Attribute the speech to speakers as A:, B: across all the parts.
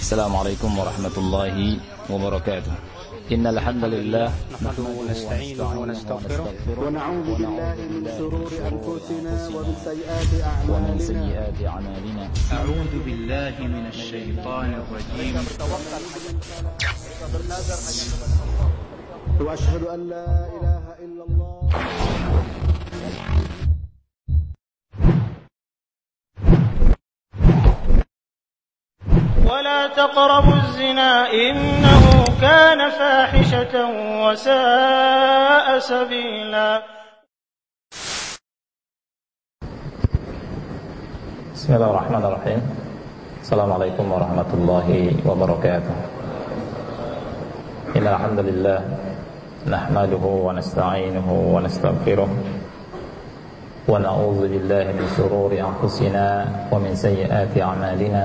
A: السلام عليكم ورحمة الله وبركاته إن الحمد لله
B: نحمده ونستعينه ونستغفره
C: ونعوذ بالله من شرور أنفسنا ومن سيئات
A: ومن
C: أعمالنا
A: سيئات أعمالنا
B: أعوذ بالله من الشيطان الرجيم
C: وأشهد أن لا إله إلا الله
D: ولا تقربوا الزنا إنه كان فاحشة وساء سبيلا.
A: بسم الله الرحمن الرحيم السلام عليكم ورحمة الله وبركاته إن الحمد لله نحمده ونستعينه ونستغفره ونعوذ بالله من شرور أنفسنا ومن سيئات أعمالنا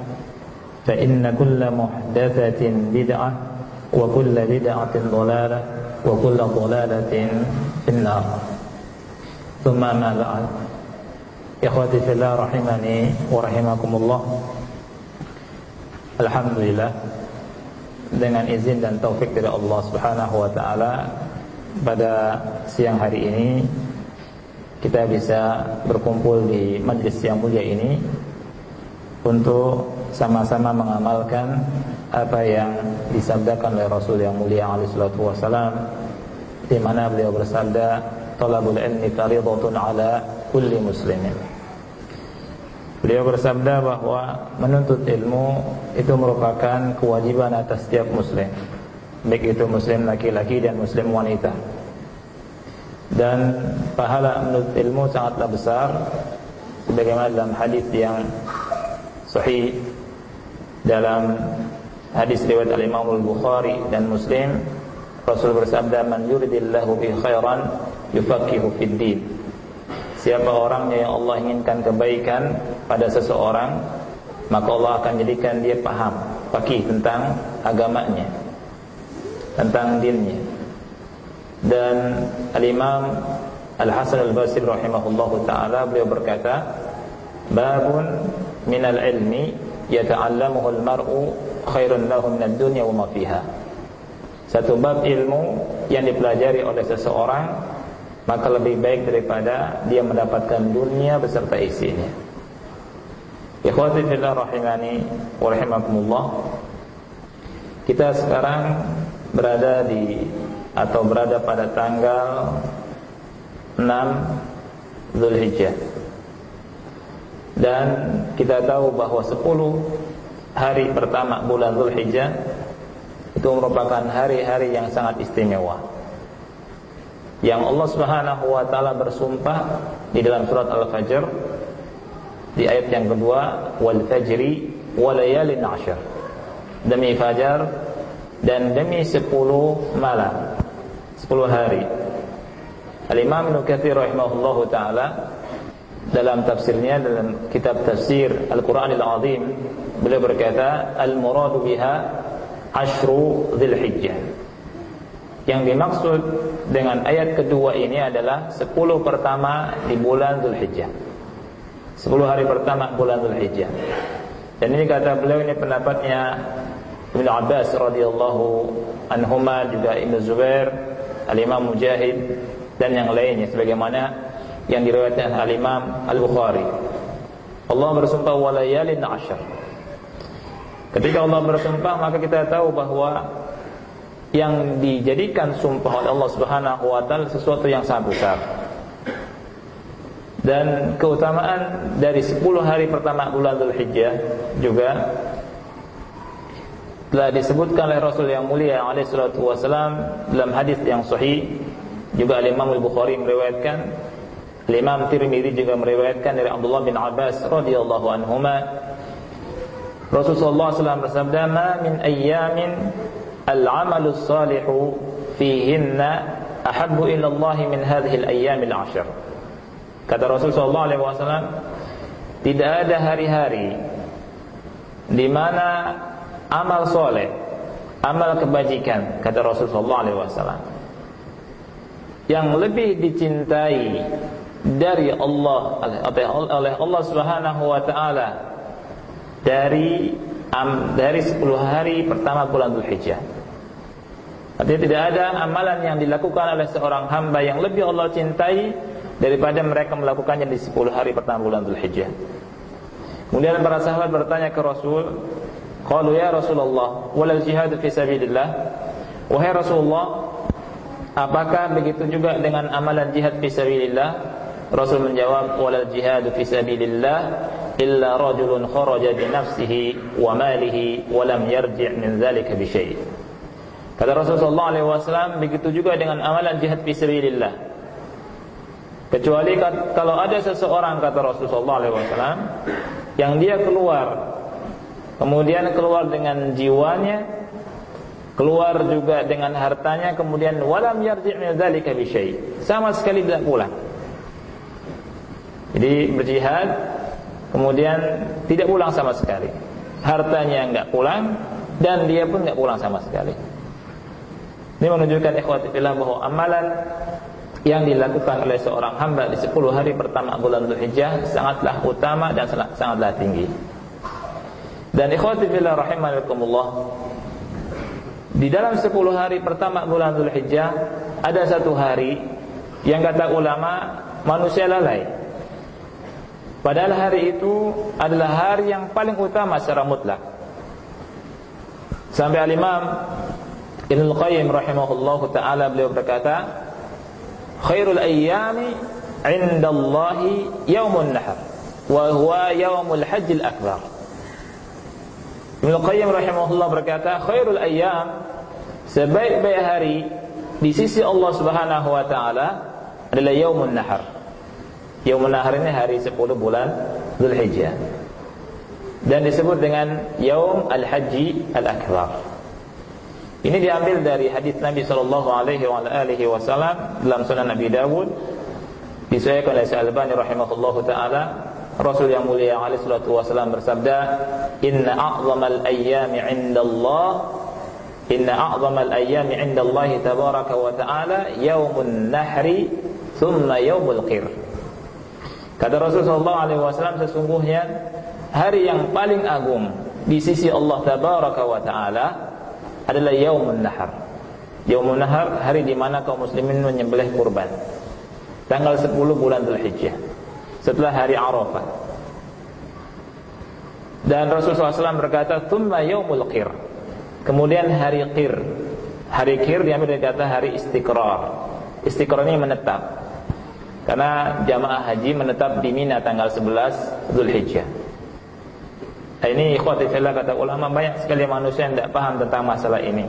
A: فإن كل محدثة بدعة وكل بدعة ضلالة وكل ضلالة في النار ثم ما بعد Ikhwati fillah rahimani wa rahimakumullah Alhamdulillah Dengan izin dan taufik dari Allah subhanahu wa ta'ala Pada siang hari ini Kita bisa berkumpul di majlis yang mulia ini Untuk sama-sama mengamalkan Apa yang disabdakan oleh Rasul yang mulia alaihi salatu wassalam Di mana beliau bersabda Talabul ilmi faridatun ala kulli muslimin. Beliau bersabda bahwa menuntut ilmu itu merupakan kewajiban atas setiap muslim Baik itu muslim laki-laki dan muslim wanita. Dan pahala menuntut ilmu sangatlah besar Sebagaimana dalam hadis yang sahih Dalam hadis riwayat al-Imam al-Bukhari dan Muslim Rasul bersabda Man yuridillahu bi khairan yufaqihu fid din. Siapa orangnya yang Allah inginkan kebaikan pada seseorang Maka Allah akan jadikan dia paham Fakih tentang agamanya Tentang dinnya. Dan Al-Imam Al-Hasan Al-Basri rahimahullahu ta'ala Beliau berkata Babun minal ilmi Yata'allamuhu al-mar'u Khairun lahu minal dunya wa ma fiha Satu bab ilmu Yang dipelajari oleh seseorang maka lebih baik daripada dia mendapatkan dunia beserta isinya. Ikhwati fillah rahimani wa rahimakumullah. Kita sekarang berada di atau berada pada tanggal 6 Zulhijjah. Dan kita tahu bahwa 10 hari pertama bulan Zulhijjah itu merupakan hari-hari yang sangat istimewa. Yang Allah Subhanahu wa taala bersumpah di dalam surat Al-Fajr di ayat yang kedua wal fajri walayalin ashar demi fajar dan demi 10 malam 10 hari. Al-Imam Ibnu rahimahullahu taala dalam tafsirnya dalam kitab tafsir Al-Qur'anil Azim beliau berkata al-muradu biha ashru Dzulhijjah Yang dimaksud dengan ayat kedua ini adalah 10 pertama di bulan Zulhijjah. 10 hari pertama bulan Zulhijjah. Dan ini kata beliau ini pendapatnya Ibn Abbas radhiyallahu anhuma juga Ibn Zubair, Al-Imam Mujahid dan yang lainnya sebagaimana yang diriwayatkan Al-Imam Al-Bukhari. Allah bersumpah walayalin ashar. Ketika Allah bersumpah maka kita tahu bahwa yang dijadikan sumpah oleh Allah Subhanahu wa taala sesuatu yang sangat besar. Dan keutamaan dari 10 hari pertama bulan Dzulhijjah juga telah disebutkan oleh Rasul yang mulia alaihi salatu wasalam dalam hadis yang sahih juga Imam Al-Bukhari meriwayatkan Imam Tirmidzi juga meriwayatkan dari Abdullah bin Abbas radhiyallahu anhuma Rasulullah SAW bersabda ma min ayyamin al-amalu salihu fihinna ahabbu ila Allah min hadhihi al-ayyam al-ashr. Kata Rasulullah wasallam, tidak ada hari-hari di mana amal soleh, amal kebajikan, kata Rasulullah wasallam, yang lebih dicintai dari Allah oleh Allah Subhanahu wa taala dari dari 10 hari pertama bulan Dzulhijjah. Artinya tidak ada amalan yang dilakukan oleh seorang hamba yang lebih Allah cintai daripada mereka melakukannya di 10 hari pertama bulan Dzulhijjah. Kemudian para sahabat bertanya ke Rasul, qalu ya Rasulullah, walal jihad fi sabilillah? Wahai Rasulullah, apakah begitu juga dengan amalan jihad fi sabilillah? Rasul menjawab, walal jihad fi sabilillah illa rajulun kharaja bi nafsihi wa malihi wa lam yarji' min dzalika bi syai'. Kata Rasulullah alaihi wasallam begitu juga dengan amalan jihad fi sabilillah. Kecuali kalau ada seseorang kata Rasulullah alaihi wasallam yang dia keluar kemudian keluar dengan jiwanya keluar juga dengan hartanya kemudian walam yarji' min dzalika bi syai'. Sama sekali tidak pulang. Jadi berjihad kemudian tidak pulang sama sekali. Hartanya enggak pulang dan dia pun enggak pulang sama sekali. Ini menunjukkan ikhwati fillah bahwa amalan yang dilakukan oleh seorang hamba di 10 hari pertama bulan Dzulhijjah sangatlah utama dan sangatlah tinggi. Dan ikhwati fillah rahimakumullah di dalam 10 hari pertama bulan Dzulhijjah ada satu hari yang kata ulama manusia lalai. Padahal hari itu adalah hari yang paling utama secara mutlak. Sampai al-Imam Ibnu Qayyim rahimahullahu taala beliau berkata, "Khairul ayyami 'inda yaumun nahr wa huwa yaumul hajjil akbar." Ibnu Qayyim rahimahullah berkata, "Khairul ayyam" sebaik-baik hari di sisi Allah Subhanahu wa taala adalah yaumun nahr Yaumul Nahar ini hari 10 bulan Zulhijjah. Dan disebut dengan Yaum Al-Haji Al-Akbar. Ini diambil dari hadis Nabi sallallahu alaihi wasallam dalam Sunan Nabi Dawud disahihkan oleh Al-Albani rahimahullahu taala Rasul yang mulia alaihi salatu wasallam bersabda inna a'zamal ayyami 'inda Allah inna a'zamal ayyami 'inda Allah tabaraka wa ta'ala yaumun nahri thumma yaumul qir Kata Rasulullah SAW sesungguhnya hari yang paling agung di sisi Allah Tabaraka wa Taala adalah Yaumun Nahar. Yaumun Nahar hari di mana kaum muslimin menyembelih kurban. Tanggal 10 bulan Dzulhijjah. Setelah hari Arafah. Dan Rasulullah SAW berkata, "Tsumma yaumul qir." Kemudian hari qir. Hari qir diambil dari kata hari istiqrar. Istiqrar ini menetap. Karena jamaah haji menetap di Mina tanggal 11 Zulhijjah. Nah, ini ikhwati fillah kata ulama banyak sekali manusia yang tidak paham tentang masalah ini.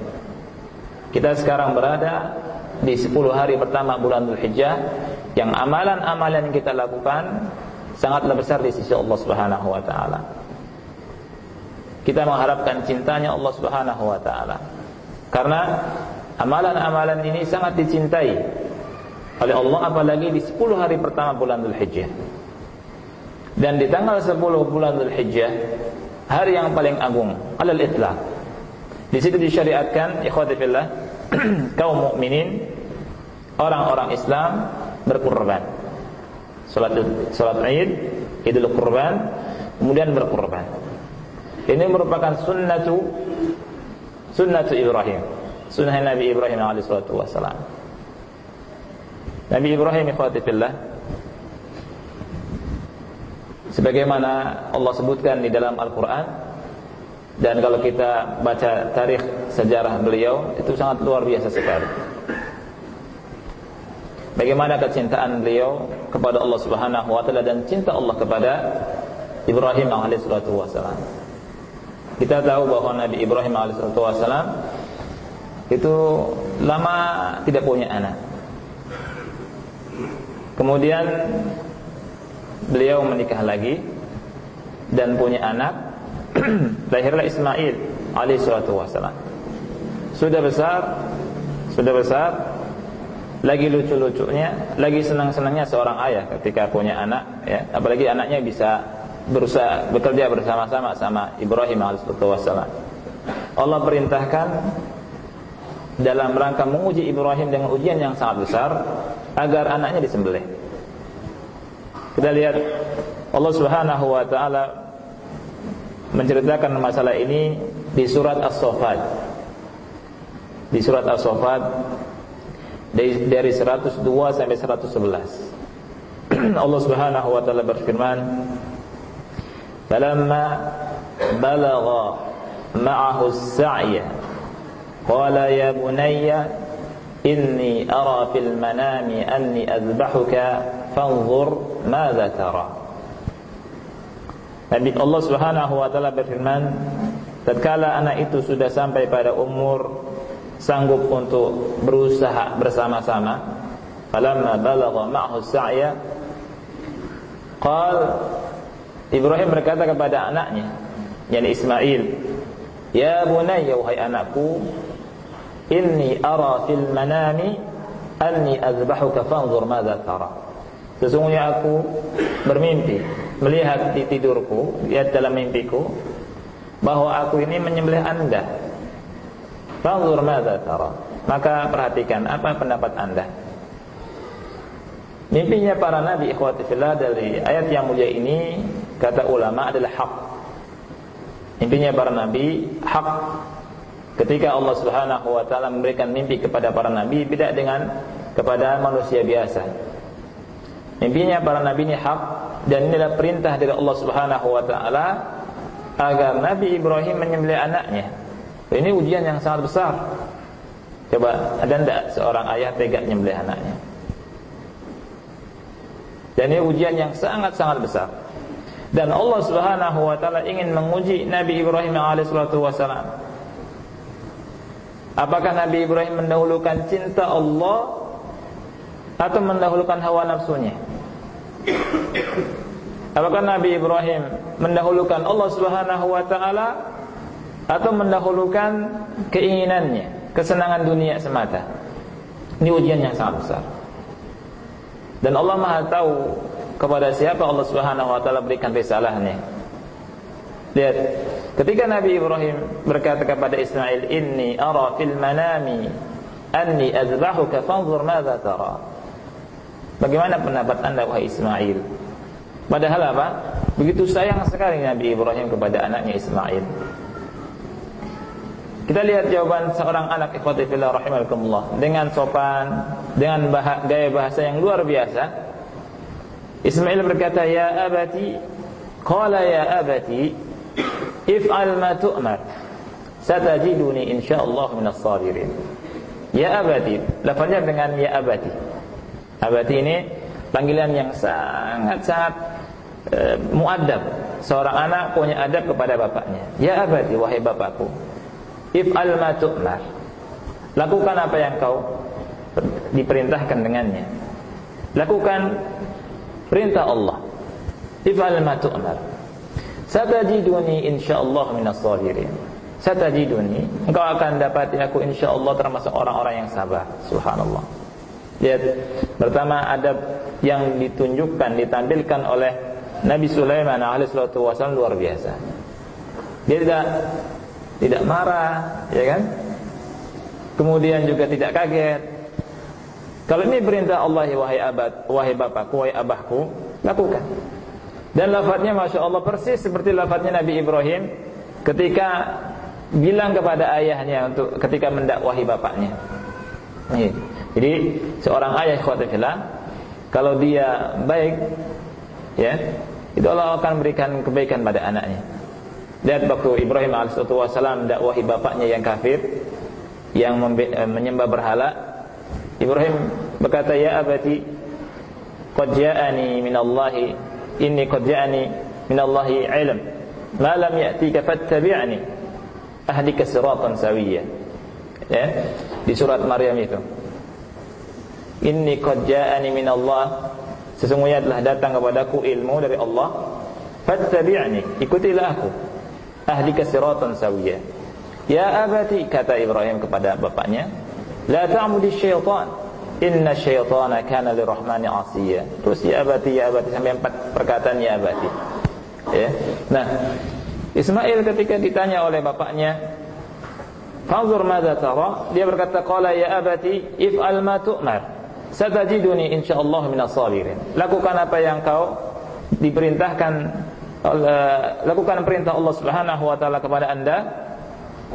A: Kita sekarang berada di 10 hari pertama bulan Zulhijjah yang amalan-amalan yang kita lakukan sangatlah besar di sisi Allah Subhanahu wa taala. Kita mengharapkan cintanya Allah Subhanahu wa taala. Karena amalan-amalan ini sangat dicintai oleh Allah apalagi di 10 hari pertama bulan Dhul Hijjah. Dan di tanggal 10 bulan Dhul Hijjah, hari yang paling agung alal itlaq. Di situ disyariatkan ikhwati fillah kaum mukminin orang-orang Islam berkurban. Salat salat Id, Idul Kurban, kemudian berkurban. Ini merupakan sunnatu sunnatu Ibrahim. Sunnah Nabi Ibrahim alaihi salatu wasalam. Nabi Ibrahim ikhwatifillah sebagaimana Allah sebutkan di dalam Al-Qur'an dan kalau kita baca tarikh sejarah beliau itu sangat luar biasa sekali. Bagaimana kecintaan beliau kepada Allah Subhanahu wa taala dan cinta Allah kepada Ibrahim alaihissalatu wassalam. Kita tahu bahwa Nabi Ibrahim alaihissalatu wassalam itu lama tidak punya anak. Kemudian beliau menikah lagi dan punya anak lahirlah Ismail alaihissalatu wassalam. Sudah besar, sudah besar, lagi lucu-lucunya, lagi senang-senangnya seorang ayah ketika punya anak, ya, apalagi anaknya bisa berusaha bekerja bersama-sama sama Ibrahim alaihissalam. Allah perintahkan dalam rangka menguji Ibrahim dengan ujian yang sangat besar agar anaknya disembelih. Kita lihat Allah Subhanahu wa taala menceritakan masalah ini di surat As-Saffat. Di surat As-Saffat dari, dari 102 sampai 111. Allah Subhanahu wa taala berfirman, "Falamma balagha ma'ahu as-sa'ya qala ya bunayya inni ara fil manami anni azbahuka fanzur madza tara." Nabi Allah Subhanahu wa taala berfirman, tatkala anak itu sudah sampai pada umur sanggup untuk berusaha bersama-sama falamma balagha ma'hu sa'ya qal Ibrahim berkata kepada anaknya yakni Ismail ya bunayya wahai anakku inni ara fil manami anni azbahuka fanzur madza tara sesungguhnya aku bermimpi melihat di tidurku lihat dalam mimpiku bahwa aku ini menyembelih anda Fanzur madza tara. Maka perhatikan apa pendapat Anda. Mimpinya para nabi ikhwati fillah dari ayat yang mulia ini kata ulama adalah hak. Mimpinya para nabi hak. Ketika Allah Subhanahu wa taala memberikan mimpi kepada para nabi beda dengan kepada manusia biasa. Mimpinya para nabi ini hak dan inilah perintah dari Allah Subhanahu wa taala agar Nabi Ibrahim menyembelih anaknya ini ujian yang sangat besar. Coba ada tidak seorang ayah tega menyembelih anaknya? Dan ini ujian yang sangat-sangat besar. Dan Allah Subhanahu wa taala ingin menguji Nabi Ibrahim alaihissalatu wasalam. Apakah Nabi Ibrahim mendahulukan cinta Allah atau mendahulukan hawa nafsunya? Apakah Nabi Ibrahim mendahulukan Allah Subhanahu wa taala atau mendahulukan keinginannya, kesenangan dunia semata. Ini ujian yang sangat besar. Dan Allah Maha tahu kepada siapa Allah Subhanahu wa taala berikan risalahnya. Lihat, ketika Nabi Ibrahim berkata kepada Ismail, "Inni ara fil manami anni azbahuka fanzur madza tara." Bagaimana pendapat Anda wahai Ismail? Padahal apa? Begitu sayang sekali Nabi Ibrahim kepada anaknya Ismail. Kita lihat jawaban seorang anak ikhwati fillah rahimakumullah dengan sopan, dengan bah gaya bahasa yang luar biasa. Ismail berkata, "Ya abati, qala ya abati, if'al ma tu'mar. Satajiduni insyaallah minas sabirin." Ya abati, lafaznya dengan ya abati. Abati ini panggilan yang sangat-sangat e, muadab. Seorang anak punya adab kepada bapaknya. Ya abati, wahai bapakku. If'al ma tu'mar. Lakukan apa yang kau diperintahkan dengannya. Lakukan perintah Allah. If'al ma tu'mar. Satajiduni insyaallah minas sabirin. Satajiduni, engkau akan dapati aku insyaallah termasuk orang-orang yang sabar. Subhanallah. Lihat, pertama adab yang ditunjukkan, ditampilkan oleh Nabi Sulaiman alaihissalatu wasallam luar biasa. Dia tidak tidak marah, ya kan? kemudian juga tidak kaget. Kalau ini perintah Allah wahai abad, wahai bapakku, wahai abahku, lakukan. Dan lafadznya Masya Allah persis seperti lafadznya Nabi Ibrahim ketika bilang kepada ayahnya untuk ketika mendakwahi bapaknya. Jadi seorang ayah khotifillah kalau dia baik ya itu Allah akan berikan kebaikan pada anaknya. Lihat waktu Ibrahim alaihissalam dakwahi bapaknya yang kafir yang eh, menyembah berhala Ibrahim berkata ya abati qad ja'ani min Allah inni qad ja'ani min Allah ilm. Ma lam ya'tika fattabi'ni ahdika siratan sawiyya. Ya di surat Maryam itu. Inni qad ja'ani min Allah sesungguhnya telah datang kepadaku ilmu dari Allah. Fattabi'ni ikutilah aku. Ahdika siratan sawiyya. Ya abati kata Ibrahim kepada bapaknya, la ta'budi syaitan. Inna syaitana kana lirahmani asiya. Terus ya abati ya abati sampai empat perkataan ya abati. Ya. Nah, Ismail ketika ditanya oleh bapaknya, "Fanzur madza tara?" Dia berkata, "Qala ya abati if'al ma tu'mar. Satajiduni insyaallah minas sabirin." Lakukan apa yang kau diperintahkan lakukan perintah Allah Subhanahu wa taala kepada Anda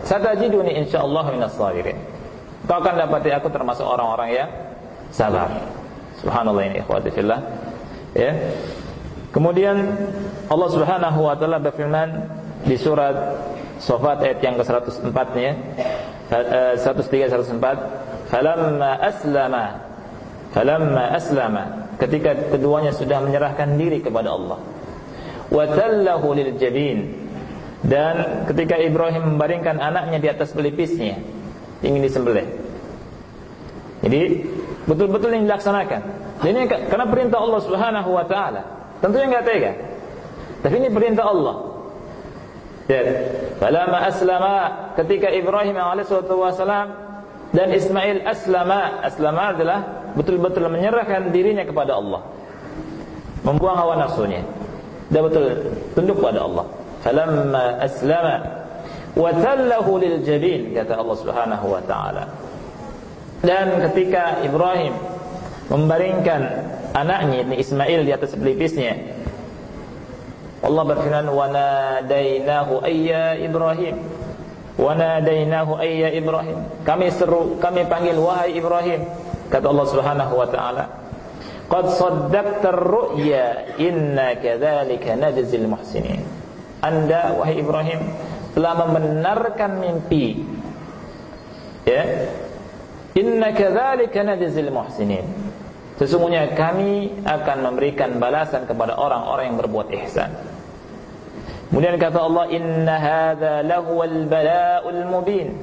A: Satajiduni insyaallah minas sabirin. Kau akan dapati aku termasuk orang-orang yang sabar. Subhanallah ini ikhwati fillah. Ya. Kemudian Allah Subhanahu wa taala berfirman di surat Sofat ayat yang ke-104 ya. 103 104 falamma aslama falamma aslama ketika keduanya sudah menyerahkan diri kepada Allah wa jabin dan ketika Ibrahim membaringkan anaknya di atas pelipisnya ingin disembelih. Jadi betul-betul ini dilaksanakan. Ini karena perintah Allah Subhanahu wa taala. Tentunya enggak tega. Tapi ini perintah Allah. Ya. Falamma aslama ketika Ibrahim alaihissalam dan Ismail aslama, aslama adalah betul-betul menyerahkan dirinya kepada Allah. Membuang hawa nafsunya. Dan betul tunduk pada Allah falamma aslama wa tallahu lil jabin kata Allah Subhanahu wa taala dan ketika Ibrahim membaringkan anaknya ini Ismail di atas pelipisnya Allah berfirman wa nadainahu ayya Ibrahim wa nadainahu ayya Ibrahim kami seru kami panggil wahai Ibrahim kata Allah Subhanahu wa taala qad saddaqta ar-ru'ya inna kadzalika najzil muhsinin anda wahai Ibrahim telah membenarkan mimpi. Ya. Inna kadzalika najzil muhsinin. Sesungguhnya kami akan memberikan balasan kepada orang-orang yang berbuat ihsan. Kemudian kata Allah, "Inna hadza lahuwal bala'ul mubin."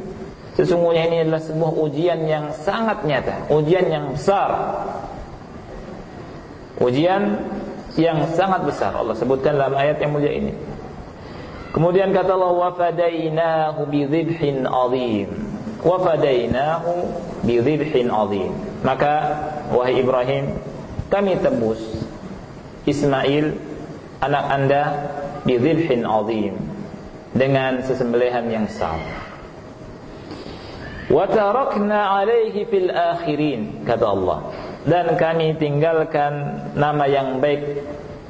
A: Sesungguhnya ini adalah sebuah ujian yang sangat nyata, ujian yang besar. Ujian yang sangat besar Allah sebutkan dalam ayat yang mulia ini. Kemudian kata Allah wa fadainahu bi azim. Wa fadainahu bi dhibhin azim. Maka wahai Ibrahim, kami tebus Ismail anak Anda bi dhibhin azim dengan sesembelihan yang besar. Wa tarakna alaihi fil akhirin kata Allah. Dan kami tinggalkan nama yang baik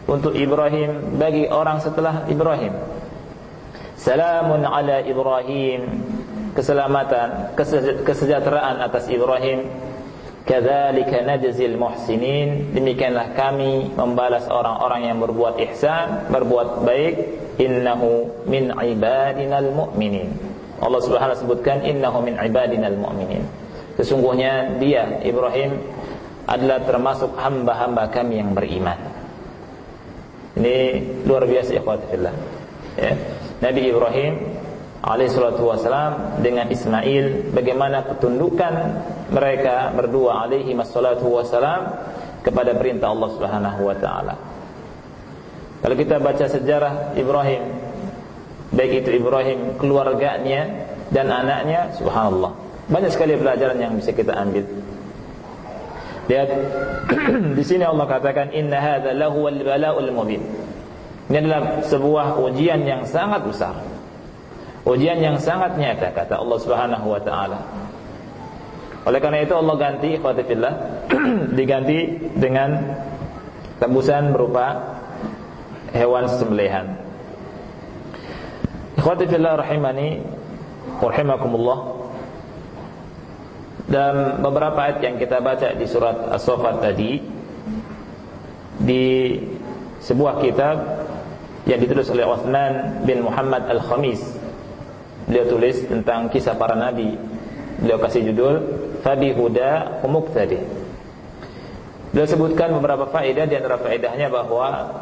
A: untuk Ibrahim bagi orang setelah Ibrahim. Salamun ala Ibrahim Keselamatan Kesejahteraan atas Ibrahim. Kadzalika najzil muhsinin. Demikianlah kami membalas orang-orang yang berbuat ihsan Berbuat baik. Innahu min ibadinal mu'minin. Allah subhanahu sebutkan Innahu min ibadinal mu'minin. Sesungguhnya dia Ibrahim adalah termasuk hamba-hamba kami yang beriman. Ini luar biasa ya ya. Nabi Ibrahim alaihissalatu wassalam dengan Ismail bagaimana ketundukan mereka berdua alaihi wassalatu wassalam kepada perintah Allah Subhanahu wa taala. Kalau kita baca sejarah Ibrahim baik itu Ibrahim keluarganya dan anaknya subhanallah banyak sekali pelajaran yang bisa kita ambil. Lihat di sini Allah katakan inna hadza lahu al bala'ul mubin. Ini adalah sebuah ujian yang sangat besar. Ujian yang sangat nyata kata Allah Subhanahu wa taala. Oleh karena itu Allah ganti ikhwatifillah diganti dengan tebusan berupa hewan sembelihan. Ikhwatifillah rahimani rahimakumullah. Dan beberapa ayat yang kita baca di surat As-Saffat tadi di sebuah kitab yang ditulis oleh Uthman bin Muhammad Al-Khamis. Beliau tulis tentang kisah para nabi. Beliau kasih judul fabi huda tadi. Beliau sebutkan beberapa faedah di antara faedahnya bahwa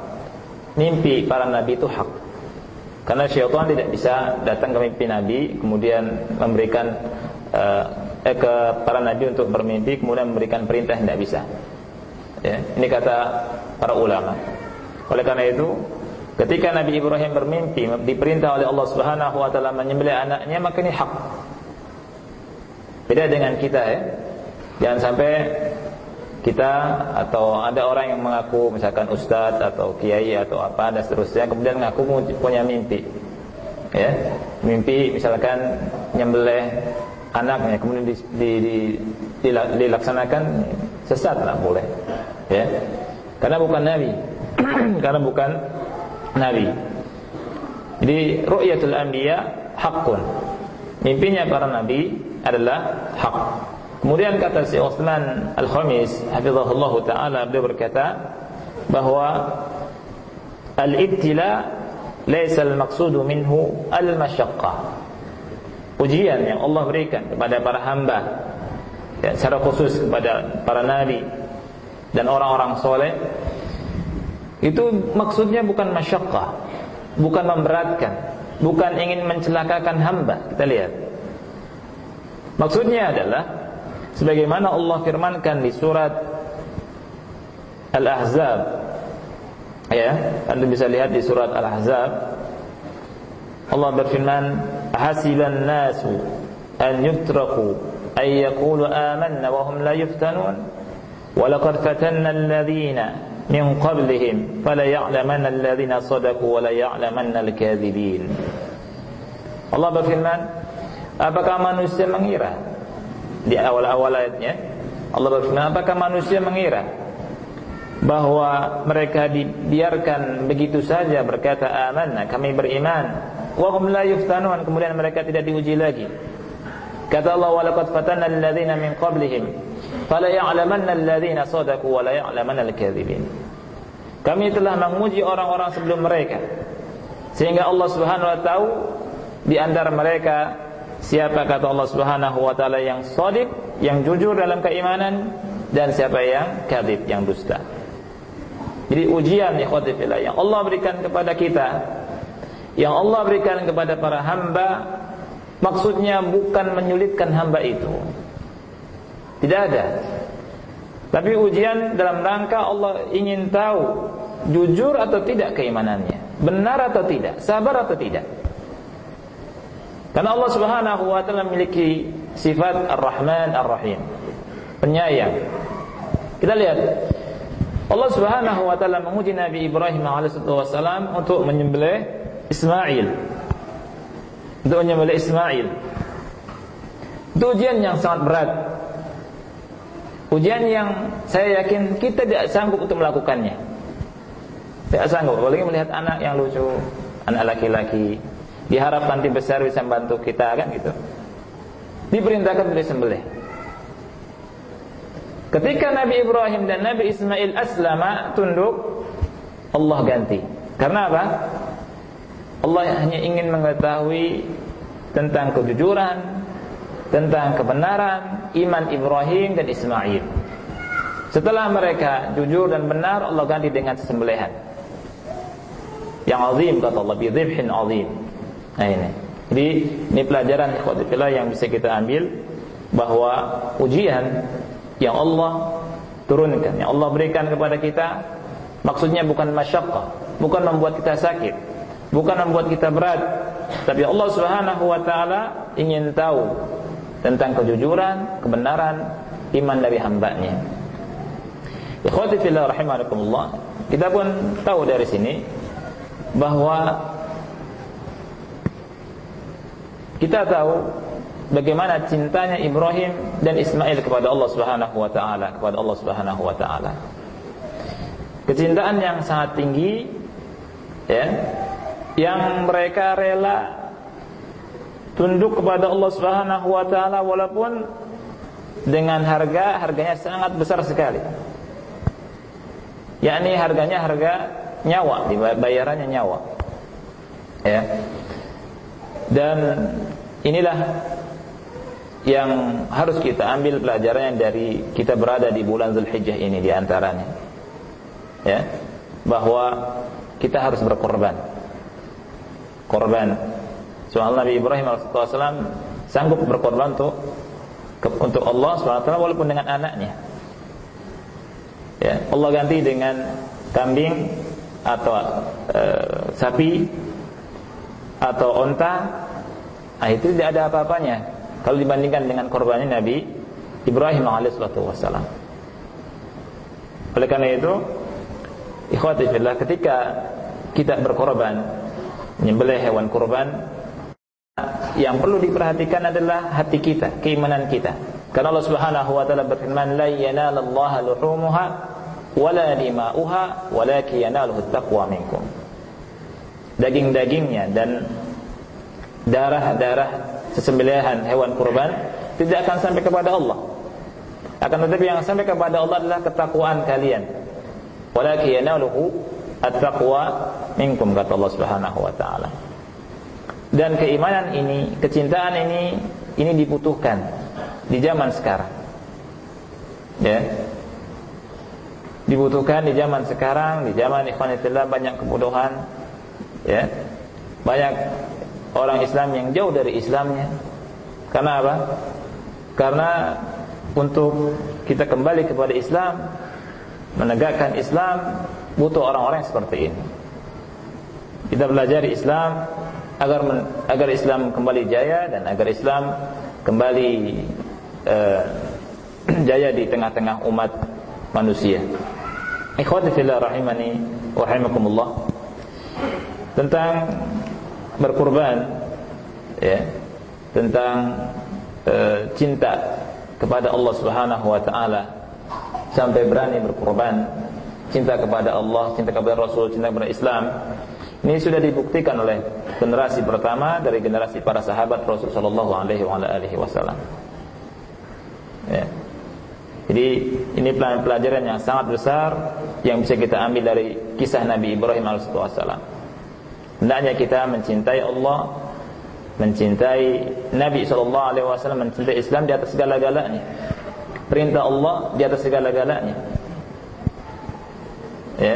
A: mimpi para nabi itu hak. Karena syaitan tidak bisa datang ke mimpi nabi kemudian memberikan uh, eh, ke para nabi untuk bermimpi kemudian memberikan perintah tidak bisa. Ya, ini kata para ulama. Oleh karena itu, ketika Nabi Ibrahim bermimpi diperintah oleh Allah Subhanahu wa taala menyembelih anaknya, maka ini hak. Beda dengan kita ya. Jangan sampai kita atau ada orang yang mengaku misalkan ustadz atau kiai atau apa dan seterusnya kemudian mengaku punya mimpi. Ya, mimpi misalkan nyembelih anaknya kemudian di, di, di, di, dilaksanakan sesat lah boleh. Ya. Karena bukan nabi. Karena bukan nabi. Jadi ru'yatul anbiya hakun. Mimpinya para nabi adalah hak. Kemudian kata si Utsman Al-Khamis, hafizahullah taala beliau berkata bahwa al-ibtila laysa al-maqsudu minhu al-masyaqqah. Ujian yang Allah berikan kepada para hamba ya, secara khusus kepada para nabi dan orang-orang soleh itu maksudnya bukan masyaqqah, bukan memberatkan, bukan ingin mencelakakan hamba. Kita lihat. Maksudnya adalah sebagaimana Allah firmankan di surat Al-Ahzab. Ya, Anda bisa lihat di surat Al-Ahzab. Allah berfirman, "Hasiban nasu an yutraku ay amanna wa hum la yuftanun? Wa laqad fatanna ya'lamanna alladhina sadaqu wa la ya'lamanna al-kadhibin." Allah berfirman, Apakah manusia mengira? Di awal-awal ayatnya Allah berfirman apakah manusia mengira bahwa mereka dibiarkan begitu saja berkata amanna kami beriman? Wa hum la yuftanun kemudian mereka tidak diuji lagi. Kata Allah walaqad fatanna min qablihim fala ya'lamanna alladhina kami telah menguji orang-orang sebelum mereka sehingga Allah Subhanahu wa taala di antara mereka Siapa kata Allah Subhanahu wa taala yang shadiq, yang jujur dalam keimanan dan siapa yang kadzib, yang dusta. Jadi ujian ikhwati yang Allah berikan kepada kita, yang Allah berikan kepada para hamba maksudnya bukan menyulitkan hamba itu. Tidak ada. Tapi ujian dalam rangka Allah ingin tahu jujur atau tidak keimanannya, benar atau tidak, sabar atau tidak. Karena Allah Subhanahu wa taala memiliki sifat Ar-Rahman Ar-Rahim. Penyayang. Kita lihat Allah Subhanahu wa taala menguji Nabi Ibrahim alaihissalam untuk menyembelih Ismail. Untuk menyembelih Ismail. Itu ujian yang sangat berat. Ujian yang saya yakin kita tidak sanggup untuk melakukannya. Tidak sanggup, apalagi melihat anak yang lucu, anak laki-laki, diharap nanti besar bisa membantu kita kan gitu. Diperintahkan untuk disembelih. Ketika Nabi Ibrahim dan Nabi Ismail aslama tunduk Allah ganti. Karena apa? Allah hanya ingin mengetahui tentang kejujuran tentang kebenaran iman Ibrahim dan Ismail. Setelah mereka jujur dan benar Allah ganti dengan sembelihan. Yang azim kata Allah bi azim. Nah ini. Jadi ini pelajaran ikhwatifillah yang bisa kita ambil bahwa ujian yang Allah turunkan, yang Allah berikan kepada kita maksudnya bukan masyaqqah, bukan membuat kita sakit, bukan membuat kita berat, tapi Allah Subhanahu wa taala ingin tahu tentang kejujuran, kebenaran iman dari hambanya. Ikhwati fillah rahimakumullah. Kita pun tahu dari sini bahwa kita tahu bagaimana cintanya Ibrahim dan Ismail kepada Allah Subhanahu wa taala, kepada Allah Subhanahu wa taala. Kecintaan yang sangat tinggi ya, yang mereka rela tunduk kepada Allah Subhanahu wa taala walaupun dengan harga harganya sangat besar sekali. Yakni harganya harga nyawa, bayarannya nyawa. Ya. Dan inilah yang harus kita ambil pelajarannya dari kita berada di bulan Zulhijjah ini di antaranya. Ya. Bahwa kita harus berkorban. Korban. Soal Nabi Ibrahim AS sanggup berkorban untuk untuk Allah SWT walaupun dengan anaknya. Ya, Allah ganti dengan kambing atau e, sapi atau onta, nah itu tidak ada apa-apanya kalau dibandingkan dengan korbannya Nabi Ibrahim alaihissalam. Oleh karena itu, ikhwati fillah ketika kita berkorban menyembelih hewan korban yang perlu diperhatikan adalah hati kita, keimanan kita. Karena Allah Subhanahu wa taala berfirman, "La yanalallaha luhumuha wala dima'uha, walakin yanaluhu taqwa minkum." Daging-dagingnya dan darah-darah sesembelihan hewan kurban tidak akan sampai kepada Allah. Akan tetapi yang sampai kepada Allah adalah ketakwaan kalian. Walakin yanaluhu at-taqwa minkum kata Allah Subhanahu wa taala. Dan keimanan ini, kecintaan ini, ini dibutuhkan di zaman sekarang. Ya. Dibutuhkan di zaman sekarang, di zaman ikhwanitillah banyak kebodohan. Ya. Banyak orang Islam yang jauh dari Islamnya. Karena apa? Karena untuk kita kembali kepada Islam, menegakkan Islam, butuh orang-orang seperti ini. Kita belajar Islam agar men, agar Islam kembali jaya dan agar Islam kembali uh, jaya di tengah-tengah umat manusia. Ikhwati fillah rahimani wa rahimakumullah. Tentang berkurban ya, tentang uh, cinta kepada Allah Subhanahu wa taala sampai berani berkurban cinta kepada Allah, cinta kepada Rasul, cinta kepada Islam ini sudah dibuktikan oleh generasi pertama dari generasi para sahabat Rasulullah Wasallam. Ya. Jadi ini pelajaran yang sangat besar yang bisa kita ambil dari kisah Nabi Ibrahim alaihissalam. Hendaknya kita mencintai Allah, mencintai Nabi Shallallahu Alaihi Wasallam, mencintai Islam di atas segala-galanya. Perintah Allah di atas segala-galanya. Ya.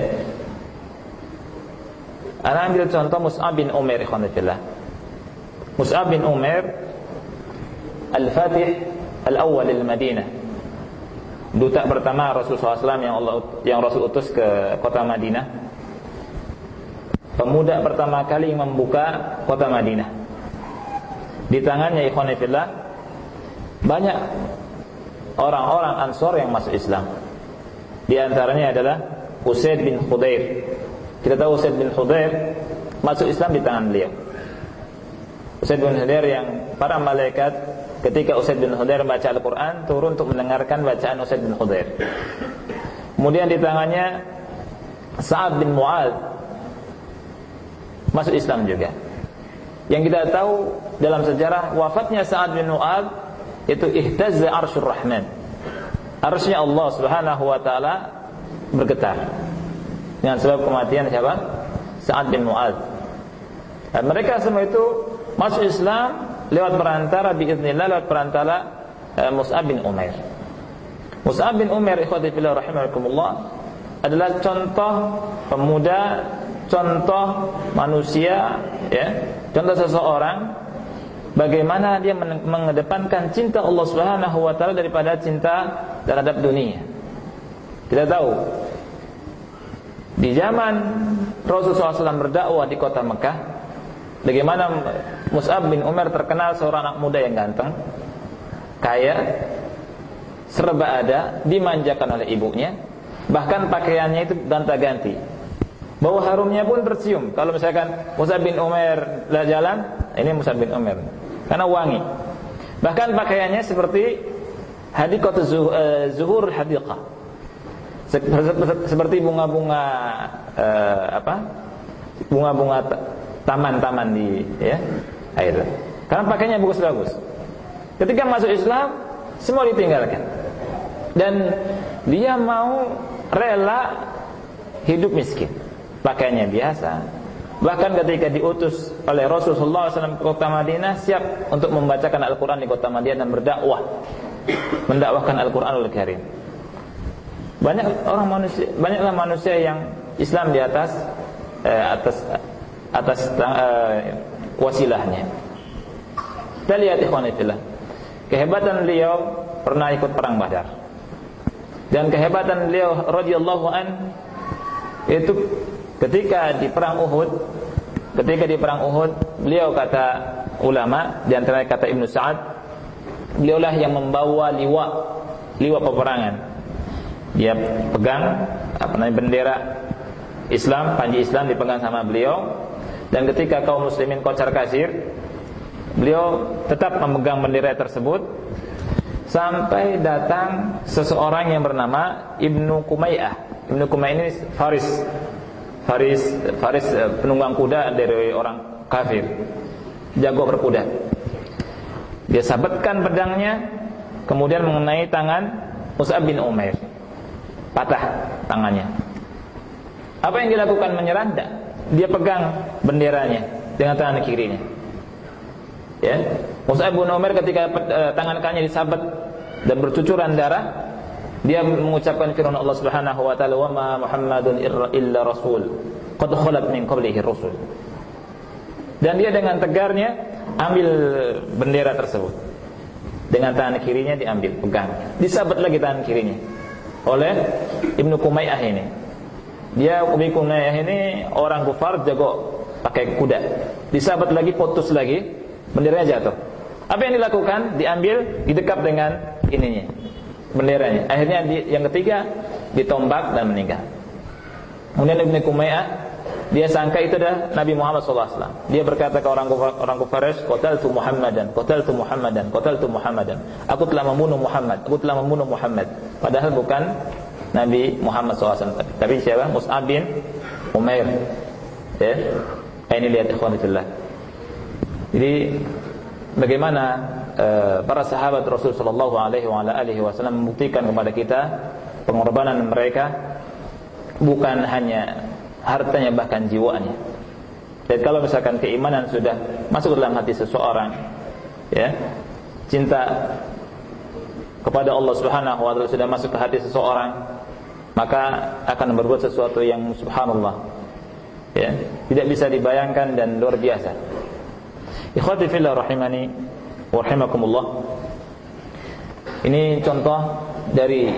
A: Ana ambil contoh Mus'ab bin Umair ikhwanillah. Mus'ab bin Umair Al-Fatih Al-Awwal Al-Madinah. Duta pertama Rasulullah SAW yang Allah yang Rasul utus ke kota Madinah. Pemuda pertama kali membuka kota Madinah. Di tangannya ikhwanillah banyak orang-orang Ansor yang masuk Islam. Di antaranya adalah Usaid bin Khudair kita tahu Usaid bin Khudair masuk Islam di tangan beliau. Usaid bin Khudair yang para malaikat ketika Usaid bin Khudair baca Al-Quran turun untuk mendengarkan bacaan Usaid bin Khudair. Kemudian di tangannya Sa'ad bin Mu'ad masuk Islam juga. Yang kita tahu dalam sejarah wafatnya Sa'ad bin Mu'ad itu ihtazza arsyur rahman. Arsy Allah Subhanahu wa taala bergetar dengan sebab kematian siapa? Sa'ad bin Mu'ad. Dan mereka semua itu masuk Islam lewat perantara biiznillah lewat perantara uh, Mus'ab bin Umair. Mus'ab bin Umair ikhwati fillah rahimakumullah adalah contoh pemuda, contoh manusia ya, contoh seseorang bagaimana dia mengedepankan cinta Allah Subhanahu wa taala daripada cinta terhadap dunia. Kita tahu di zaman Rasulullah SAW berdakwah di kota Mekah, bagaimana Mus'ab bin Umar terkenal seorang anak muda yang ganteng, kaya, serba ada, dimanjakan oleh ibunya, bahkan pakaiannya itu ganta-ganti. Bau harumnya pun tercium. Kalau misalkan Mus'ab bin Umar jalan, ini Mus'ab bin Umar. Karena wangi. Bahkan pakaiannya seperti hadiqatu eh, zuhur hadiqah. Seperti bunga-bunga uh, apa? Bunga-bunga taman-taman di ya air. Karena pakainya bagus-bagus. Ketika masuk Islam, semua ditinggalkan. Dan dia mau rela hidup miskin. Pakaiannya biasa. Bahkan ketika diutus oleh Rasulullah SAW ke kota Madinah, siap untuk membacakan Al-Quran di kota Madinah dan berdakwah. Mendakwahkan Al-Quranul Karim. Banyak orang manusia, banyaklah manusia yang Islam di atas eh, atas atas eh, wasilahnya. Kita lihat ikhwanillah. Kehebatan beliau pernah ikut perang Badar. Dan kehebatan beliau radhiyallahu an itu ketika di perang Uhud, ketika di perang Uhud, beliau kata ulama di antara kata Ibnu Sa'ad, beliaulah yang membawa liwa liwa peperangan. Dia pegang apa namanya bendera Islam, panji Islam dipegang sama beliau dan ketika kaum muslimin kocar kasir, beliau tetap memegang bendera tersebut sampai datang seseorang yang bernama Ibnu Kumayyah. Ibnu Kumayyah ini Faris. Faris Faris eh, penunggang kuda dari orang kafir. Jago berkuda. Dia sabetkan pedangnya kemudian mengenai tangan Mus'ab bin Umair. Patah tangannya. Apa yang dilakukan menyerang? Dia pegang benderanya dengan tangan kirinya. Ya. Mus'ab bin Umair ketika uh, tangan kanannya disabet dan bercucuran darah dia mengucapkan firman Allah Subhanahu wa taala wa ma Muhammadun illa rasul qad khalat min qablihi rusul dan dia dengan tegarnya ambil bendera tersebut dengan tangan kirinya diambil pegang disabet lagi tangan kirinya oleh Ibnu Kumayyah ini. Dia Ibnu Kumayyah ini orang kufar jago pakai kuda. Disabet lagi putus lagi. Benderanya jatuh. Apa yang dilakukan? Diambil didekap dengan ininya. Benderanya. Akhirnya yang ketiga ditombak dan meninggal. Kemudian Ibnu Kumayyah dia sangka itu adalah Nabi Muhammad SAW. Dia berkata ke orang orang Quraisy, "Qataltu Muhammadan, qataltu Muhammadan, qataltu Muhammadan." Aku telah membunuh Muhammad, aku telah membunuh Muhammad. Padahal bukan Nabi Muhammad SAW. Tapi siapa? Mus'ab bin Umair. Ya. Ini lihat ikhwanillah. Jadi bagaimana Eh, para sahabat Rasul sallallahu alaihi wasallam membuktikan kepada kita pengorbanan mereka bukan hanya hartanya bahkan jiwanya. Dan kalau misalkan keimanan sudah masuk dalam hati seseorang, ya, cinta kepada Allah Subhanahu wa taala sudah masuk ke hati seseorang, maka akan berbuat sesuatu yang subhanallah. Ya, tidak bisa dibayangkan dan luar biasa. Ikhwati fillah rahimani Wahimakumullah Ini contoh dari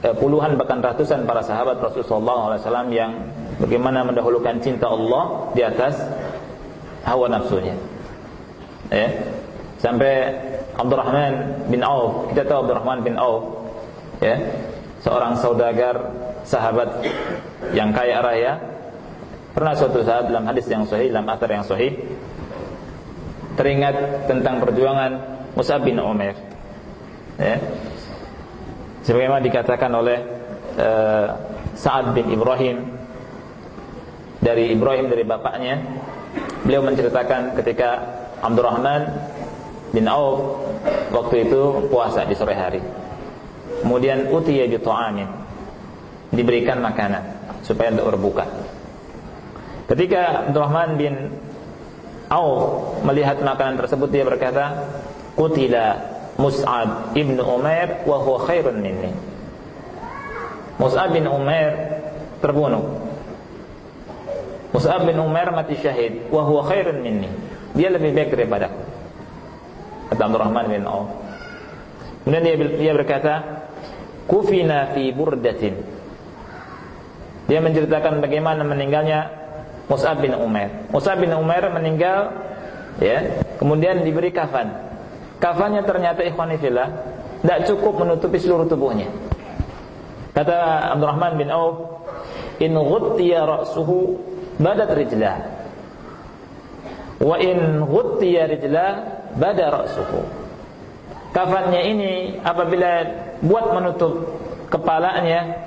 A: eh, puluhan bahkan ratusan para sahabat Rasulullah SAW yang bagaimana mendahulukan cinta Allah di atas hawa nafsunya. Ya. Sampai Abdurrahman bin Auf, kita tahu Abdurrahman bin Auf, ya, seorang saudagar sahabat yang kaya raya. Pernah suatu saat dalam hadis yang sahih, dalam atar yang sahih, teringat tentang perjuangan Musa bin Umar. Ya. Sebagaimana dikatakan oleh uh, Sa'ad bin Ibrahim dari Ibrahim dari bapaknya, beliau menceritakan ketika Abdurrahman bin Auf waktu itu puasa di sore hari. Kemudian utiya bi ta'amin diberikan makanan supaya untuk berbuka. Ketika Abdurrahman bin Auf melihat makanan tersebut dia berkata, "Qutila Mus'ab ibn Umair wa huwa khairun minni." Mus'ab bin Umair terbunuh. Mus'ab bin Umair mati syahid wa huwa khairun minni. Dia lebih baik daripada aku. Kata Abdurrahman bin Auf. Kemudian dia, dia berkata, "Kufina fi burdatin." Dia menceritakan bagaimana meninggalnya Mus'ab bin Umair. Mus'ab bin Umair meninggal ya, kemudian diberi kafan. Kafannya ternyata ikhwan fillah tidak cukup menutupi seluruh tubuhnya. Kata Abdurrahman bin Auf, "In ghuttiya ra'suhu badat rijlah." Wa in ghuttiya rijlah bada ra'suhu. kafannya ini apabila buat menutup kepalanya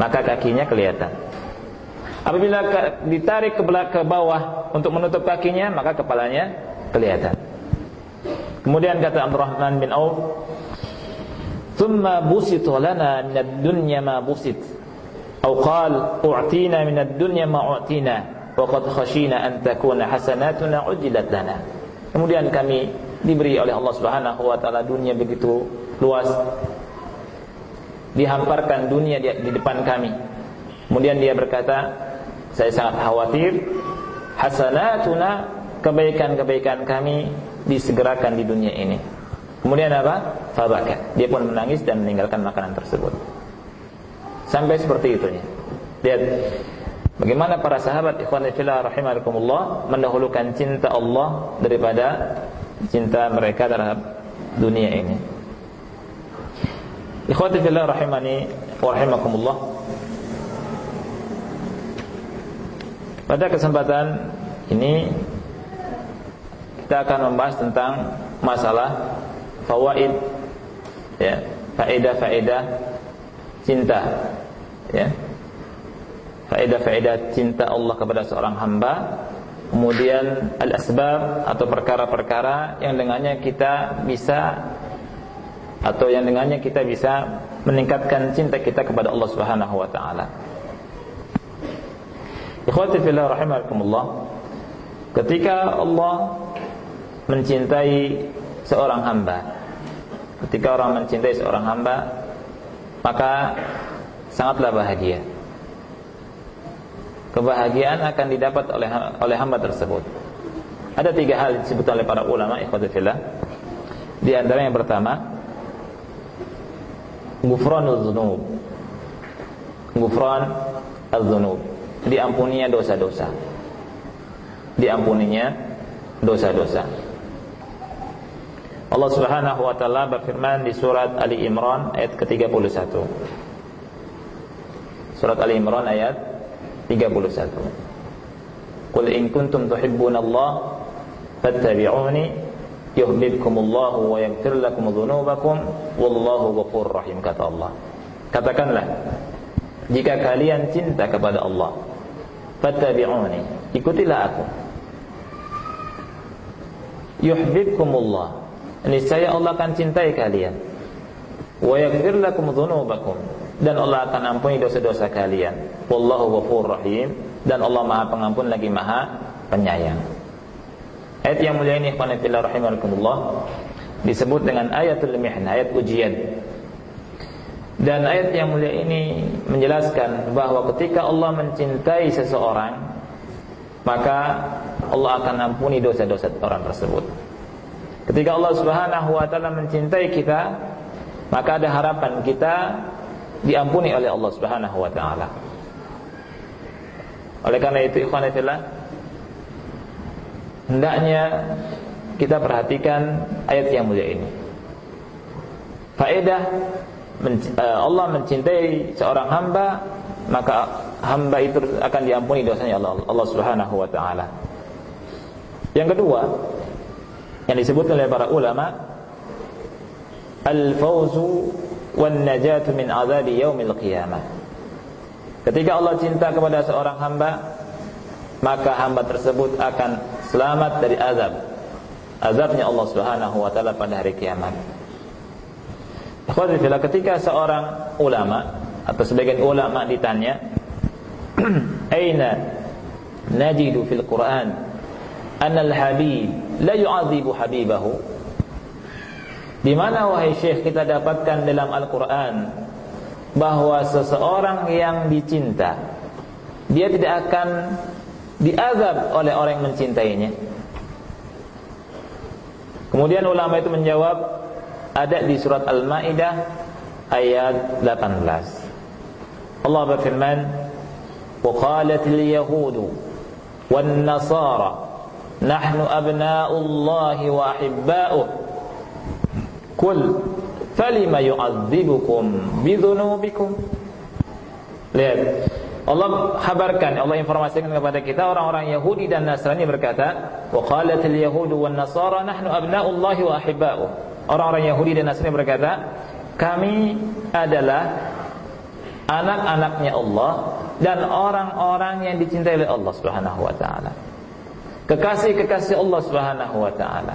A: maka kakinya kelihatan. Apabila ditarik ke ke bawah untuk menutup kakinya maka kepalanya kelihatan. Kemudian kata Abdurrahman bin Auf, "Thumma busita lana min ad-dunya ma busit." Atau qal, "U'tina min ad-dunya ma u'tina." Waqad khashina an takuna hasanatuna. Kemudian kami diberi oleh Allah Subhanahu wa taala dunia begitu luas. Dihamparkan dunia di, di depan kami. Kemudian dia berkata, saya sangat khawatir hasanatuna kebaikan-kebaikan kami disegerakan di dunia ini. Kemudian apa? Fabaka. Dia pun menangis dan meninggalkan makanan tersebut. Sampai seperti itunya. Lihat Bagaimana para sahabat ikhwan fillah rahimakumullah mendahulukan cinta Allah daripada cinta mereka terhadap dunia ini. Ikhwati fillah rahimani wa rahimakumullah. Pada kesempatan ini kita akan membahas tentang masalah fawaid ya, faedah-faedah cinta ya faedah-faedah cinta Allah kepada seorang hamba kemudian al-asbab atau perkara-perkara yang dengannya kita bisa atau yang dengannya kita bisa meningkatkan cinta kita kepada Allah Subhanahu wa taala. Ikhwati fillah rahimakumullah. Ketika Allah mencintai seorang hamba, ketika orang mencintai seorang hamba, maka sangatlah bahagia kebahagiaan akan didapat oleh oleh hamba tersebut. Ada tiga hal disebut oleh para ulama ikhwatifillah. Di antara yang pertama, ghufranul dzunub. Ghufran az-dzunub. Diampuninya dosa-dosa. Diampuninya dosa-dosa. Allah Subhanahu wa taala berfirman di surat Ali Imran ayat ke-31. Surat Ali Imran ayat 31 Qul in kuntum tuhibbuna Allah fattabi'uni yuhibbukumullahu wa yaghfir lakum dhunubakum wallahu ghafurur rahim kata Allah. Katakanlah jika kalian cinta kepada Allah fattabi'uni ikutilah aku. Yuhibbukumullah niscaya Allah akan cintai kalian wa yaghfir lakum dhunubakum dan Allah akan ampuni dosa-dosa kalian. Wallahu ghafurur rahim dan Allah Maha Pengampun lagi Maha Penyayang. Ayat yang mulia ini ikhwan fillah rahimakumullah disebut dengan ayatul mihna, ayat ujian. Dan ayat yang mulia ini menjelaskan bahwa ketika Allah mencintai seseorang maka Allah akan ampuni dosa-dosa orang tersebut. Ketika Allah Subhanahu wa taala mencintai kita, maka ada harapan kita diampuni oleh Allah Subhanahu wa taala. Oleh karena itu ikhwan fillah hendaknya kita perhatikan ayat yang mulia ini. Faedah eh, Allah mencintai seorang hamba maka hamba itu akan diampuni dosanya Allah, Allah Subhanahu wa taala. Yang kedua yang disebutkan oleh para ulama al-fawzu wan najatu min azabi yaumil qiyamah. Ketika Allah cinta kepada seorang hamba, maka hamba tersebut akan selamat dari azab. Azabnya Allah Subhanahu wa taala pada hari kiamat. Ikhwatifillah ketika seorang ulama atau sebagian ulama ditanya, "Aina najidu fil Qur'an anna al-habib la yu'adhibu habibahu?" Di mana wahai Syekh kita dapatkan dalam Al-Qur'an bahwa seseorang yang dicinta dia tidak akan diazab oleh orang yang mencintainya. Kemudian ulama itu menjawab ada di surat Al-Maidah ayat 18. Allah berfirman, "Wa nasara nahnu abna'ullahi wa ahibba'uh." Kul falima yu'adzibukum bidzunubikum. Lihat. Allah habarkan, Allah informasikan kepada kita orang-orang Yahudi dan Nasrani berkata, "Wa qalatil yahudu wan nasara nahnu abna'ullahi wa ahibba'uh." orang-orang Yahudi dan Nasrani berkata, kami adalah anak-anaknya Allah dan orang-orang yang dicintai oleh Allah Subhanahu wa taala. Kekasih-kekasih Allah Subhanahu wa taala.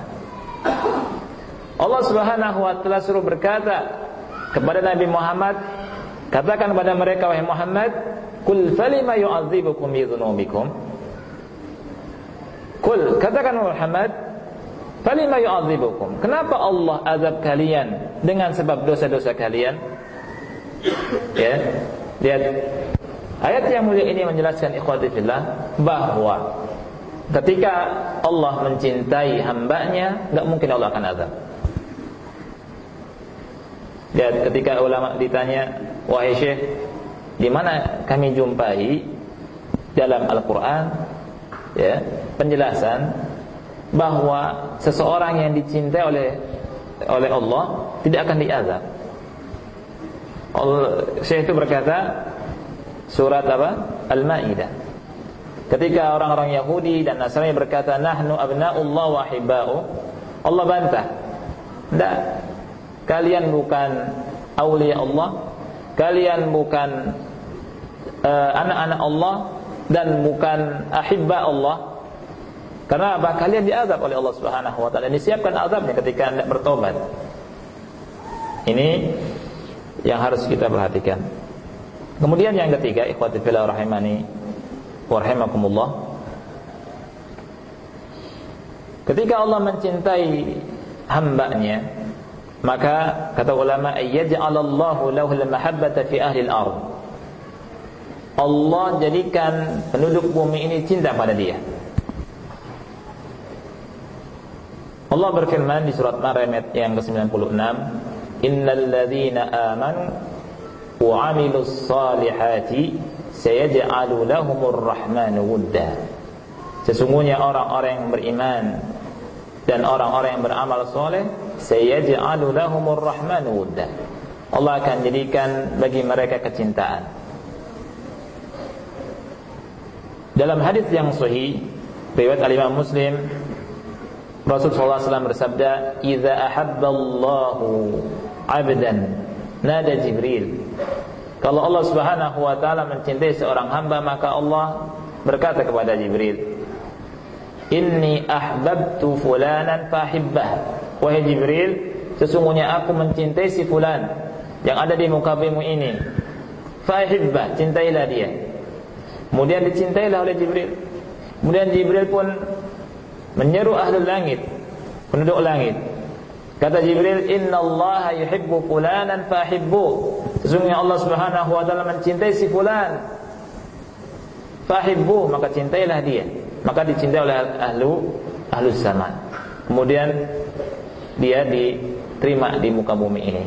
A: Allah Subhanahu wa taala suruh berkata kepada Nabi Muhammad, katakan kepada mereka wahai Muhammad, "Kul falima yu'adzibukum bi dzunubikum?" Kul katakan Muhammad, "Falima yu'adzibukum?" Kenapa Allah azab kalian dengan sebab dosa-dosa kalian? ya. Lihat ayat yang mulia ini menjelaskan ikhwati fillah bahwa ketika Allah mencintai hambanya, nggak mungkin Allah akan azab. Lihat ketika ulama ditanya, wahai syekh, di mana kami jumpai dalam Al-Quran ya, penjelasan bahwa seseorang yang dicintai oleh oleh Allah tidak akan diazab. Syekh itu berkata surat apa? Al-Maidah. Ketika orang-orang Yahudi dan Nasrani berkata nahnu abna'ullah wa hibba'u, Allah bantah. Tidak. Kalian bukan aulia Allah, kalian bukan uh, anak-anak Allah dan bukan ahibba Allah. Karena apa? Kalian diazab oleh Allah Subhanahu wa taala. Disiapkan azabnya ketika Anda bertobat. Ini yang harus kita perhatikan. Kemudian yang ketiga, ikhwati fillah rahimani wa rahimakumullah. Ketika Allah mencintai hambanya, maka kata ulama ayyaj'alallahu lahu al-mahabbata fi ahli al-ard. Allah jadikan penduduk bumi ini cinta pada dia. Allah berfirman di surat Maryam yang ke-96, innal ladzina amanu wa 'amilus salihati sayaj'alu lahumur rahmanu wudda. Sesungguhnya orang-orang yang beriman dan orang-orang yang beramal soleh sayaj'alu lahumur rahmanu wudda. Allah akan jadikan bagi mereka kecintaan. Dalam hadis yang sahih riwayat al-Imam Muslim Rasul SAW bersabda, "Idza ahabballahu 'abdan nada Jibril." Kalau Allah Subhanahu wa taala mencintai seorang hamba, maka Allah berkata kepada Jibril, "Inni ahbabtu fulanan fahibbah." Wahai Jibril, sesungguhnya aku mencintai si fulan yang ada di muka bumi ini. Fahibbah, cintailah dia. Kemudian dicintailah oleh Jibril. Kemudian Jibril pun menyeru ahlul langit, penduduk langit. Kata Jibril, "Inna Allah yuhibbu fulanan fahibbu." Sesungguhnya Allah Subhanahu wa taala mencintai si fulan. Fahibbu, maka cintailah dia. Maka dicintai oleh ahlu ahlu zaman. Kemudian dia diterima di muka bumi ini.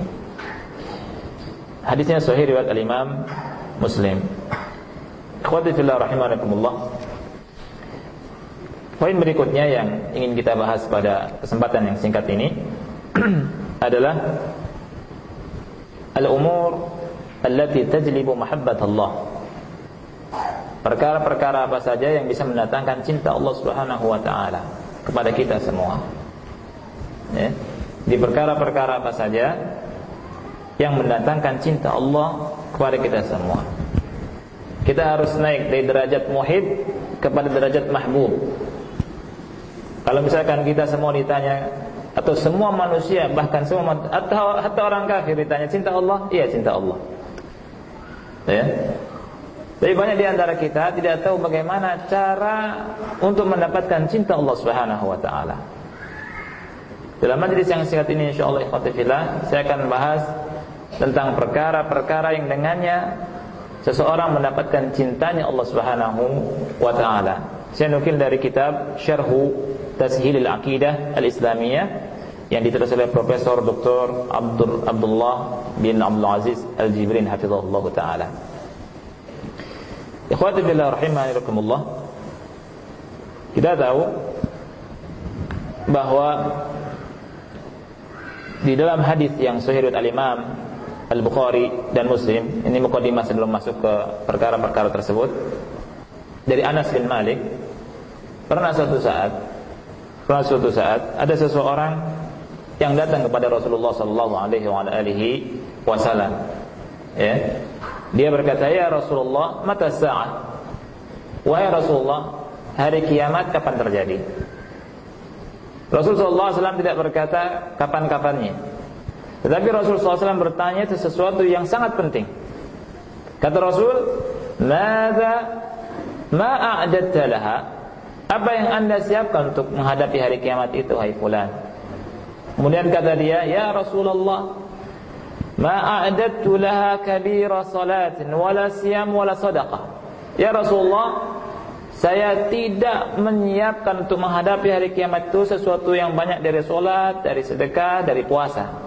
A: Hadisnya sahih riwayat al-Imam Muslim. Akhwati fillah rahimakumullah. Poin berikutnya yang ingin kita bahas pada kesempatan yang singkat ini adalah al-umur allati tajlibu mahabbat Allah. Perkara-perkara apa saja yang bisa mendatangkan cinta Allah Subhanahu wa taala kepada kita semua. Ya. Di perkara-perkara apa saja yang mendatangkan cinta Allah kepada kita semua. Kita harus naik dari derajat muhib kepada derajat mahbub. Kalau misalkan kita semua ditanya atau semua manusia bahkan semua atau hatta orang kafir ditanya cinta Allah, iya cinta Allah. Ya. Tapi banyak di antara kita tidak tahu bagaimana cara untuk mendapatkan cinta Allah Subhanahu wa taala. Dalam majlis yang singkat ini insyaallah ikhwatifillah saya akan bahas tentang perkara-perkara yang dengannya seseorang mendapatkan cintanya Allah Subhanahu wa taala. Saya nukil dari kitab Syarhu Tashilil Aqidah Al-Islamiyah yang ditulis oleh Profesor Dr. Abdul Abdullah bin Abdul Aziz Al-Jibrin hafizahullah taala. Ikhwati billah rahimahikumullah. Kita tahu bahwa di dalam hadis yang sahih Al-Imam Al-Bukhari dan Muslim, ini mukadimah sebelum masuk ke perkara-perkara tersebut. Dari Anas bin Malik, pernah suatu saat pada suatu saat ada seseorang yang datang kepada Rasulullah sallallahu alaihi wasallam. Ya. Dia berkata, "Ya Rasulullah, mata sa'ah?" Wahai Rasulullah, hari kiamat kapan terjadi? Rasulullah SAW tidak berkata kapan-kapannya. Tetapi Rasulullah SAW bertanya itu sesuatu yang sangat penting. Kata Rasul, "Mada ma a'dadta laha?" Apa yang Anda siapkan untuk menghadapi hari kiamat itu, hai fulan? Kemudian kata dia, "Ya Rasulullah, ma a'dadtu laha kabira salatin wala siyam wala sadaqah." Ya Rasulullah, saya tidak menyiapkan untuk menghadapi hari kiamat itu sesuatu yang banyak dari solat, dari sedekah, dari puasa.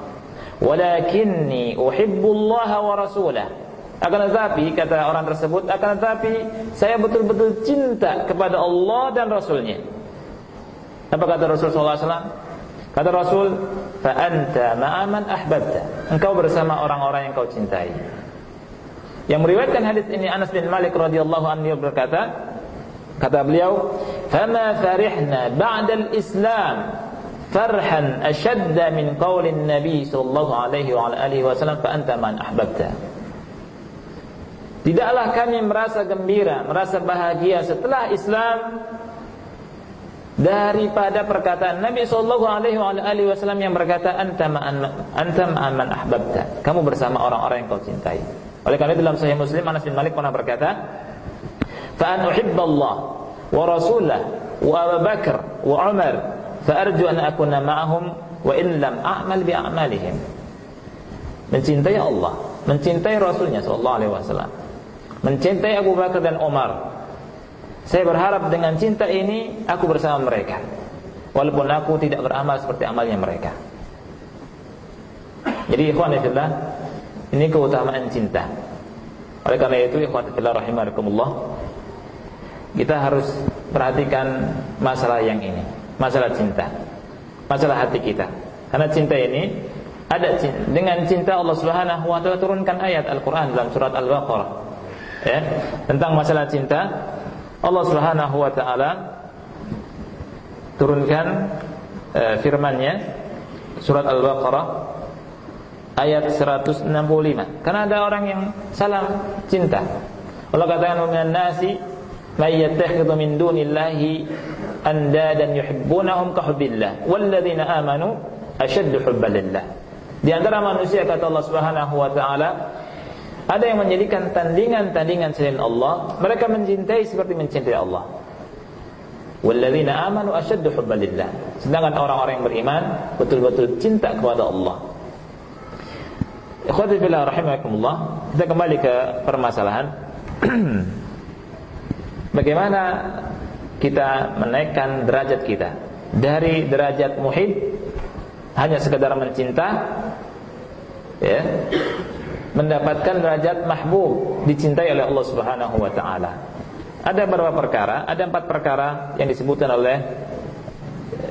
A: Walakinni uhibbullaha wa rasulah. Akan tetapi kata orang tersebut akan tetapi saya betul-betul cinta kepada Allah dan Rasulnya. Apa kata Rasul SAW? Kata Rasul, fa ma'aman ahbabta. Engkau bersama orang-orang yang kau cintai. Yang meriwayatkan hadis ini Anas bin Malik radhiyallahu anhu berkata, kata beliau, "Fama farihna ba'da al-Islam farhan ashadda min qaulin Nabi sallallahu alaihi wa alihi wasallam fa anta ahbabta." Tidaklah kami merasa gembira, merasa bahagia setelah Islam daripada perkataan Nabi sallallahu alaihi wasallam yang berkata antam aman ahbabta. Kamu bersama orang-orang yang kau cintai. Oleh karena itu dalam Sahih Muslim Anas bin Malik pernah berkata, "Fa an uhibballah wa rasulah wa Abu Bakar wa Umar fa an akuna ma'ahum wa in lam a'mal bi a'malihim." Mencintai Allah, mencintai Rasulnya sallallahu alaihi wasallam mencintai Abu Bakar dan Umar. Saya berharap dengan cinta ini aku bersama mereka. Walaupun aku tidak beramal seperti amalnya mereka. Jadi ikhwan fillah, ini keutamaan cinta. Oleh karena itu ikhwan fillah rahimakumullah, kita harus perhatikan masalah yang ini, masalah cinta. Masalah hati kita. Karena cinta ini ada dengan cinta Allah Subhanahu wa taala turunkan ayat Al-Qur'an dalam surat Al-Baqarah ya tentang masalah cinta Allah Subhanahu wa taala turunkan uh, firman-Nya surat Al-Baqarah ayat 165 karena ada orang yang salah cinta. Allah katakan minan nasi may yattakhidhu min dunillahi andadan yuhibbunahum ka hubbillah walladzina amanu ashaddu hubban lillah. Di antara manusia kata Allah Subhanahu wa taala ada yang menjadikan tandingan-tandingan selain Allah, mereka mencintai seperti mencintai Allah. Walladzina amanu asyaddu hubbalillah. Sedangkan orang-orang yang beriman betul-betul cinta kepada Allah. Ikhwati fillah rahimakumullah, kita kembali ke permasalahan bagaimana kita menaikkan derajat kita dari derajat muhib hanya sekedar mencinta ya mendapatkan derajat mahbub, dicintai oleh Allah Subhanahu wa taala. Ada beberapa perkara, ada empat perkara yang disebutkan oleh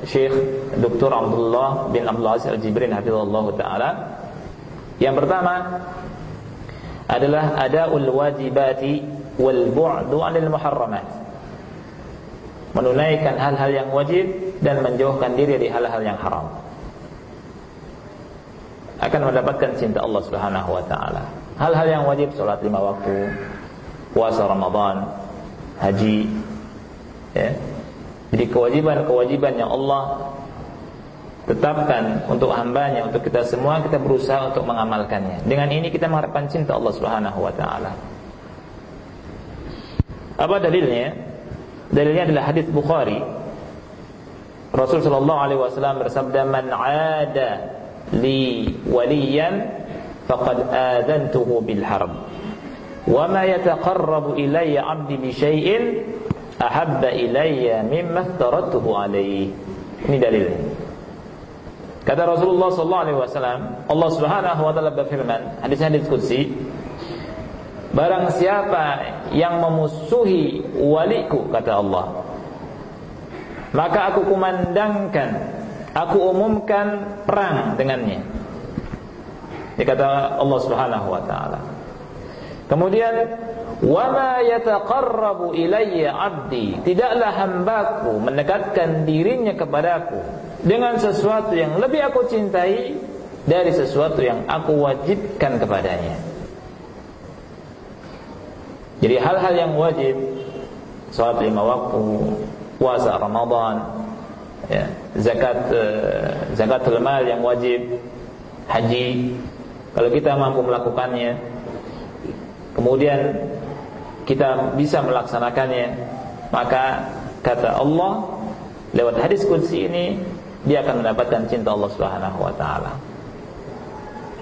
A: Syekh Dr. Abdullah bin Abdul Aziz Al-Jibrin hafizallahu taala. Yang pertama adalah adaul wajibati wal bu'du 'anil muharramat. Menunaikan hal-hal yang wajib dan menjauhkan diri dari hal-hal yang haram akan mendapatkan cinta Allah Subhanahu wa taala. Hal-hal yang wajib salat lima waktu, puasa Ramadan, haji ya. Jadi kewajiban-kewajiban yang Allah tetapkan untuk hambanya, untuk kita semua kita berusaha untuk mengamalkannya. Dengan ini kita mengharapkan cinta Allah Subhanahu wa taala. Apa dalilnya? Dalilnya adalah hadis Bukhari. Rasul sallallahu alaihi wasallam bersabda, "Man 'ada li waliyan faqad adantuhu bil harb. Wa ma yataqarrabu ilayya 'abdi bi syai'in ahabba ilayya mimma aftaratuhu alayhi. Ini dalilnya kata Rasulullah sallallahu alaihi wasallam Allah Subhanahu wa taala berfirman hadis hadis qudsi barang siapa yang memusuhi waliku kata Allah maka aku kumandangkan Aku umumkan perang dengannya. Dikata Allah Subhanahu wa taala. Kemudian wa ma yataqarrabu ilayya 'abdi tidaklah hambaku mendekatkan dirinya kepadaku dengan sesuatu yang lebih aku cintai dari sesuatu yang aku wajibkan kepadanya. Jadi hal-hal yang wajib salat lima waktu, puasa Ramadan, ya, zakat uh, zakatul mal yang wajib, haji kalau kita mampu melakukannya kemudian kita bisa melaksanakannya maka kata Allah lewat hadis qudsi ini dia akan mendapatkan cinta Allah Subhanahu wa taala.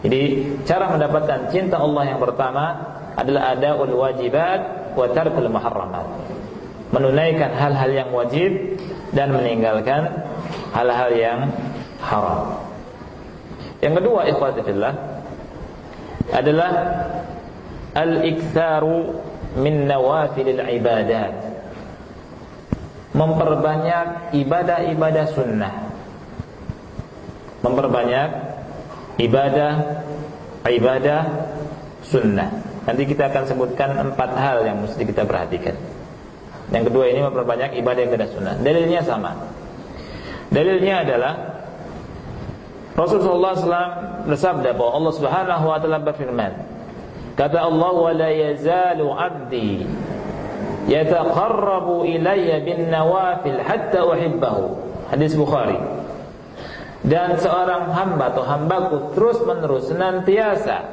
A: Jadi cara mendapatkan cinta Allah yang pertama adalah adaul wajibat wa tarkul muharramat. Menunaikan hal-hal yang wajib dan meninggalkan hal-hal yang haram. Yang kedua ikhwati fillah adalah al-iktsaru min nawafilil ibadat. Memperbanyak ibadah-ibadah sunnah. Memperbanyak ibadah ibadah sunnah. Nanti kita akan sebutkan empat hal yang mesti kita perhatikan. Yang kedua ini memperbanyak ibadah ibadah sunnah. Dalilnya sama. Dalilnya adalah Rasulullah SAW bersabda bahwa Allah Subhanahu wa taala berfirman Kata Allah wa la yazalu 'abdi yataqarrabu ilayya bin nawafil hatta uhibbahu. Hadis Bukhari. Dan seorang hamba atau hambaku terus menerus senantiasa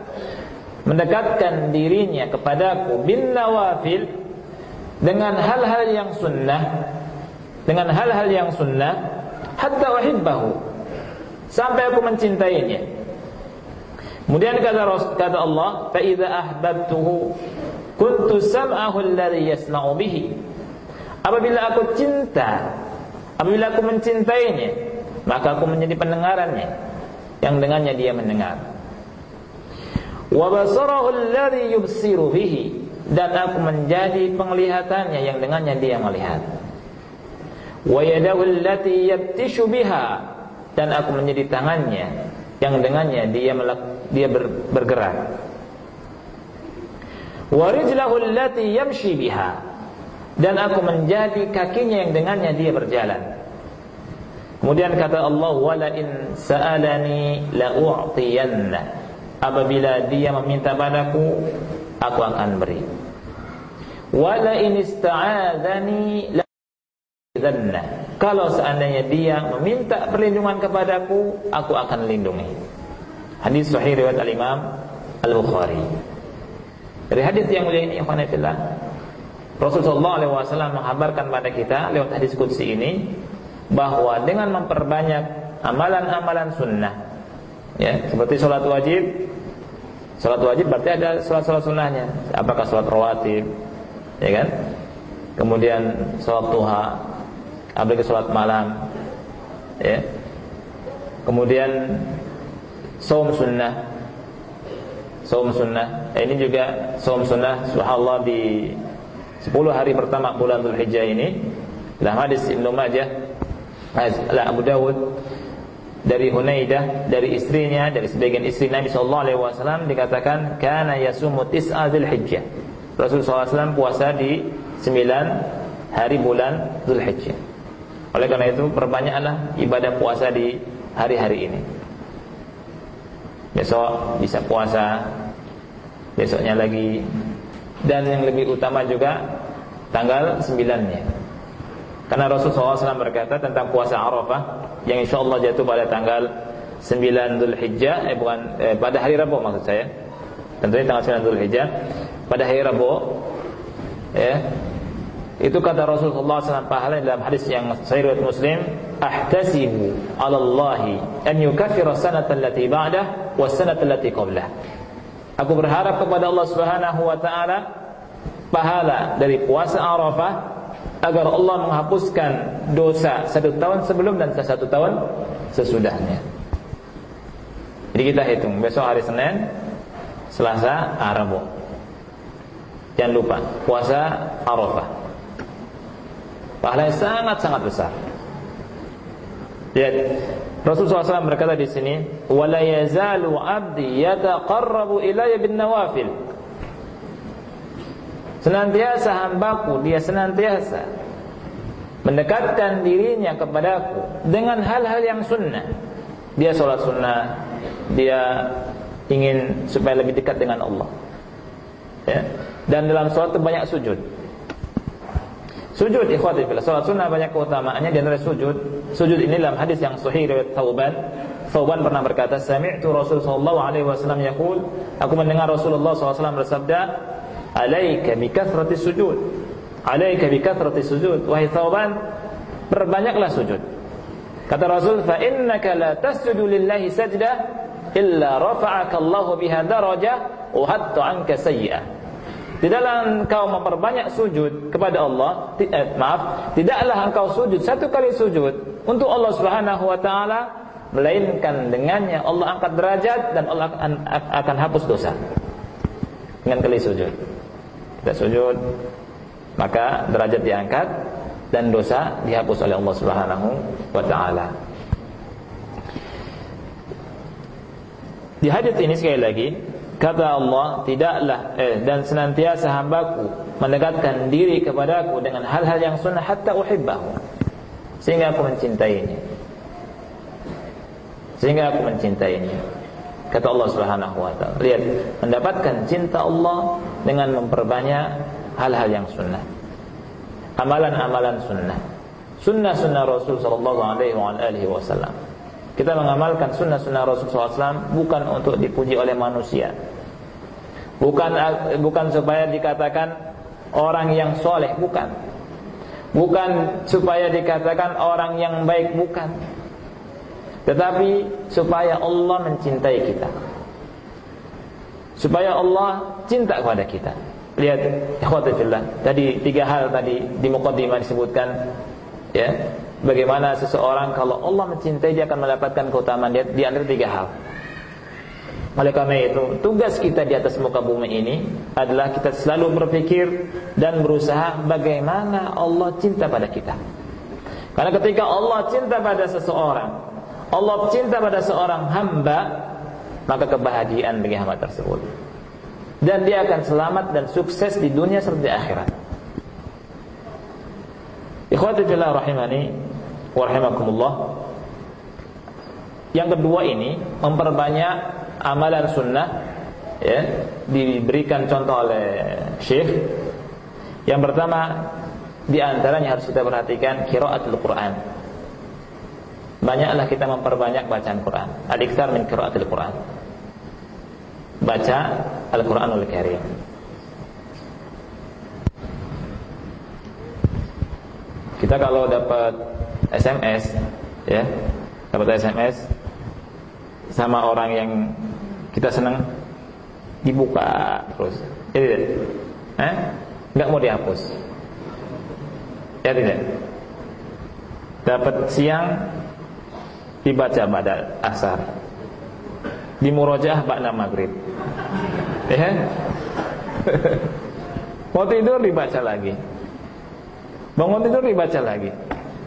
A: mendekatkan dirinya kepadaku bin nawafil dengan hal-hal yang sunnah dengan hal-hal yang sunnah hatta uhibbahu. Sampai aku mencintainya. Kemudian kata kata Allah fa idza ahbabtuhu kuntu sam'ahu alladhi yasma'u bihi. Apabila aku cinta apabila aku mencintainya maka aku menjadi pendengarannya yang dengannya dia mendengar. Wa basarahu alladhi yubsiru bihi dan aku menjadi penglihatannya yang dengannya dia melihat wa yadahu yabtishu biha dan aku menjadi tangannya yang dengannya dia dia ber, bergerak wa rijlahu allati yamshi biha dan aku menjadi kakinya yang dengannya dia berjalan Kemudian kata Allah wala in sa'alani la u'tiyanna. Apabila dia meminta padaku, aku akan beri. Wala in ista'adzani la. Kalau seandainya dia meminta perlindungan kepadaku, aku akan lindungi. Hadis sahih riwayat Al-Imam Al-Bukhari. Dari hadis yang mulia ini, ikhwanillah, Rasulullah SAW menghabarkan pada kita lewat hadis qudsi ini bahwa dengan memperbanyak amalan-amalan sunnah ya seperti sholat wajib sholat wajib berarti ada sholat-sholat sunnahnya apakah sholat rawatib ya kan? Kemudian sholat duha apalagi sholat malam ya. Kemudian saum sunnah saum sunnah. Eh, ini juga saum sunnah subhanallah di 10 hari pertama bulan Dzulhijjah ini. Dalam hadis Ibnu Majah lah Abu Dawud dari Hunaidah dari istrinya dari sebagian istri Nabi sallallahu alaihi wasallam dikatakan kana yasumu tis'a Dzulhijjah. Rasul SAW puasa di 9 hari bulan Dzulhijjah. Oleh karena itu perbanyaklah ibadah puasa di hari-hari ini. Besok bisa puasa, besoknya lagi dan yang lebih utama juga tanggal 9-nya. Karena Rasulullah SAW berkata tentang puasa Arafah yang insya Allah jatuh pada tanggal 9 Dhul Hijjah, eh bukan eh, pada hari Rabu maksud saya. Tentunya tanggal 9 Dhul Hijjah pada hari Rabu ya. Itu kata Rasulullah SAW pahala dalam hadis yang sahih riwayat Muslim, "Ahtasibu 'ala Allah an yukaffira sanata allati ba'dah wa sanata allati qablah." Aku berharap kepada Allah Subhanahu wa taala pahala dari puasa Arafah agar Allah menghapuskan dosa satu tahun sebelum dan satu tahun sesudahnya. Jadi kita hitung besok hari Senin, Selasa, Rabu. Jangan lupa puasa Arafah. Pahalanya sangat-sangat besar. Lihat Rasulullah SAW berkata di sini, "Wala yazalu 'abdi yataqarrabu ilayya bin nawafil." Senantiasa hambaku dia senantiasa mendekatkan dirinya kepadaku dengan hal-hal yang sunnah. Dia sholat sunnah, dia ingin supaya lebih dekat dengan Allah. Ya. Dan dalam sholat itu banyak sujud. Sujud ikhwati fillah. Salat sunnah banyak keutamaannya di sujud. Sujud ini dalam hadis yang sahih riwayat Thauban. Thauban pernah berkata, "Sami'tu Rasul sallallahu alaihi wasallam yaqul, aku mendengar Rasulullah SAW bersabda, "Alaika bi kathrati sujud." Alaika bi kathrati sujud. Wahai Thauban, perbanyaklah sujud. Kata Rasul, "Fa innaka la tasjudu lillahi sajdah illa rafa'aka Allah biha darajah wa hatta anka sayyi'ah." Tidaklah engkau memperbanyak sujud kepada Allah, eh, maaf, tidaklah engkau sujud satu kali sujud untuk Allah Subhanahu wa taala melainkan dengannya Allah angkat derajat dan Allah akan, akan hapus dosa. Dengan kali sujud. Kita sujud maka derajat diangkat dan dosa dihapus oleh Allah Subhanahu wa taala. Di hadis ini sekali lagi Kata Allah, tidaklah eh, dan senantiasa hambaku mendekatkan diri kepadaku dengan hal-hal yang sunnah hatta uhibbahu. Sehingga aku mencintainya. Sehingga aku mencintainya. Kata Allah Subhanahu wa taala. Lihat, mendapatkan cinta Allah dengan memperbanyak hal-hal yang sunnah. Amalan-amalan sunnah. Sunnah-sunnah Rasul sallallahu alaihi wasallam. Kita mengamalkan sunnah-sunnah Rasulullah SAW bukan untuk dipuji oleh manusia. Bukan bukan supaya dikatakan orang yang soleh, bukan. Bukan supaya dikatakan orang yang baik, bukan. Tetapi supaya Allah mencintai kita. Supaya Allah cinta kepada kita. Lihat, ikhwatifillah. Tadi tiga hal tadi di mukaddimah disebutkan ya bagaimana seseorang kalau Allah mencintai dia akan mendapatkan keutamaan dia di antara tiga hal. Oleh karena itu, tugas kita di atas muka bumi ini adalah kita selalu berpikir dan berusaha bagaimana Allah cinta pada kita. Karena ketika Allah cinta pada seseorang, Allah cinta pada seorang hamba, maka kebahagiaan bagi hamba tersebut. Dan dia akan selamat dan sukses di dunia serta di akhirat. Ikhwati fillah rahimani wa rahimakumullah. Yang kedua ini memperbanyak amalan sunnah ya diberikan contoh oleh Syekh. Yang pertama di antaranya harus kita perhatikan qiraatul Quran. Banyaklah kita memperbanyak bacaan Quran. Al-iktsar min qiraatil Quran. Baca Al-Qur'anul Karim. Kita kalau dapat SMS ya, dapat SMS sama orang yang kita senang dibuka terus. Ya tidak? Eh? Enggak mau dihapus. Ya tidak? Dapat siang dibaca pada asar. Di murojaah ba'da maghrib. Ya? Mau tidur dibaca lagi. Bangun tidur dibaca lagi.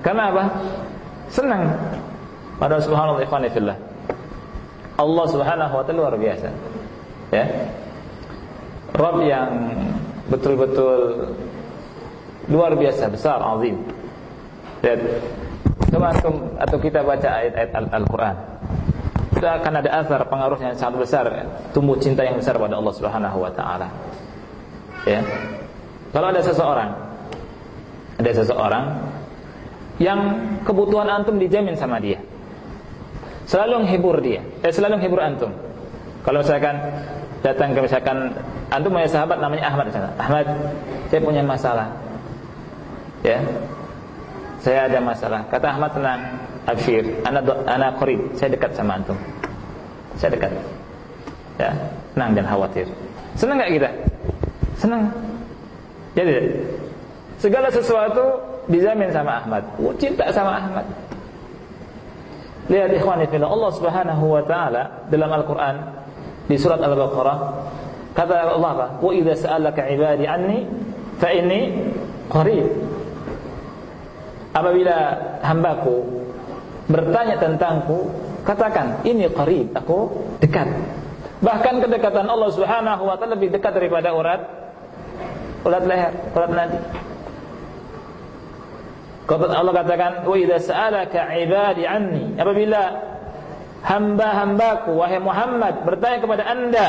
A: Karena apa? Senang. Pada subhanallah ikhwan fillah. Allah Subhanahu wa taala luar biasa. Ya. Rabb yang betul-betul luar biasa besar, azim. Lihat. Coba atau kita baca ayat-ayat Al-Qur'an. Itu akan ada asar pengaruhnya yang sangat besar, tumbuh cinta yang besar pada Allah Subhanahu wa taala. Ya. Kalau ada seseorang ada seseorang yang kebutuhan antum dijamin sama dia. Selalu menghibur dia, eh, selalu menghibur antum. Kalau misalkan datang ke misalkan antum punya sahabat namanya Ahmad misalkan. Ahmad, saya punya masalah. Ya. Saya ada masalah. Kata Ahmad tenang, abshir, anak anak saya dekat sama antum. Saya dekat. Ya, tenang dan khawatir. Senang enggak kita? Senang. Jadi Segala sesuatu dijamin sama Ahmad. Oh, cinta sama Ahmad. Lihat ikhwan fillah Allah Subhanahu wa taala dalam Al-Qur'an di surat Al-Baqarah kata Allah apa? "Wa idza sa'alaka 'ibadi 'anni fa inni qarib." Apabila hambaku bertanya tentangku, katakan, "Ini qarib, aku dekat." Bahkan kedekatan Allah Subhanahu wa taala lebih dekat daripada urat urat leher, urat nadi. Allah katakan, "Wa idza sa'alaka 'ibadi 'anni." Apabila hamba-hambaku wahai Muhammad bertanya kepada Anda,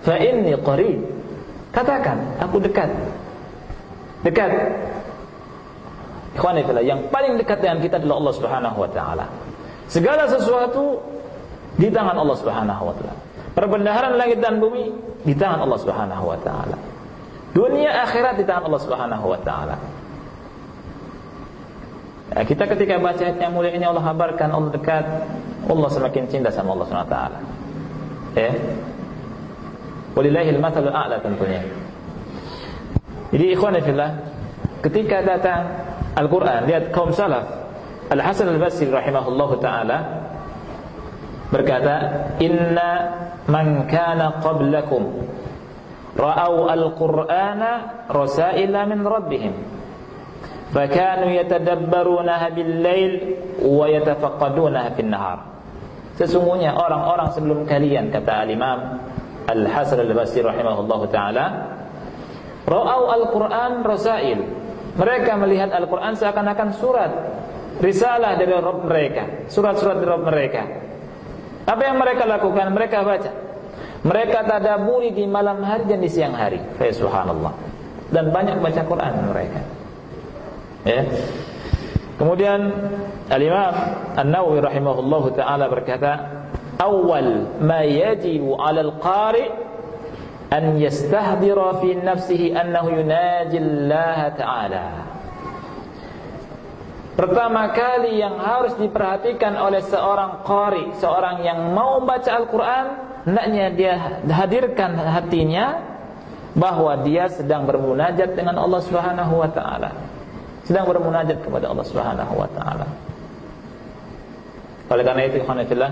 A: "Fa inni qarib." Katakan, aku dekat. Dekat. Ikhwanifillah, yang paling dekat dengan kita adalah Allah Subhanahu wa taala. Segala sesuatu di tangan Allah Subhanahu wa taala. Perbendaharaan langit dan bumi di tangan Allah Subhanahu wa taala. Dunia akhirat di tangan Allah Subhanahu wa taala. Ya, kita ketika baca ayat yang mulia ini Allah kabarkan Allah dekat, Allah semakin cinta sama Allah Subhanahu wa taala. Ya. Walillahil mathalul a'la tentunya. Jadi ikhwan ketika datang Al-Qur'an, lihat kaum salaf, Al-Hasan Al-Basri rahimahullahu taala berkata, "Inna man kana qablakum ra'au al-Qur'ana rasaila min rabbihim." Fakanu yatadabbarunaha bil-lail wa yatafaqadunaha bin-nahar Sesungguhnya orang-orang sebelum kalian kata al-Imam Al-Hasan Al-Basri rahimahullahu taala, ra'au al-Qur'an rasail. Mereka melihat Al-Qur'an seakan-akan surat risalah dari Rabb mereka, surat-surat dari Rabb mereka. Apa yang mereka lakukan? Mereka baca. Mereka tadaburi di malam hari dan di siang hari. Fa subhanallah. Dan banyak baca Quran mereka. Ya. Kemudian Al-Imam An-Nawawi rahimahullahu taala berkata, "Awwal ma yajibu 'ala al-qari' an yastahdira fi nafsihi annahu yunaji Allah taala." Pertama kali yang harus diperhatikan oleh seorang qari, seorang yang mau baca Al-Qur'an, hendaknya dia hadirkan hatinya bahwa dia sedang bermunajat dengan Allah Subhanahu wa taala sedang bermunajat kepada Allah Subhanahu wa taala. Oleh karena itu ikhwanillah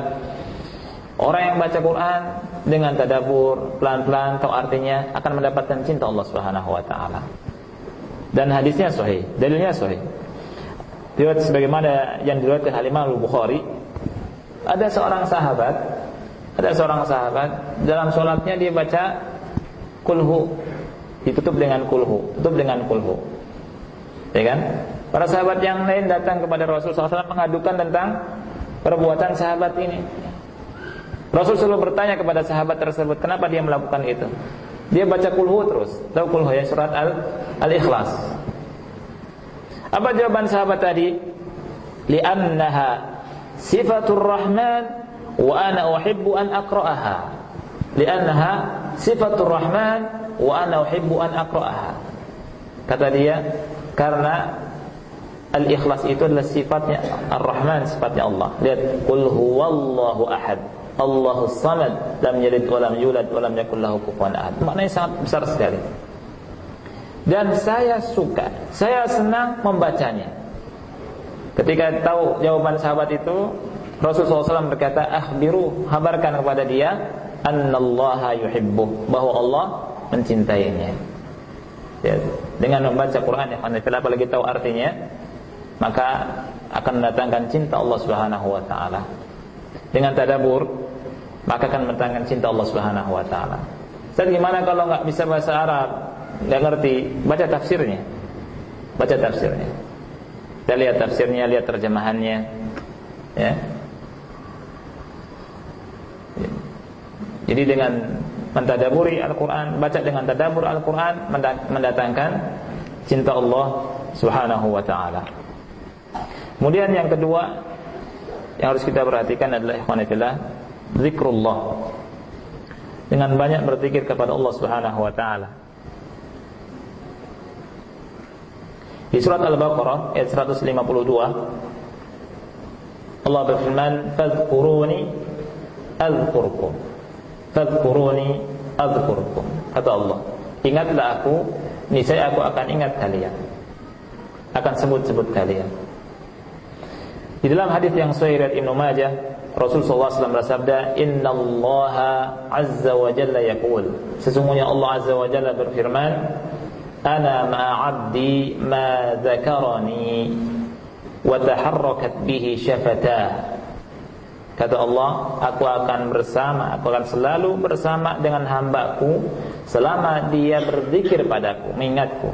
A: orang yang baca Quran dengan tadabur pelan-pelan tahu artinya akan mendapatkan cinta Allah Subhanahu wa taala. Dan hadisnya sahih, dalilnya sahih. Riwayat sebagaimana yang diriwayatkan oleh Imam Al-Bukhari, ada seorang sahabat, ada seorang sahabat dalam sholatnya dia baca kulhu, ditutup dengan kulhu, tutup dengan kulhu. Ya kan? Para sahabat yang lain datang kepada Rasul SAW mengadukan tentang perbuatan sahabat ini. Rasul selalu bertanya kepada sahabat tersebut, kenapa dia melakukan itu? Dia baca kulhu terus. Tahu kulhu ya surat Al Al-Ikhlas. Apa jawaban sahabat tadi? Li'annaha sifatur Rahman wa ana uhibbu an aqra'aha. Li'annaha sifatur Rahman wa ana uhibbu an aqra'aha. Kata dia, karena al-ikhlas itu adalah sifatnya Ar-Rahman, sifatnya Allah. Lihat, qul huwallahu ahad. Allahu samad, lam yalid wa lam yulad wa lam yakul lahu kufuwan ahad. Maknanya sangat besar sekali. Dan saya suka, saya senang membacanya. Ketika tahu jawaban sahabat itu, Rasulullah SAW berkata, "Akhbiru, habarkan kepada dia annallaha yuhibbu, bahwa Allah mencintainya." Ya, dengan membaca Quran yang apalagi tahu artinya, maka akan mendatangkan cinta Allah Subhanahu wa taala. Dengan tadabur, maka akan mendatangkan cinta Allah Subhanahu wa taala. Saya gimana kalau nggak bisa bahasa Arab, nggak ngerti, baca tafsirnya. Baca tafsirnya. Kita lihat tafsirnya, lihat terjemahannya. Ya. Jadi dengan mentadaburi Al-Quran, baca dengan tadabur Al-Quran, mendatangkan cinta Allah Subhanahu wa Ta'ala. Kemudian yang kedua yang harus kita perhatikan adalah ikhwanillah zikrullah. Dengan banyak berzikir kepada Allah Subhanahu wa taala. Di surat Al-Baqarah ayat 152 Allah berfirman, "Fadhkuruni azkurkum." Fadkuruni adkurkum Kata Allah Ingatlah aku Niscaya aku akan ingat kalian. Akan sebut-sebut kalian. Di dalam hadis yang sahih Ibnu Majah Rasulullah SAW bersabda Inna Allah Azza wa Jalla yakul Sesungguhnya Allah Azza wa Jalla berfirman Ana ma'abdi ma zakarani Wa taharrakat bihi syafatah Kata Allah, aku akan bersama, aku akan selalu bersama dengan hambaku selama dia berzikir padaku, mengingatku.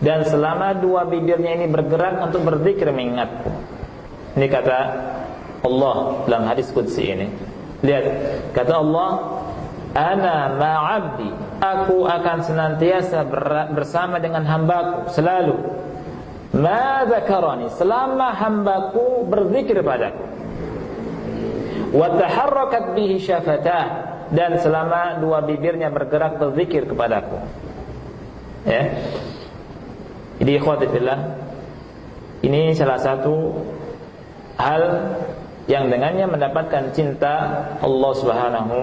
A: dan selama dua bibirnya ini bergerak untuk berzikir mengingatku. Ini kata Allah dalam hadis qudsi ini. Lihat, kata Allah, "Ana ma'abdi." Aku akan senantiasa bersama dengan hambaku selalu. Ma dzakarani, selama hambaku berzikir padaku. Wa taharrakat bihi syafatah dan selama dua bibirnya bergerak berzikir kepadaku. Ya. Jadi ikhwatillah ini salah satu hal yang dengannya mendapatkan cinta Allah Subhanahu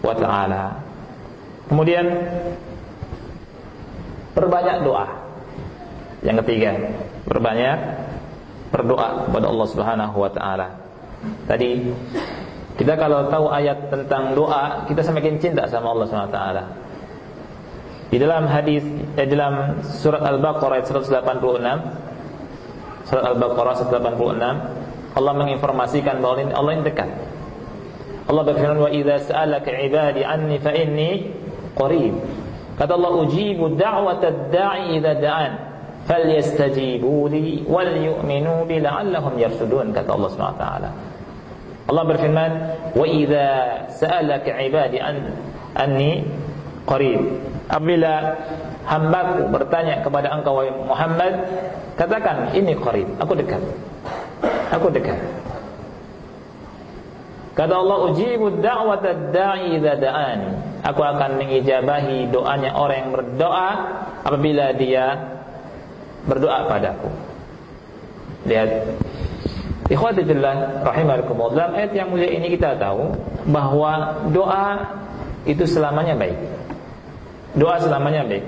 A: wa taala. Kemudian perbanyak doa. Yang ketiga, perbanyak berdoa kepada Allah Subhanahu wa taala. Tadi kita kalau tahu ayat tentang doa, kita semakin cinta sama Allah taala. Di dalam hadis eh, dalam surat Al-Baqarah ayat 186 Surat Al-Baqarah 186 Allah menginformasikan bahwa Allah yang dekat. Allah berfirman wa idza sa'alaka 'ibadi anni fa inni qarib. Kata Allah ujibu da'watad da'i idza da'an falyastajibu li wal yu'minu bi la'allahum yarshudun kata Allah Subhanahu wa taala. Allah berfirman wa idza sa'alaka 'ibadi an anni qarib. Apabila hambaku bertanya kepada engkau Muhammad katakan ini qarib aku dekat. Aku dekat. Kata Allah ujibu da'wata da'i idza da'ani. Aku akan mengijabahi doanya orang yang berdoa apabila dia berdoa padaku lihat Ikhwati fillah rahimakumullah dalam ayat yang mulia ini kita tahu bahwa doa itu selamanya baik Doa selamanya baik.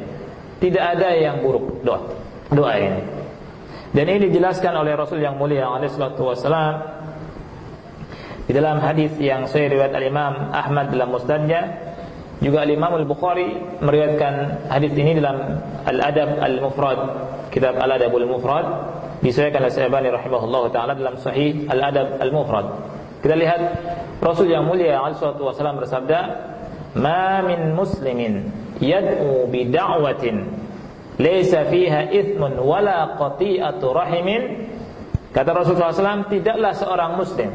A: Tidak ada yang buruk doa. Doa ini. Dan ini dijelaskan oleh Rasul yang mulia alaihi wasalam di dalam hadis yang saya riwayat al-Imam Ahmad dalam musnadnya juga al-Imam Al-Bukhari meriwayatkan hadis ini dalam Al-Adab Al-Mufrad, kitab Al-Adab Al-Mufrad disahihkan oleh Syaikhani rahimahullah taala dalam Sahih Al-Adab Al-Mufrad. Kita lihat Rasul yang mulia alaihi wasalam bersabda, "Ma min muslimin yad'u bi da'watin laysa fiha ithmun wala qati'atu rahimin kata Rasulullah SAW tidaklah seorang muslim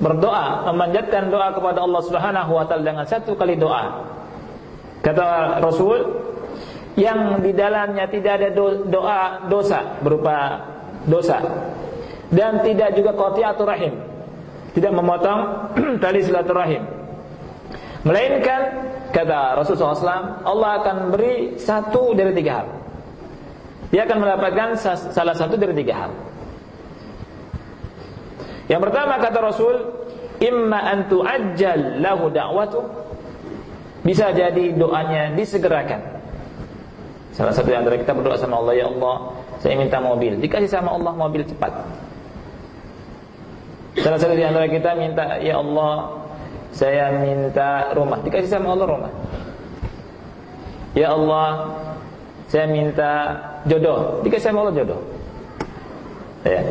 A: berdoa memanjatkan doa kepada Allah Subhanahu wa taala dengan satu kali doa kata Rasul yang di dalamnya tidak ada doa dosa berupa dosa dan tidak juga qati'atu rahim tidak memotong tali silaturahim melainkan Kata Rasulullah SAW, Allah akan beri satu dari tiga hal. Dia akan mendapatkan salah satu dari tiga hal. Yang pertama kata Rasul, imma an tu'ajjal lahu da'watu bisa jadi doanya disegerakan. Salah satu yang antara kita berdoa sama Allah, ya Allah, saya minta mobil. Dikasih sama Allah mobil cepat. Salah satu di antara kita minta, ya Allah, saya minta rumah. Dikasih sama Allah rumah. Ya Allah saya minta jodoh. Dikasih sama Allah jodoh. Ya.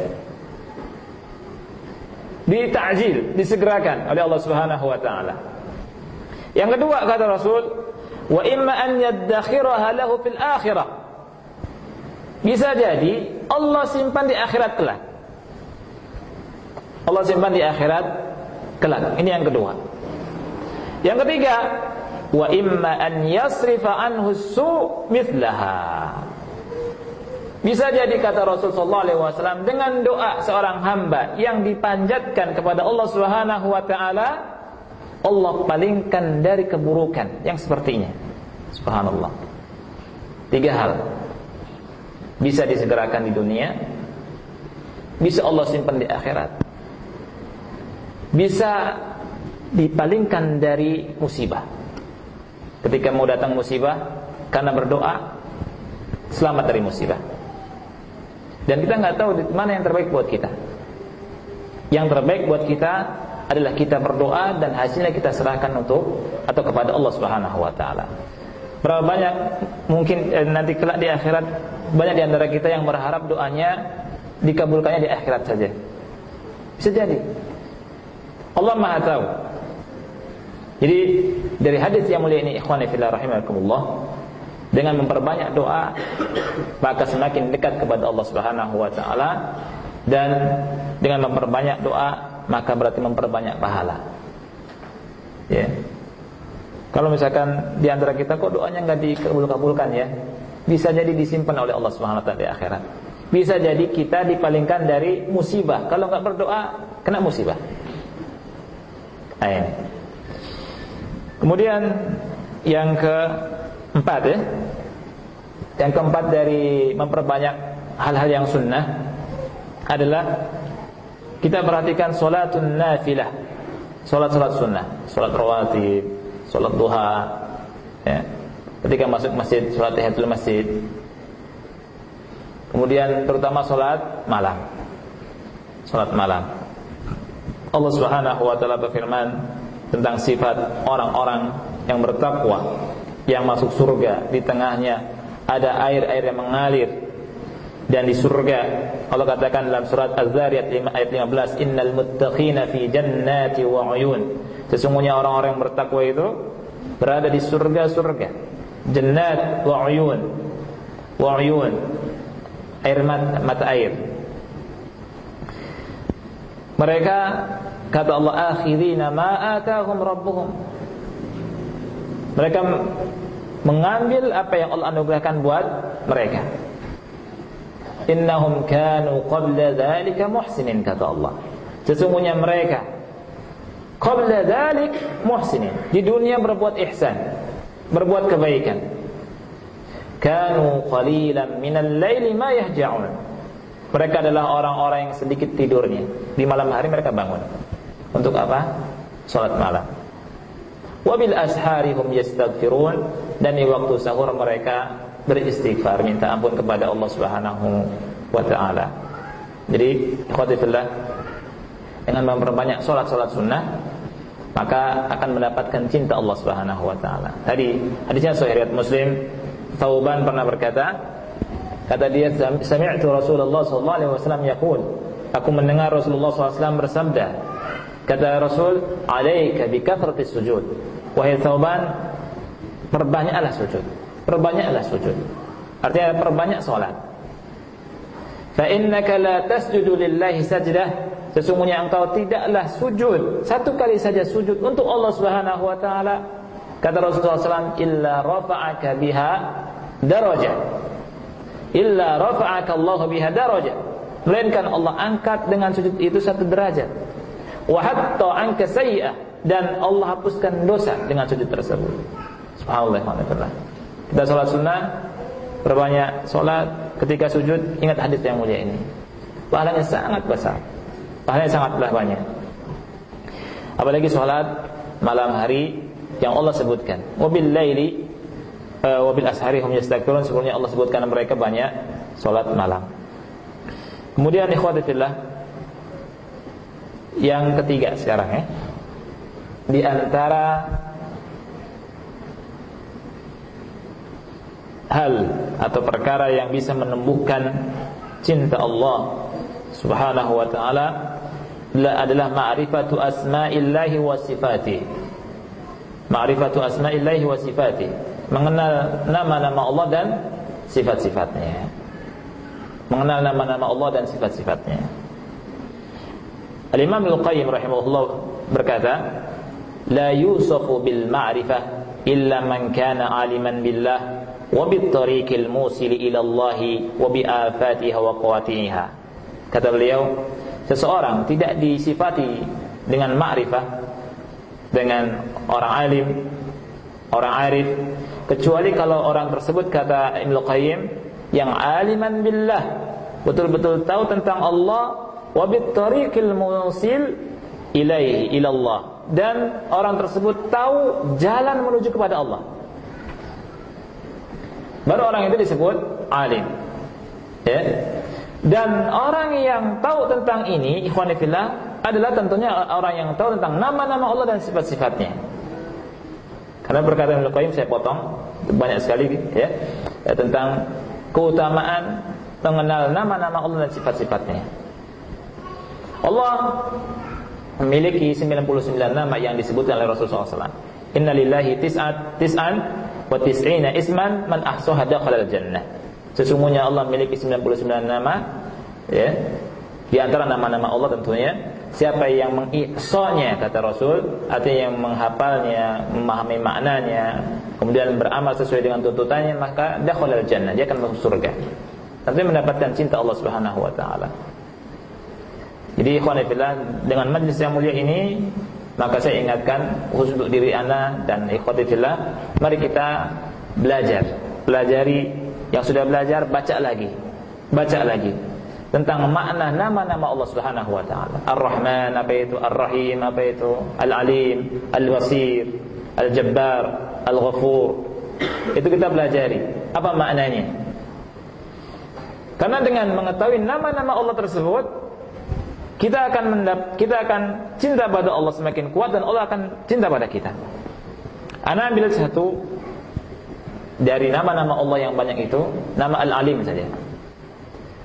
A: Ditajil disegerakan oleh Allah Subhanahu wa taala. Yang kedua kata Rasul wa imma an yaddakhiraha lahu fil akhirah. Bisa jadi Allah simpan di akhirat kelak. Allah simpan di akhirat kelak. Ini yang kedua. Yang ketiga, wa imma an yasrifa anhu su mithlaha. Bisa jadi kata Rasulullah SAW dengan doa seorang hamba yang dipanjatkan kepada Allah Subhanahu Wa Taala, Allah palingkan dari keburukan yang sepertinya. Subhanallah. Tiga hal bisa disegerakan di dunia, bisa Allah simpan di akhirat, bisa dipalingkan dari musibah. Ketika mau datang musibah, karena berdoa selamat dari musibah. Dan kita nggak tahu mana yang terbaik buat kita. Yang terbaik buat kita adalah kita berdoa dan hasilnya kita serahkan untuk atau kepada Allah Subhanahu wa taala. Berapa banyak mungkin eh, nanti kelak di akhirat banyak di antara kita yang berharap doanya dikabulkannya di akhirat saja. Bisa jadi. Allah Maha tahu jadi dari hadis yang mulia ini ikhwan fillah rahimakumullah Dengan memperbanyak doa maka semakin dekat kepada Allah Subhanahu wa taala dan dengan memperbanyak doa maka berarti memperbanyak pahala. Ya. Kalau misalkan di antara kita kok doanya nggak dikabul-kabulkan ya, bisa jadi disimpan oleh Allah Subhanahu wa taala di akhirat. Bisa jadi kita dipalingkan dari musibah. Kalau nggak berdoa, kena musibah. Kemudian yang keempat ya, yang keempat dari memperbanyak hal-hal yang sunnah adalah kita perhatikan solatun nafilah, solat-solat sunnah, solat rawatib, solat duha, ya. Ketika masuk masjid, solat tahiyatul masjid, Kemudian terutama sholat malam. Sholat malam. Allah subhanahu wa ta'ala berfirman Tentang sifat orang-orang yang bertakwa Yang masuk surga Di tengahnya. Ada air-air yang mengalir Dan di surga Allah katakan dalam surat Az-Zariyat ayat 15 Innal muttaqina fi jannati wa uyun Sesungguhnya orang-orang yang bertakwa itu Berada di surga-surga Jannat wa uyun Wa uyun air mata, mata air. Mereka kata Allah akhirina ma atahum rabbuhum. Mereka mengambil apa yang Allah anugerahkan buat mereka. Innahum kanu qabla dzalika muhsinin kata Allah. Sesungguhnya mereka qabla dzalik muhsinin. Di dunia berbuat ihsan, berbuat kebaikan kanu qalilan minal laili ma yahja'un. Mereka adalah orang-orang yang sedikit tidurnya. Di malam hari mereka bangun. Untuk apa? Salat malam. Wabil ashari hum yastaghfirun dan di waktu sahur mereka beristighfar minta ampun kepada Allah Subhanahu wa taala. Jadi, ikhwatifillah dengan memperbanyak salat-salat sunnah maka akan mendapatkan cinta Allah Subhanahu wa taala. Tadi hadisnya sahih Muslim Tauban pernah berkata, kata dia, "Sami'tu Rasulullah sallallahu alaihi wasallam yaqul." Aku mendengar Rasulullah SAW bersabda. Kata Rasul, "Alaika bi kathratis sujud." Wahai Tauban, perbanyaklah sujud. Perbanyaklah sujud. Artinya perbanyak salat. Fa innaka la tasjudu lillahi. Sesungguhnya engkau tidaklah sujud satu kali saja sujud untuk Allah Subhanahu wa taala Kata Rasulullah SAW, illa rafa'aka biha daraja. Illa rafa'aka Allah biha daraja. Melainkan Allah angkat dengan sujud itu satu derajat. Wa hatta anka dan Allah hapuskan dosa dengan sujud tersebut. Subhanallah wa Kita sholat sunnah Berbanyak sholat Ketika sujud Ingat hadis yang mulia ini Pahalanya sangat besar Pahalanya sangatlah banyak Apalagi sholat Malam hari yang Allah sebutkan. Wabil laili uh, wabil ashari hum sebelumnya Allah sebutkan mereka banyak salat malam. Kemudian ikhwati fillah yang ketiga sekarang ya. Di antara hal atau perkara yang bisa menumbuhkan cinta Allah Subhanahu wa taala adalah ma'rifatu asma'illahi wa sifatihi Ma'rifatu asma'illahi wa sifati. Mengenal nama-nama Allah dan sifat-sifatnya. Mengenal nama-nama Allah dan sifat-sifatnya. Al-Imam Al-Qayyim rahimahullah berkata La yusafu bil ma'rifah Illa man kana aliman billah Tariqil ila Allah Wa afatiha wa qawatiha Kata beliau Seseorang tidak disifati dengan ma'rifah dengan orang alim, orang arif, kecuali kalau orang tersebut kata Ibnu Qayyim yang aliman billah, betul-betul tahu tentang Allah wa bitariqil musil ilaihi ilallah dan orang tersebut tahu jalan menuju kepada Allah. Baru orang itu disebut alim. Ya. Dan orang yang tahu tentang ini, ikhwanifillah, adalah tentunya orang yang tahu tentang nama-nama Allah dan sifat-sifatnya. Karena berkata Ibnu Qayyim saya potong banyak sekali ya, ya tentang keutamaan mengenal nama-nama Allah dan sifat-sifatnya. Allah memiliki 99 nama yang disebutkan oleh Rasulullah SAW. Inna lillahi tis'at tis'an wa tis'ina isman man ahsaha dakhala jannah. Sesungguhnya Allah memiliki 99 nama ya. Di antara nama-nama Allah tentunya siapa yang mengihsanya kata Rasul artinya yang menghafalnya, memahami maknanya, kemudian beramal sesuai dengan tuntutannya maka dakhala jannah, dia akan masuk surga. Tentunya mendapatkan cinta Allah Subhanahu wa taala. Jadi ikhwan dengan majlis yang mulia ini maka saya ingatkan khusus untuk diri anda dan ikhwati mari kita belajar. Pelajari yang sudah belajar baca lagi. Baca lagi. Tentang makna nama-nama Allah Subhanahu wa taala. Ar-Rahman apa itu? Ar-Rahim apa itu? Al-Alim Al-Basir Al-Jabbar Al-Ghafur. Itu kita pelajari. Apa maknanya? Karena dengan mengetahui nama-nama Allah tersebut kita akan mendap kita akan cinta pada Allah semakin kuat dan Allah akan cinta pada kita. Ana ambil satu dari nama-nama Allah yang banyak itu, nama Al-Alim saja.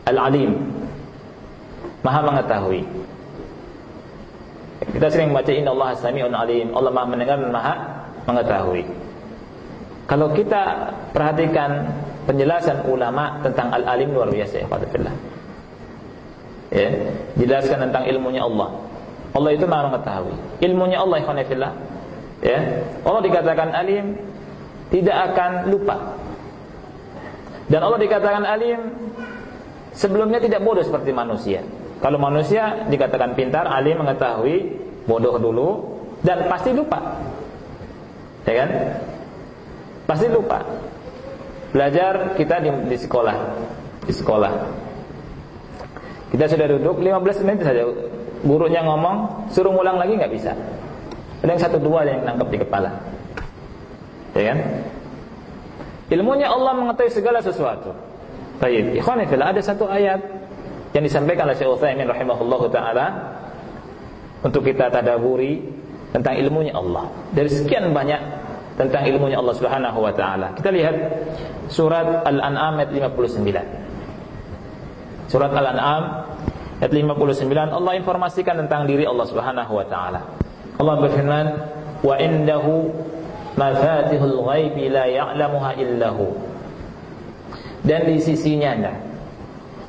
A: Al-Alim. Maha mengetahui. Kita sering baca Inna Allah Sami'un Alim. Allah Maha mendengar dan Maha mengetahui. Kalau kita perhatikan penjelasan ulama tentang Al-Alim luar biasa ya, ya, jelaskan tentang ilmunya Allah. Allah itu maha mengetahui. Ilmunya Allah ikhwanillah. Ya. Allah dikatakan alim tidak akan lupa. Dan Allah dikatakan alim sebelumnya tidak bodoh seperti manusia. Kalau manusia dikatakan pintar, alim mengetahui, bodoh dulu dan pasti lupa. Ya kan? Pasti lupa. Belajar kita di, di sekolah. Di sekolah kita sudah duduk 15 menit saja Gurunya ngomong Suruh ngulang lagi nggak bisa Ada yang satu dua yang nangkep di kepala Ya kan Ilmunya Allah mengetahui segala sesuatu Baik, ikhwanifillah ada satu ayat yang disampaikan oleh Syekh Utsaimin rahimahullahu taala untuk kita tadaburi tentang ilmunya Allah. Dari sekian banyak tentang ilmunya Allah Subhanahu wa taala. Kita lihat surat Al-An'am ayat 59. Surat Al-An'am ayat 59 Allah informasikan tentang diri Allah Subhanahu wa taala. Allah berfirman, "Wa indahu mafatihul ghaibi la ya'lamuha illahu." Dan di sisinya nah,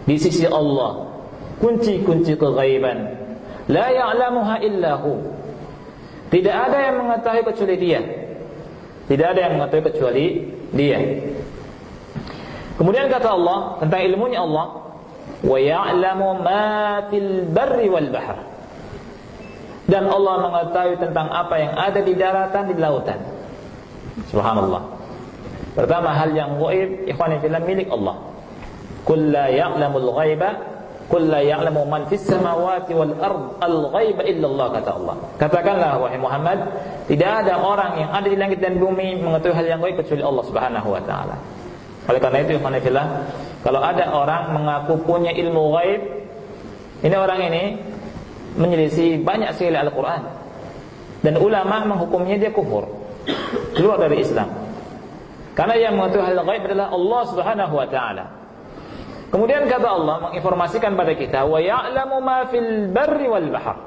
A: di sisi Allah kunci-kunci keghaiban la ya'lamuha illahu. Tidak ada yang mengetahui kecuali Dia. Tidak ada yang mengetahui kecuali Dia. Kemudian kata Allah tentang ilmunya Allah, wa ya'lamu ma fil barri wal bahr dan Allah mengetahui tentang apa yang ada di daratan di lautan. Subhanallah. Pertama hal yang gaib ikhwani fillah milik Allah. Kul la ya'lamul ghaiba kul la ya'lamu man fis samawati wal ard al ghaiba illa Allah kata Allah. Katakanlah wahai Muhammad tidak ada orang yang ada di langit dan bumi mengetahui hal yang gaib kecuali Allah Subhanahu wa taala. Oleh karena itu ikhwan fillah kalau ada orang mengaku punya ilmu gaib, ini orang ini menyelisih banyak sekali Al-Quran. Dan ulama menghukumnya dia kufur. Keluar dari Islam. Karena yang mengetahui hal gaib adalah Allah Subhanahu wa taala. Kemudian kata Allah menginformasikan pada kita, "Wa ya'lamu ma fil barri wal bahr."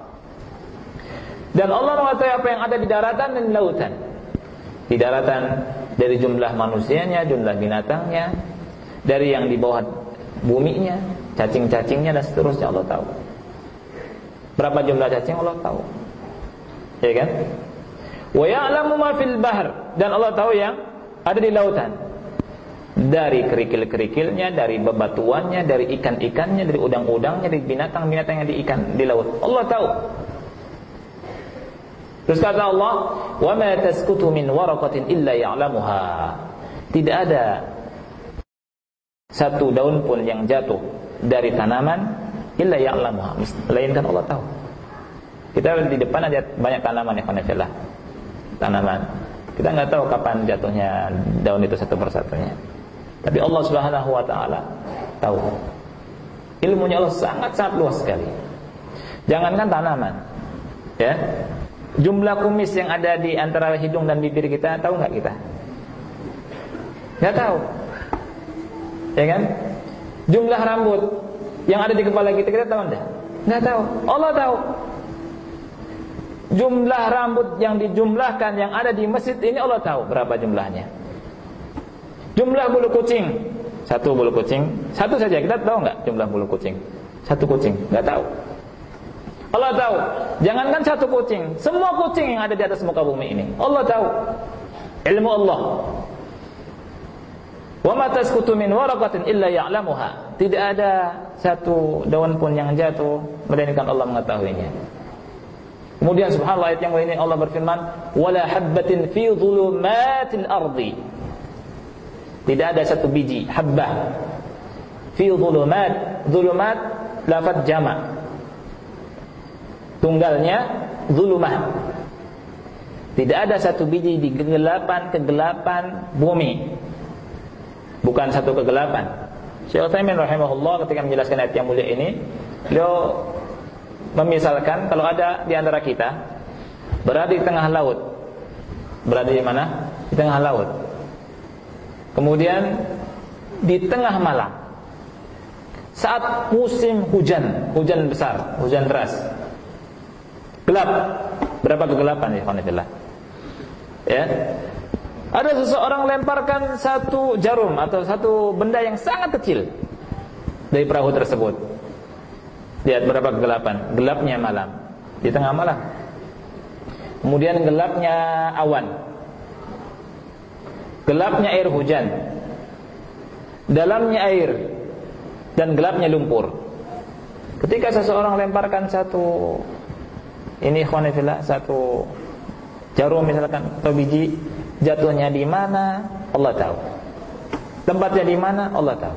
A: Dan Allah mengetahui apa yang ada di daratan dan lautan. Di daratan dari jumlah manusianya, jumlah binatangnya, dari yang di bawah buminya, cacing-cacingnya dan seterusnya Allah tahu. Berapa jumlah cacing Allah tahu. Ya kan? Wa ya'lamu ma fil bahr dan Allah tahu yang ada di lautan. Dari kerikil-kerikilnya, dari bebatuannya, dari ikan-ikannya, dari udang-udangnya, dari binatang-binatang yang di ikan di laut. Allah tahu. Terus kata Allah, "Wa ma tasqutu min waraqatin illa ya'lamuha." Tidak ada satu daun pun yang jatuh dari tanaman illa ya'lamuha. Melainkan Allah tahu. Kita di depan ada banyak tanaman ya khonafillah tanaman. Kita nggak tahu kapan jatuhnya daun itu satu persatunya. Tapi Allah Subhanahu wa taala tahu. Ilmunya Allah sangat sangat luas sekali. Jangankan tanaman ya. Jumlah kumis yang ada di antara hidung dan bibir kita tahu nggak kita? Nggak tahu Ya kan? Jumlah rambut yang ada di kepala kita kita tahu enggak? Enggak tahu. Allah tahu. Jumlah rambut yang dijumlahkan yang ada di masjid ini Allah tahu berapa jumlahnya. Jumlah bulu kucing satu bulu kucing, satu saja kita tahu nggak jumlah bulu kucing? Satu kucing, nggak tahu. Allah tahu. Jangankan satu kucing, semua kucing yang ada di atas muka bumi ini, Allah tahu. Ilmu Allah. Wa ma tasqutu min waraqatin illa ya'lamuha. Tidak ada satu daun pun yang jatuh melainkan Allah mengetahuinya. Kemudian subhanallah ayat yang ini Allah berfirman, "Wala habbatin fi dhulumatil ardi." Tidak ada satu biji habbah fi dhulumat. Dhulumat lafaz jama. Tunggalnya zulumah. Tidak ada satu biji di kegelapan-kegelapan bumi. Bukan satu kegelapan. Syekh Utsaimin rahimahullah ketika menjelaskan ayat yang mulia ini, beliau memisalkan kalau ada di antara kita berada di tengah laut. Berada di mana? Di tengah laut Kemudian di tengah malam saat musim hujan, hujan besar, hujan deras. Gelap. Berapa kegelapan ya. Ya. Ada seseorang lemparkan satu jarum atau satu benda yang sangat kecil dari perahu tersebut. Lihat berapa kegelapan. Gelapnya malam. Di tengah malam. Kemudian gelapnya awan gelapnya air hujan, dalamnya air, dan gelapnya lumpur. Ketika seseorang lemparkan satu ini khonifillah satu jarum misalkan atau biji jatuhnya di mana Allah tahu. Tempatnya di mana Allah tahu.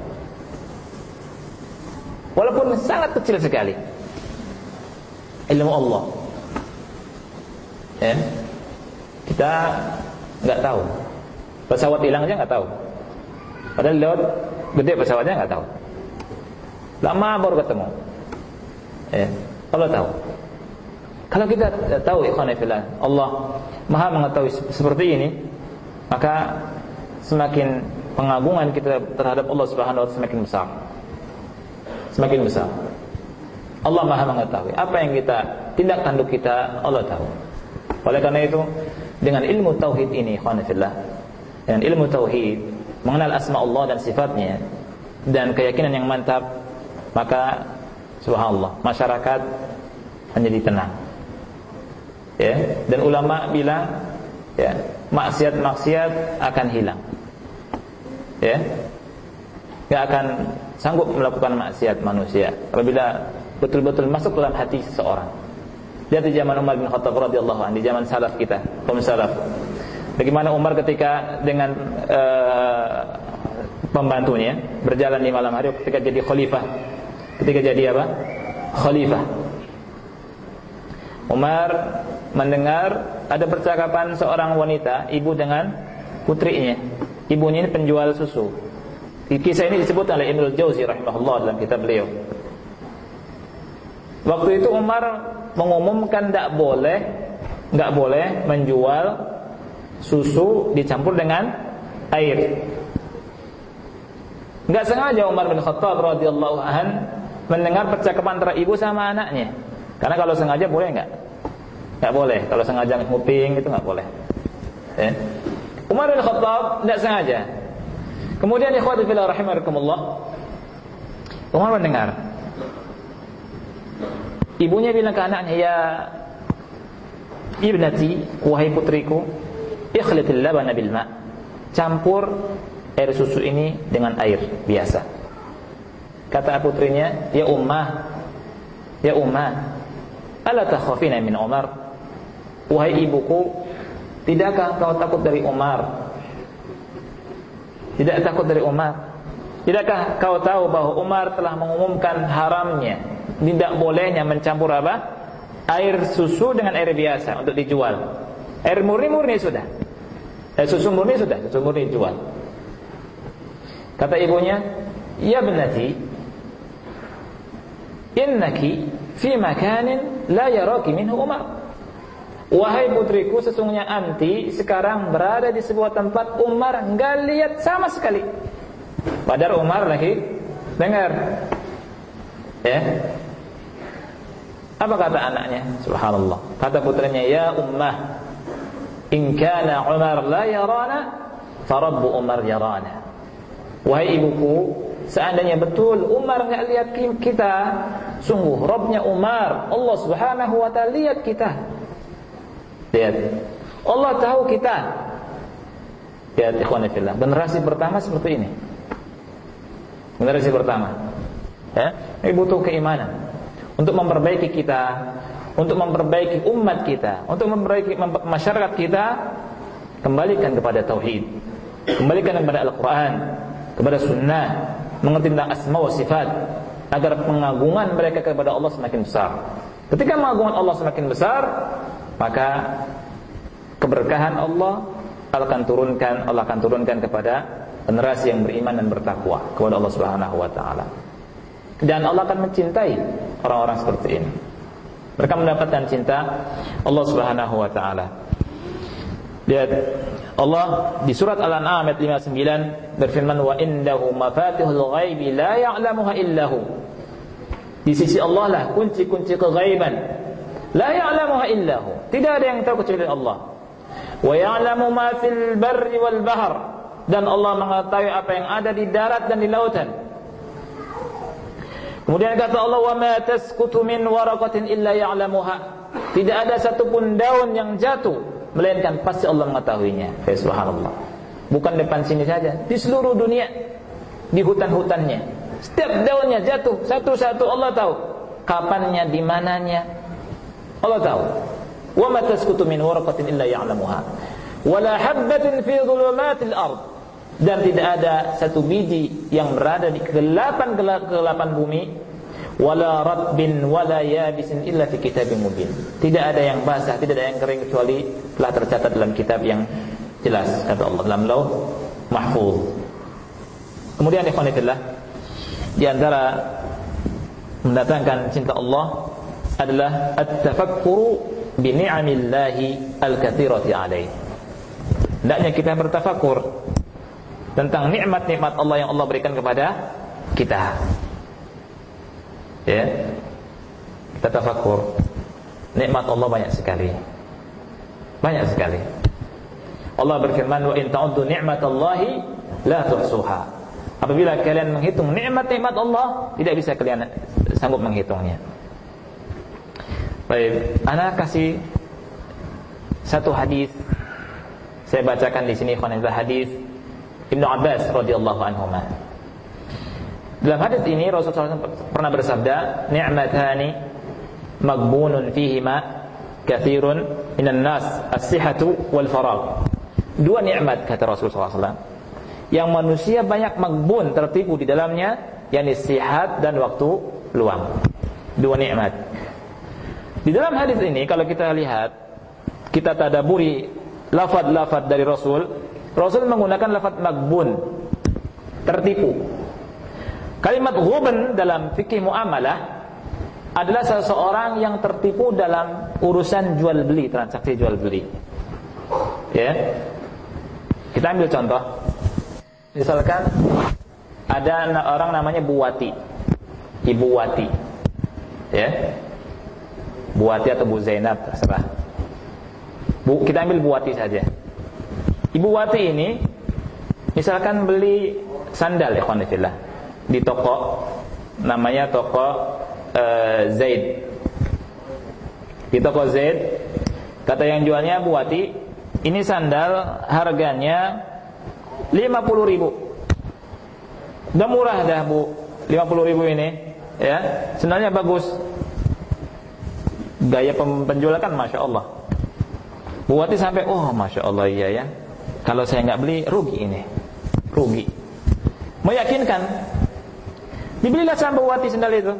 A: Walaupun sangat kecil sekali. Ilmu Allah. Ya. Kita nggak tahu Pesawat hilang aja nggak tahu. Padahal lewat gede pesawatnya nggak tahu. Lama baru ketemu. Ya, Allah tahu. Kalau kita tahu ikhwan Allah Maha mengetahui seperti ini, maka semakin pengagungan kita terhadap Allah Subhanahu wa taala semakin besar. Semakin besar. Allah Maha mengetahui apa yang kita tindak tanduk kita Allah tahu. Oleh karena itu dengan ilmu tauhid ini ikhwan dengan ilmu tauhid, mengenal asma Allah dan sifatnya dan keyakinan yang mantap, maka subhanallah, masyarakat menjadi tenang. Ya, dan ulama bilang ya, maksiat-maksiat akan hilang. Ya. Gak akan sanggup melakukan maksiat manusia apabila betul-betul masuk dalam hati seseorang. Lihat di zaman Umar bin Khattab radhiyallahu anhu, di zaman salaf kita, kaum salaf. Bagaimana Umar ketika dengan uh, pembantunya berjalan di malam hari ketika jadi khalifah. Ketika jadi apa? Khalifah. Umar mendengar ada percakapan seorang wanita, ibu dengan putrinya. Ibunya ini penjual susu. Kisah ini disebut oleh Ibnu Jauzi rahimahullah dalam kitab beliau. Waktu itu Umar mengumumkan tidak boleh, nggak boleh menjual susu dicampur dengan air. Enggak sengaja Umar bin Khattab radhiyallahu an mendengar percakapan antara ibu sama anaknya. Karena kalau sengaja boleh enggak? Enggak boleh. Kalau sengaja nguping itu enggak boleh. Ya. Umar bin Khattab enggak sengaja. Kemudian ikhwati fillah rahimakumullah. Umar mendengar. Ibunya bilang ke anaknya, "Ya ibnati, wahai putriku, Ikhlitil labana bil ma. Campur air susu ini dengan air biasa. Kata putrinya, "Ya ummah, ya ummah, ala takhafina min Umar?" Wahai ibuku, tidakkah kau takut dari Umar? Tidak takut dari Umar? Tidakkah kau tahu bahwa Umar telah mengumumkan haramnya, tidak bolehnya mencampur apa? Air susu dengan air biasa untuk dijual. Air murni-murni sudah. Eh, susu murni sudah, susu murni jual. Kata ibunya, "Ya benati, innaki fi makanin la yaraki minhu Umar." Wahai putriku, sesungguhnya anti sekarang berada di sebuah tempat Umar enggak lihat sama sekali. Padahal Umar lagi dengar. Ya. Apa kata anaknya? Subhanallah. Kata putranya, "Ya ummah, In kana Umar la yarana Farabbu Umar yarana Wahai ibuku, seandainya betul Umar nggak lihat kita, sungguh Robnya Umar, Allah Subhanahu wa taala lihat kita. Lihat. Allah tahu kita. Lihat ikhwan fillah. Generasi pertama seperti ini. Generasi pertama. Ya, ini butuh keimanan untuk memperbaiki kita, untuk memperbaiki umat kita, untuk memperbaiki masyarakat kita, kembalikan kepada tauhid, kembalikan kepada Al-Qur'an, kepada sunnah, mengerti tentang asma wa sifat agar pengagungan mereka kepada Allah semakin besar. Ketika pengagungan Allah semakin besar, maka keberkahan Allah akan turunkan Allah akan turunkan kepada generasi yang beriman dan bertakwa kepada Allah Subhanahu wa taala. Dan Allah akan mencintai orang-orang seperti ini. Mereka mendapatkan cinta Allah Subhanahu wa taala. Lihat Allah di surat Al-An'am ayat 59 berfirman wa indahu mafatihul ghaibi la ya'lamuha illahu. Di sisi Allah lah kunci-kunci keghaiban. La ya'lamuha illahu. Tidak ada yang tahu kecuali Allah. Wa ya'lamu ma fil barri wal bahr. Dan Allah mengetahui apa yang ada di darat dan di lautan. Kemudian kata Allah wa ma min waraqatin illa ya'lamuha. Tidak ada satupun daun yang jatuh melainkan pasti Allah mengetahuinya. Ya subhanallah. Bukan depan sini saja, di seluruh dunia, di hutan-hutannya. Setiap daunnya jatuh satu-satu Allah tahu. Kapannya, di mananya. Allah tahu. Wa ma tasqutu min waraqatin illa ya'lamuha. Wala habbatin fi dhulumatil ard. Dan tidak ada satu biji yang berada di kegelapan-kegelapan bumi wala rabbin wala yabisin illa fi kitabim mubin. Tidak ada yang basah, tidak ada yang kering kecuali telah tercatat dalam kitab yang jelas kata Allah dalam lauh mahfuz. Kemudian ikhwanillah di antara mendatangkan cinta Allah adalah at-tafakkuru bi ni'amillahi al-katsirati alaih. Hendaknya kita bertafakur tentang nikmat-nikmat Allah yang Allah berikan kepada kita. Ya. Kita tafakur. Nikmat Allah banyak sekali. Banyak sekali. Allah berfirman wa in ta'uddu ni'matallahi la tuhsuha. Apabila kalian menghitung nikmat-nikmat Allah tidak bisa kalian sanggup menghitungnya baik ana kasih satu hadis saya bacakan di sini khonizah hadis Ibnu Abbas radhiyallahu anhu dalam hadis ini Rasulullah SAW pernah bersabda, "Ni'matani magbunun fihima kathirun minan nas as-sihhatu wal faragh." Dua nikmat kata Rasulullah SAW yang manusia banyak magbun tertipu di dalamnya, yakni sihat dan waktu luang. Dua nikmat. Di dalam hadis ini kalau kita lihat, kita tadaburi lafaz-lafaz dari Rasul, Rasul menggunakan lafaz magbun, tertipu. Kalimat ghuban dalam fikih muamalah adalah seseorang yang tertipu dalam urusan jual beli, transaksi jual beli. Ya. Kita ambil contoh. Misalkan ada orang namanya Buwati. Ibu Wati. Ya. Buwati atau Bu Zainab terserah. Bu, kita ambil Buwati saja. Ibu Wati ini misalkan beli sandal ya khonifillah di toko namanya toko uh, Zaid. Di toko Zaid kata yang jualnya Bu Wati, ini sandal harganya 50 ribu. Udah murah dah Bu, 50 ribu ini. Ya, sandalnya bagus. Gaya penjual kan Masya Allah. Bu Wati sampai, oh Masya Allah iya ya. Kalau saya nggak beli, rugi ini. Rugi. Meyakinkan Dibelilah sambawati sendal itu.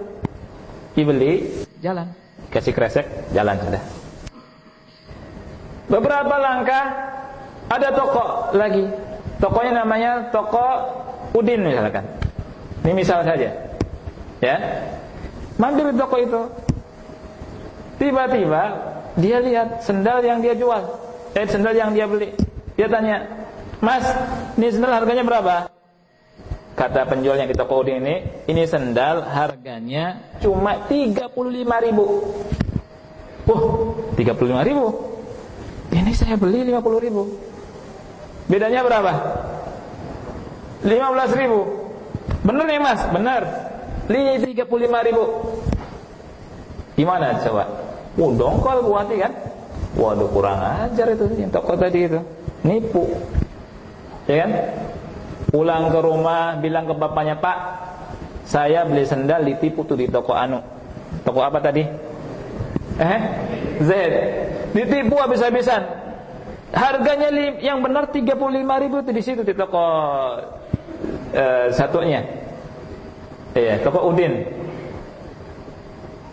A: Dibeli, jalan. Kasih kresek, jalan sudah. Beberapa langkah ada toko lagi. Tokonya namanya toko Udin misalkan. Ini misal saja. Ya. Mampir di toko itu. Tiba-tiba dia lihat sendal yang dia jual. Eh sendal yang dia beli. Dia tanya, "Mas, ini sendal harganya berapa?" kata penjual yang di toko ini, ini sendal harganya cuma 35 ribu. Wah, 35 ribu. Ini saya beli 50 ribu. Bedanya berapa? 15 ribu. Bener nih mas? Bener. Li 35 ribu. Gimana coba? Oh dongkol Bu Ati kan? Waduh kurang ajar itu yang toko tadi itu. Nipu. Ya kan? Pulang ke rumah bilang ke bapaknya, "Pak, saya beli sendal ditipu tuh di toko anu." Toko apa tadi? Eh? Z. Ditipu habis-habisan. Harganya yang benar 35 ribu itu di situ di toko uh, satunya. Iya, toko Udin.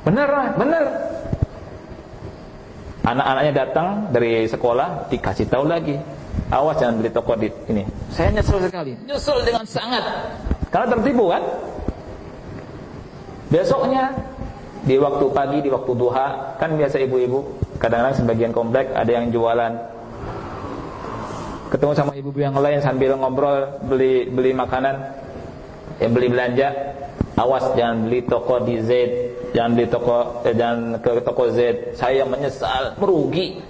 A: Benar lah, benar. Anak-anaknya datang dari sekolah dikasih tahu lagi. Awas jangan beli toko di ini. Saya nyesel sekali. Nyesel dengan sangat. Karena tertipu kan? Besoknya di waktu pagi, di waktu duha, kan biasa ibu-ibu, kadang-kadang sebagian komplek ada yang jualan. Ketemu sama ibu-ibu yang lain sambil ngobrol, beli beli makanan, yang beli belanja, awas jangan beli toko di Z, jangan beli toko eh, jangan ke toko Z. Saya menyesal, merugi,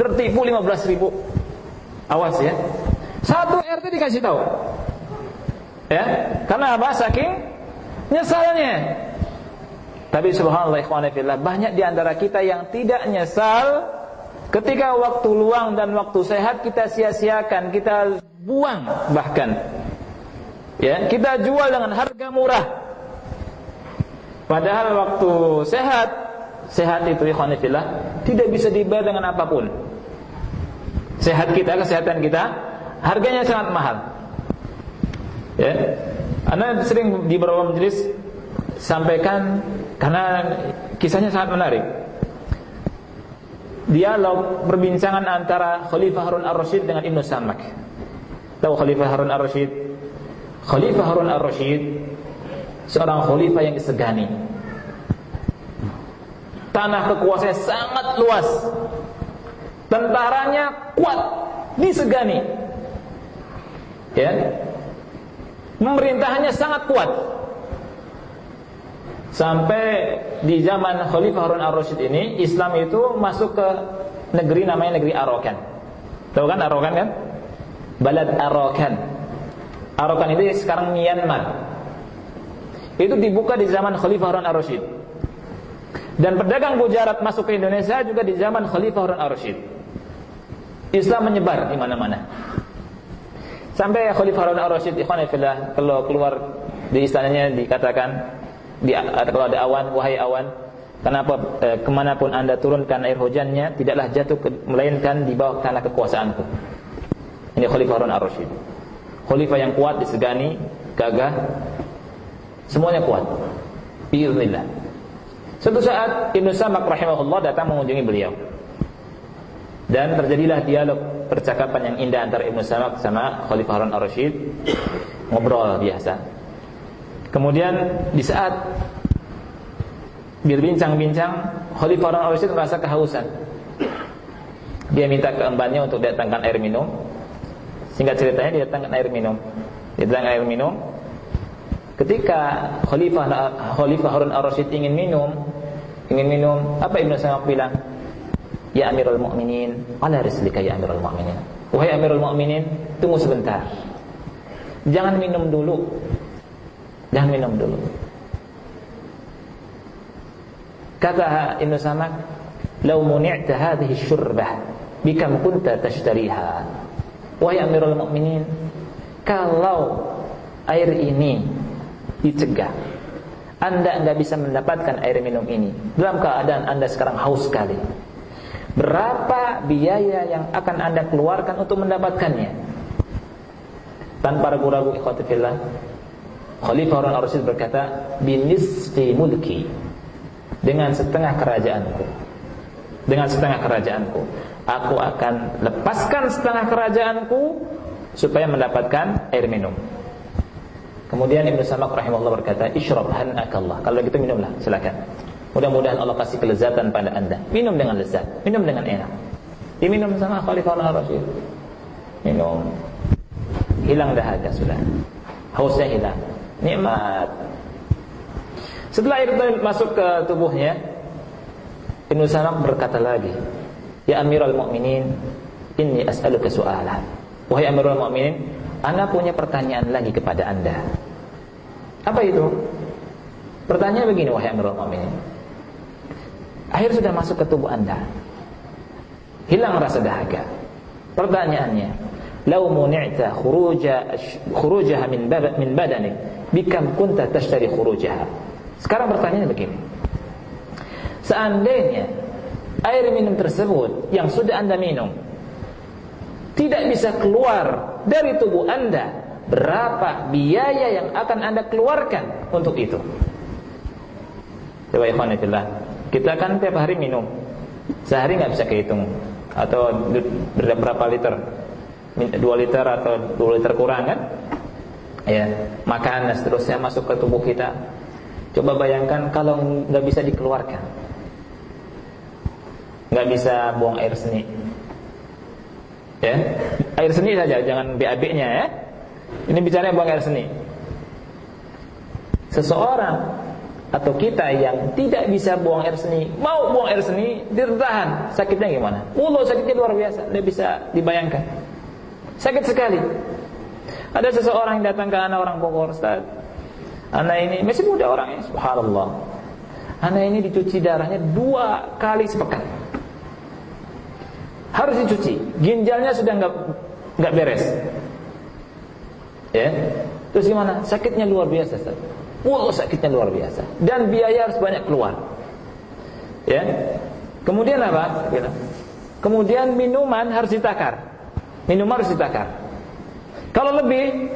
A: tertipu 15 ribu. Awas ya. Satu RT dikasih tahu. Ya, karena apa? Saking nyesalnya. Tapi subhanallah ikhwanifillah banyak di antara kita yang tidak nyesal ketika waktu luang dan waktu sehat kita sia-siakan, kita buang bahkan. Ya, kita jual dengan harga murah. Padahal waktu sehat, sehat itu ikhwanifillah tidak bisa dibayar dengan apa pun. Sehat kita, kesehatan kita harganya sangat mahal. Ya. Anda sering di beberapa majelis sampaikan karena kisahnya sangat menarik. Dialog perbincangan antara Khalifah Harun Ar-Rasyid dengan Ibnu Samak. Tahu Khalifah Harun Ar-Rasyid? Khalifah Harun Ar-Rasyid seorang khalifah yang disegani. Tanah kekuasaannya sangat luas. Tentaranya kuat, disegani. Ya. Pemerintahannya sangat kuat. Sampai di zaman Khalifah Harun Ar-Rasyid ini Islam itu masuk ke negeri namanya negeri Arokan. Tahu kan Arokan kan? Balad Arokan. Arokan itu sekarang Myanmar. Itu dibuka di zaman Khalifah Harun Ar-Rasyid. Dan pedagang bujarat masuk ke Indonesia juga di zaman Khalifah Harun Ar-Rasyid. Islam menyebar di mana-mana. Sampai Khalifah Harun Ar-Rasyid kalau keluar di istananya dikatakan di, kalau ada awan, wahai awan, kenapa eh, ke mana pun anda turunkan air hujannya tidaklah jatuh ke, melainkan di bawah tanah kekuasaanku. Ini Khalifah Harun Ar-Rasyid. Khalifah yang kuat disegani, gagah, semuanya kuat. Biiznillah. Suatu saat Ibnu Samak rahimahullah datang mengunjungi beliau. Dan terjadilah dialog percakapan yang indah antara Ibnu Samak sama Khalifah Harun Ar-Rasyid. Ngobrol biasa. Kemudian di saat berbincang-bincang, Khalifah Harun Ar-Rasyid merasa kehausan. Dia minta ke embannya untuk datangkan air minum. Singkat ceritanya dia datangkan air minum. Dia datangkan air minum. Ketika Khalifah Khalifah Harun Ar-Rasyid ingin minum, ingin minum, apa Ibnu Sayyid bilang? Ya Amirul Mukminin, ala rislika ya Amirul Mukminin. Wahai Amirul Mukminin, tunggu sebentar. Jangan minum dulu. Jangan minum dulu. Kata Ibnu Samak, "Lau muni'ta hadhihi syurbah, bikam kunta tashtariha?" Wahai Amirul Mukminin, kalau air ini dicegah, Anda enggak bisa mendapatkan air minum ini dalam keadaan Anda sekarang haus sekali. Berapa biaya yang akan Anda keluarkan untuk mendapatkannya? Tanpa ragu-ragu ikhwatifillah Khalifah Harun Ar-Rasyid berkata, "Binisfi mulki." Dengan setengah kerajaanku. Dengan setengah kerajaanku, aku akan lepaskan setengah kerajaanku supaya mendapatkan air minum. Kemudian Ibnu Samak rahimahullah berkata, "Isyrab hanakallah." Kalau gitu minumlah, silakan. Mudah-mudahan Allah kasih kelezatan pada Anda. Minum dengan lezat, minum dengan enak. Diminum sama Khalifah Harun Ar-Rasyid. Minum. Hilang dahaga sudah. Hausnya hilang nikmat. Setelah air masuk ke tubuhnya, Ibnu Salam berkata lagi, "Ya Amirul Mukminin, inni as'aluka su'alan." Wahai Amirul Mukminin, Anda punya pertanyaan lagi kepada Anda. Apa itu? Pertanyaan begini wahai Amirul Mukminin. Air sudah masuk ke tubuh Anda. Hilang rasa dahaga. Pertanyaannya, "Lau muni'ta khuruja khurujaha min min badanik, bikam kunta tashtari khurujaha?" Sekarang pertanyaannya begini. Seandainya air minum tersebut yang sudah Anda minum tidak bisa keluar dari tubuh Anda, berapa biaya yang akan Anda keluarkan untuk itu? Coba ikhwan Kita kan tiap hari minum. Sehari nggak bisa kehitung atau berapa liter? 2 liter atau 2 liter kurang kan? Ya, makanan seterusnya masuk ke tubuh kita. Coba bayangkan kalau nggak bisa dikeluarkan, nggak bisa buang air seni, Ya, air seni saja, jangan BAB-nya ya. Ini bicara buang air seni. Seseorang atau kita yang tidak bisa buang air seni, mau buang air seni, ditahan. Sakitnya gimana? Mulut sakitnya luar biasa, tidak bisa dibayangkan. Sakit sekali. Ada seseorang yang datang ke anak orang Bogor, Ustaz. Anak ini masih muda orangnya, subhanallah. Anak ini dicuci darahnya dua kali sepekan harus dicuci. Ginjalnya sudah nggak nggak beres. Ya. Terus gimana? Sakitnya luar biasa, Ustaz. Wow, sakitnya luar biasa. Dan biaya harus banyak keluar. Ya. Kemudian apa? Gitu. Kemudian minuman harus ditakar. Minuman harus ditakar. Kalau lebih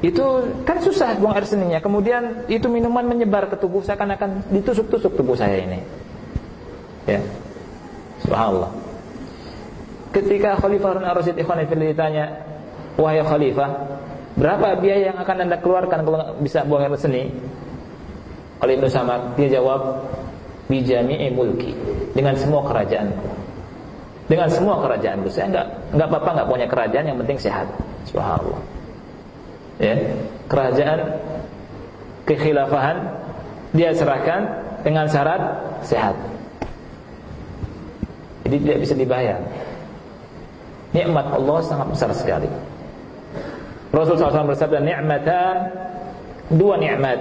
A: itu kan susah buang air seninya. Kemudian itu minuman menyebar ke tubuh seakan-akan ditusuk-tusuk tubuh saya ini. Ya. Subhanallah. Ketika Khalifah Harun Ar-Rasyid ikhwan ditanya, "Wahai khalifah, berapa biaya yang akan Anda keluarkan kalau bisa buang air seni?" Oleh Ibnu Samad, dia jawab, "Bijami'i mulki." Dengan semua kerajaanku. Dengan semua kerajaanku. Saya enggak enggak apa-apa enggak punya kerajaan, yang penting sehat. Subhanallah. Ya, kerajaan kekhilafahan dia serahkan dengan syarat sehat. Jadi tidak bisa dibayar. Nikmat Allah sangat besar sekali. Rasulullah SAW bersabda, "Ni'matan dua nikmat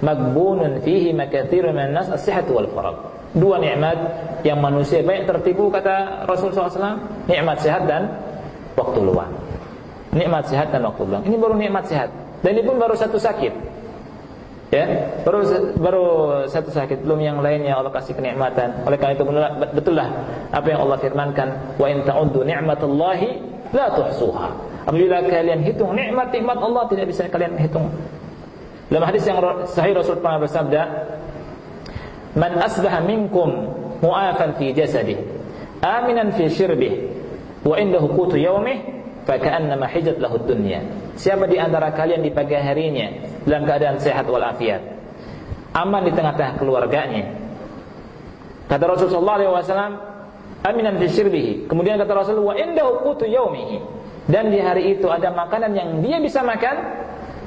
A: magbunun fihi makatsirun minan nas as-sihhatu wal farag." Dua nikmat yang manusia banyak tertipu kata Rasulullah SAW, nikmat sehat dan waktu luang. Nikmat sehat dan waktu luang. Ini baru nikmat sehat. Dan ini pun baru satu sakit. Ya, baru baru satu sakit belum yang lainnya Allah kasih kenikmatan. Oleh karena itu betul lah apa yang Allah firmankan, wa in ta'uddu ni'matallahi la tuhsuha. Apabila kalian hitung nikmat-nikmat Allah tidak bisa kalian hitung. Dalam hadis yang sahih Rasul pernah bersabda, "Man asbaha minkum mu'afan fi jasadihi, aminan fi shirbih, wa indahu qutu yawmih, faka'annama hijat lahu dunya." Siapa di antara kalian di pagi harinya dalam keadaan sehat walafiat. Aman di tengah-tengah keluarganya. Kata Rasulullah SAW, aminan fi sirbihi. Kemudian kata Rasulullah, wa indahu qutu yaumihi. Dan di hari itu ada makanan yang dia bisa makan.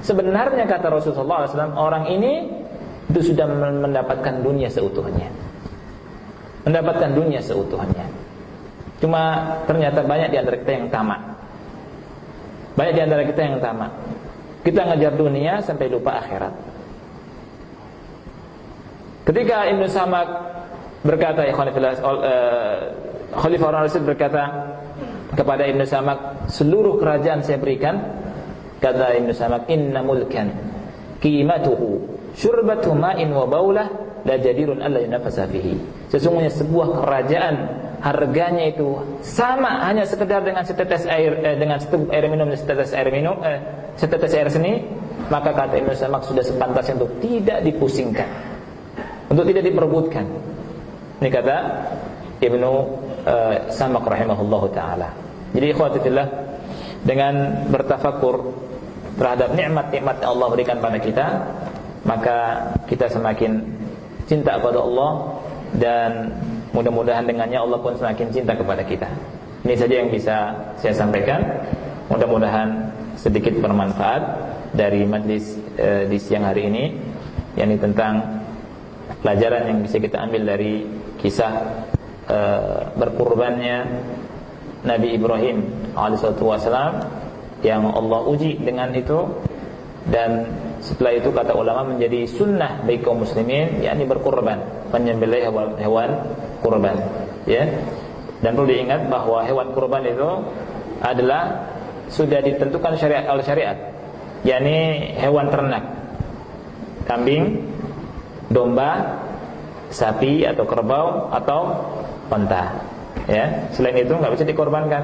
A: Sebenarnya kata Rasulullah SAW, orang ini itu sudah mendapatkan dunia seutuhnya. Mendapatkan dunia seutuhnya. Cuma ternyata banyak di antara kita yang tamak. Banyak di antara kita yang tamak. Kita ngejar dunia sampai lupa akhirat. Ketika Ibnu Samak berkata ya Khalifah Rasul berkata kepada Ibnu Samak, seluruh kerajaan saya berikan kata Ibnu Samak, inna mulkan qimatuhu syurbatu ma'in wa baulah la jadirun alla yunafasa fihi. Sesungguhnya sebuah kerajaan harganya itu sama hanya sekedar dengan setetes air eh, dengan seteguk air minum dan setetes air minum eh, setetes air seni maka kata Ibnu Samak sudah sepantasnya untuk tidak dipusingkan. Untuk tidak diperebutkan. Ini kata Ibnu eh, Samak rahimahullahu taala. Jadi ikhwatitillah dengan bertafakur terhadap nikmat-nikmat yang Allah berikan pada kita maka kita semakin cinta kepada Allah dan Mudah-mudahan dengannya Allah pun semakin cinta kepada kita. Ini saja yang bisa saya sampaikan. Mudah-mudahan sedikit bermanfaat dari majlis e, di siang hari ini yakni tentang pelajaran yang bisa kita ambil dari kisah e, berkurbannya Nabi Ibrahim alaihissalam yang Allah uji dengan itu dan setelah itu kata ulama menjadi sunnah bagi kaum muslimin yakni berkurban menyembelih hewan kurban ya. Dan perlu diingat bahwa hewan kurban itu adalah sudah ditentukan syariat oleh syariat. Yakni hewan ternak. Kambing domba sapi atau kerbau atau unta ya. Selain itu nggak bisa dikorbankan.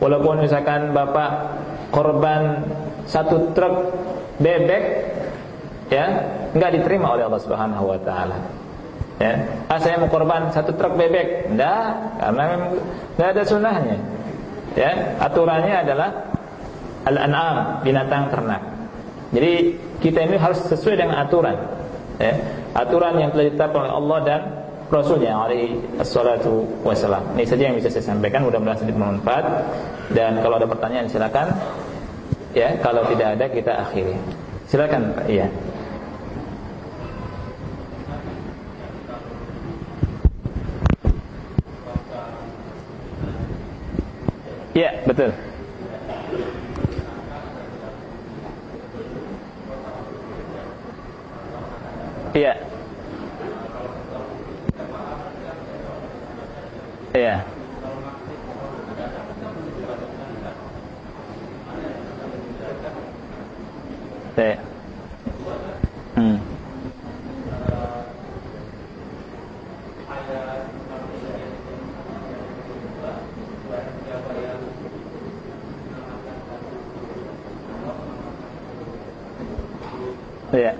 A: Walaupun misalkan bapak korban satu truk bebek ya nggak diterima oleh Allah Subhanahu Wa Taala ya ah, saya mau korban satu truk bebek enggak karena memang nggak ada sunnahnya ya aturannya adalah al-an'am binatang ternak jadi kita ini harus sesuai dengan aturan ya aturan yang telah ditetapkan oleh Allah dan Rasulnya alaihi assalatu wassalam. Ini saja yang bisa saya sampaikan, mudah-mudahan sedikit bermanfaat. Dan kalau ada pertanyaan silakan. Ya, kalau tidak ada kita akhiri. Silakan, Pak. Iya. Iya, betul. Iya. Iya. Iya. Hmm. Iya.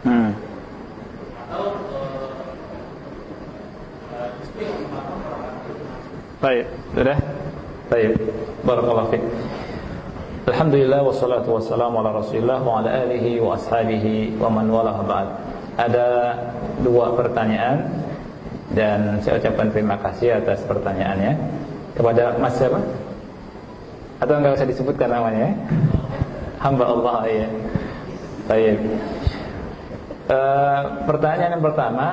A: Hmm. Baik, sudah? Baik. Barakallahu fiik. Alhamdulillah wassalatu wassalamu ala Rasulillah wa ala alihi wa ashabihi wa man wala ba'd. Ada dua pertanyaan dan saya ucapkan terima kasih atas pertanyaannya kepada Mas siapa? Atau enggak usah disebutkan namanya? Hamba Allah ya. Baik. Uh, pertanyaan yang pertama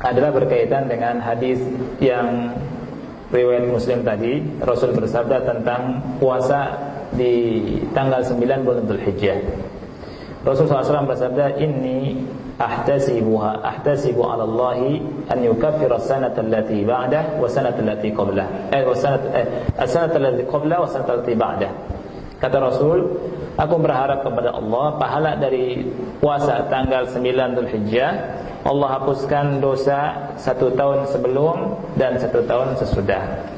A: adalah berkaitan dengan hadis yang riwayat Muslim tadi Rasul bersabda tentang puasa di tanggal 9 bulan Dzulhijjah. Rasul SAW bersabda, "Inni ahtasibuha ahtasibu 'ala Allah an yukaffira as-sanata allati ba'dah wa sanata allati qablah." Eh, wa sanata eh, as-sanata allati qablah wa sanata allati ba'dah. Kata Rasul, aku berharap kepada Allah pahala dari puasa tanggal 9 Dzulhijjah Allah hapuskan dosa satu tahun sebelum dan satu tahun sesudah.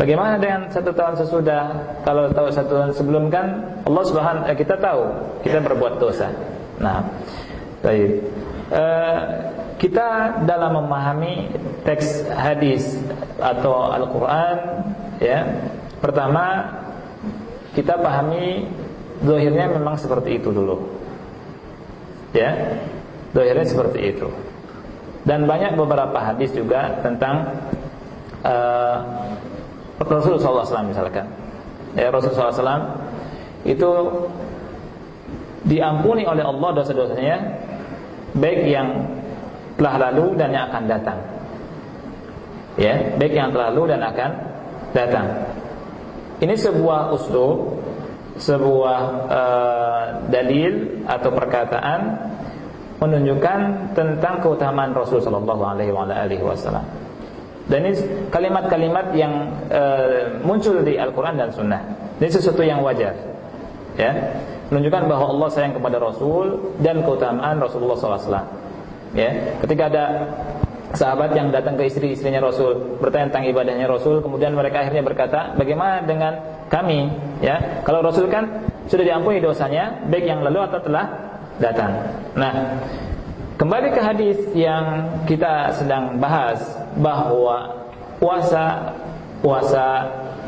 A: Bagaimana dengan satu tahun sesudah? Kalau tahu satu tahun sebelum kan Allah Subhanahu eh, kita tahu kita berbuat dosa. Nah, baik. Eh, kita dalam memahami teks hadis atau Al-Qur'an ya, pertama kita pahami zahirnya memang seperti itu dulu. Ya. Zahirnya seperti itu. Dan banyak beberapa hadis juga tentang uh, Rasulullah SAW misalkan. Ya, Rasulullah SAW itu diampuni oleh Allah dosa-dosanya baik yang telah lalu dan yang akan datang. Ya, baik yang telah lalu dan akan datang. Ini sebuah uslub, sebuah uh, dalil atau perkataan menunjukkan tentang keutamaan Rasul Shallallahu Alaihi Wasallam. Dan ini kalimat-kalimat yang uh, muncul di Al-Quran dan Sunnah. Ini sesuatu yang wajar, ya, menunjukkan bahwa Allah sayang kepada Rasul dan keutamaan Rasulullah SAW. Ya, ketika ada sahabat yang datang ke istri-istrinya Rasul bertanya tentang ibadahnya Rasul kemudian mereka akhirnya berkata bagaimana dengan kami? Ya kalau Rasul kan sudah diampuni dosanya baik yang lalu atau telah datang. Nah kembali ke hadis yang kita sedang bahas bahwa puasa puasa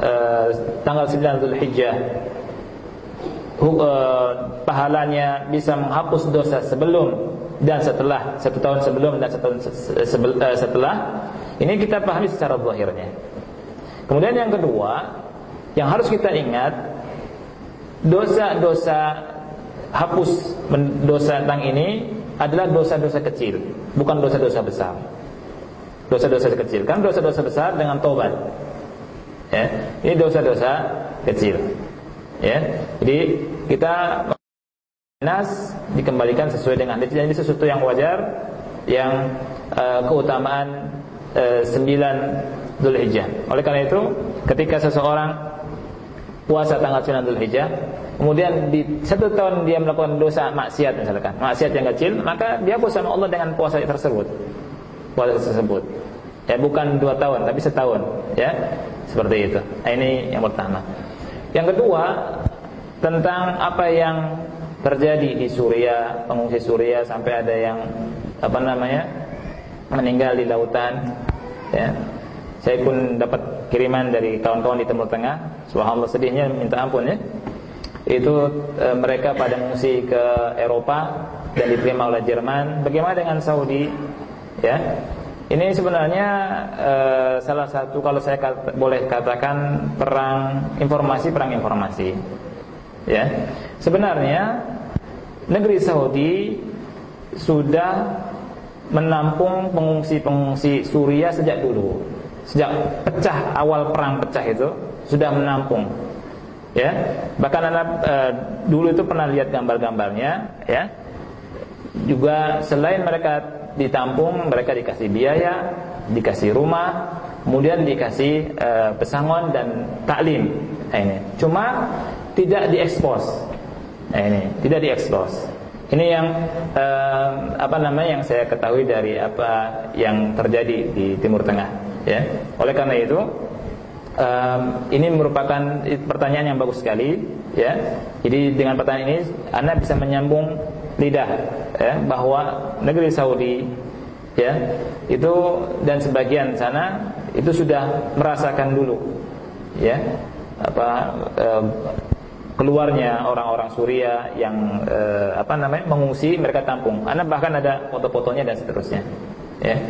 A: eh, tanggal 9 Zulhijjah uh, pahalanya bisa menghapus dosa sebelum dan setelah satu tahun sebelum dan satu tahun uh, setelah ini kita pahami secara zahirnya. Kemudian yang kedua yang harus kita ingat dosa-dosa hapus dosa tentang ini adalah dosa-dosa kecil, bukan dosa-dosa besar. Dosa-dosa kecil kan dosa-dosa besar dengan tobat. Ya, ini dosa-dosa kecil. Ya. Jadi kita nas dikembalikan sesuai dengan hadis ini sesuatu yang wajar yang uh, keutamaan uh, 9 Zulhijjah. Oleh karena itu, ketika seseorang puasa tanggal 9 Zulhijjah, kemudian di satu tahun dia melakukan dosa maksiat misalkan, maksiat yang kecil, maka dia puasa Allah dengan puasa tersebut. Puasa tersebut. Ya bukan dua tahun, tapi setahun, ya seperti itu. Nah, ini yang pertama. Yang kedua tentang apa yang terjadi di Suria, pengungsi Suria sampai ada yang apa namanya meninggal di lautan. Ya. Saya pun dapat kiriman dari kawan-kawan di Timur Tengah. Subhanallah sedihnya minta ampun ya. Itu e, mereka pada mengungsi ke Eropa dan diterima oleh Jerman. Bagaimana dengan Saudi? Ya, ini sebenarnya e, salah satu kalau saya kata, boleh katakan perang informasi perang informasi. Ya. Sebenarnya negeri Saudi sudah menampung pengungsi-pengungsi Suria sejak dulu. Sejak pecah awal perang pecah itu sudah menampung. Ya. Bahkan anak e, dulu itu pernah lihat gambar-gambarnya, ya. Juga selain mereka ditampung, mereka dikasih biaya, dikasih rumah, kemudian dikasih e, pesangon dan taklim. Nah, ini. Cuma tidak diekspos. Nah, ini tidak diekspos. Ini yang e, apa namanya yang saya ketahui dari apa yang terjadi di Timur Tengah. Ya, oleh karena itu e, ini merupakan pertanyaan yang bagus sekali. Ya, jadi dengan pertanyaan ini anda bisa menyambung lidah ya, bahwa negeri Saudi ya itu dan sebagian sana itu sudah merasakan dulu ya apa eh, keluarnya orang-orang Suria yang eh, apa namanya mengungsi mereka tampung. Anda bahkan ada foto-fotonya dan seterusnya. Ya.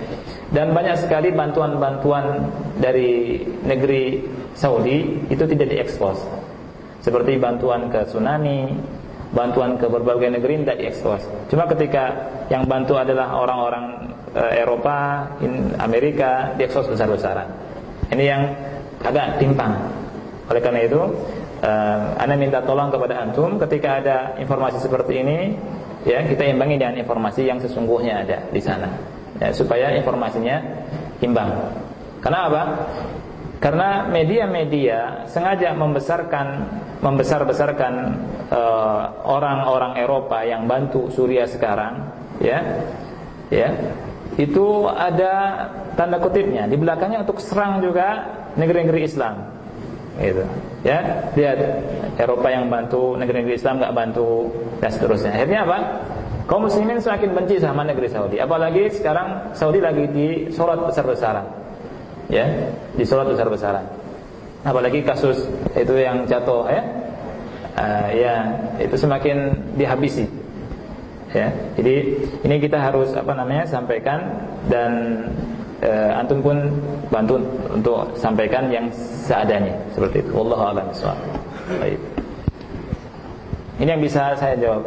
A: Dan banyak sekali bantuan-bantuan dari negeri Saudi itu tidak diekspos. Seperti bantuan ke tsunami, bantuan ke berbagai negeri tidak diekspos. Cuma ketika yang bantu adalah orang-orang e, Eropa, Amerika, diekspos besar-besaran. Ini yang agak timpang. Oleh karena itu, e, Anda minta tolong kepada antum ketika ada informasi seperti ini, ya kita imbangi dengan informasi yang sesungguhnya ada di sana, ya, supaya informasinya imbang. Karena apa? Karena media-media sengaja membesarkan membesar-besarkan eh, orang-orang uh, Eropa yang bantu Suriah sekarang, ya. Ya. Itu ada tanda kutipnya di belakangnya untuk serang juga negeri-negeri Islam. Gitu. Ya, lihat Eropa yang bantu negeri-negeri Islam nggak bantu dan seterusnya. Akhirnya apa? Kaum muslimin semakin benci sama negeri Saudi. Apalagi sekarang Saudi lagi disorot besar-besaran ya di sholat besar-besaran apalagi kasus itu yang jatuh ya uh, ya itu semakin dihabisi ya jadi ini kita harus apa namanya sampaikan dan uh, antum pun bantu untuk sampaikan yang seadanya. Seperti itu. Wallahu a'lam baik. Ini yang bisa saya jawab.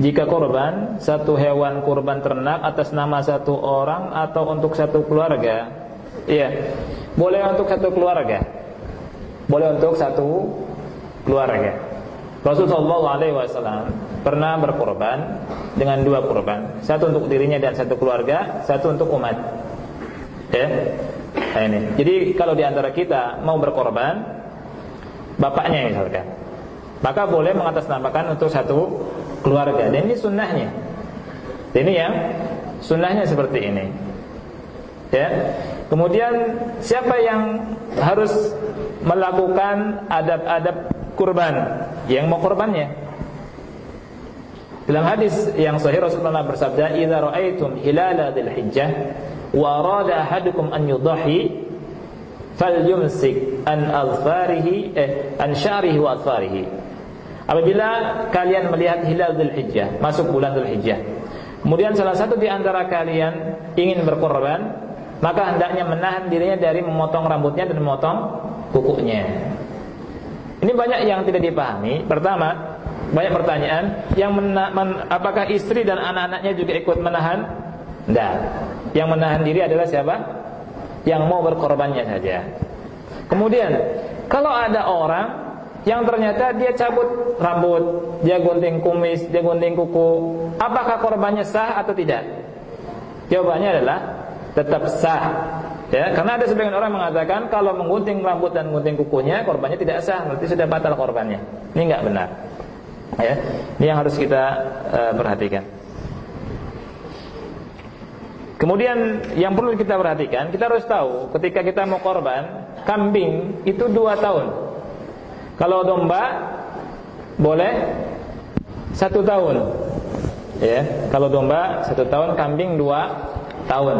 A: Jika korban satu hewan kurban ternak atas nama satu orang atau untuk satu keluarga, iya, boleh untuk satu keluarga, boleh untuk satu keluarga. Rasulullah SAW pernah berkorban dengan dua korban, satu untuk dirinya dan satu keluarga, satu untuk umat. Ya, Nah, ini. Jadi kalau di antara kita mau berkorban, bapaknya misalkan, maka boleh mengatasnamakan untuk satu keluarga. Dan ini sunnahnya. Ini yang sunnahnya seperti ini. Ya. Kemudian siapa yang harus melakukan adab-adab kurban yang mau kurbannya? Dalam hadis yang sahih Rasulullah bersabda, "Idza ra'aitum hilala dzil hijjah wa arada ahadukum an yudhi falyumsik an azfarihi eh an syarihi wa azfarihi." Apabila kalian melihat hilal Dzulhijjah, masuk bulan Dzulhijjah. Kemudian salah satu di antara kalian ingin berkorban, maka hendaknya menahan dirinya dari memotong rambutnya dan memotong kukunya. Ini banyak yang tidak dipahami. Pertama, banyak pertanyaan yang mena, men, apakah istri dan anak-anaknya juga ikut menahan? Tidak. Yang menahan diri adalah siapa? Yang mau berkorbannya saja. Kemudian, kalau ada orang yang ternyata dia cabut rambut, dia gunting kumis, dia gunting kuku, apakah korbannya sah atau tidak? Jawabannya adalah tetap sah. Ya, karena ada sebagian orang mengatakan kalau menggunting rambut dan menggunting kukunya korbannya tidak sah, berarti sudah batal korbannya. Ini enggak benar. Ya, ini yang harus kita uh, perhatikan. Kemudian yang perlu kita perhatikan, kita harus tahu ketika kita mau korban, kambing itu dua tahun. Kalau domba boleh satu tahun. Ya, kalau domba satu tahun, kambing dua tahun.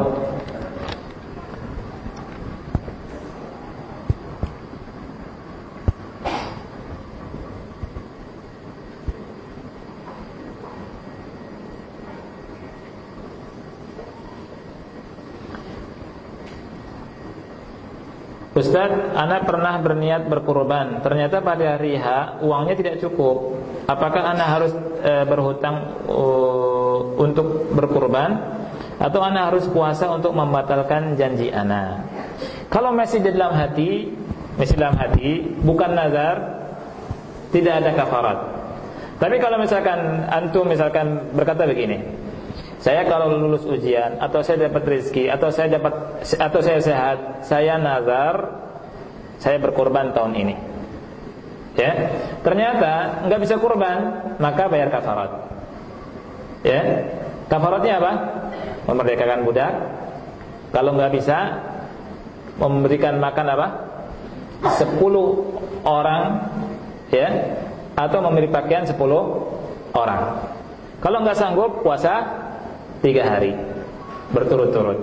A: Ustaz, anak pernah berniat berkurban. Ternyata pada hari H uangnya tidak cukup. Apakah anak harus e, berhutang uh, untuk berkurban atau anak harus puasa untuk membatalkan janji anak? Kalau masih di dalam hati, masih dalam hati, bukan nazar, tidak ada kafarat. Tapi kalau misalkan antum misalkan berkata begini, saya kalau lulus ujian atau saya dapat rezeki atau saya dapat atau saya sehat, saya nazar saya berkorban tahun ini. Ya. Ternyata nggak bisa kurban, maka bayar kafarat. Ya. Kafaratnya apa? Memerdekakan budak. Kalau nggak bisa memberikan makan apa? 10 orang ya atau memberi pakaian 10 orang. Kalau nggak sanggup puasa tiga hari berturut-turut.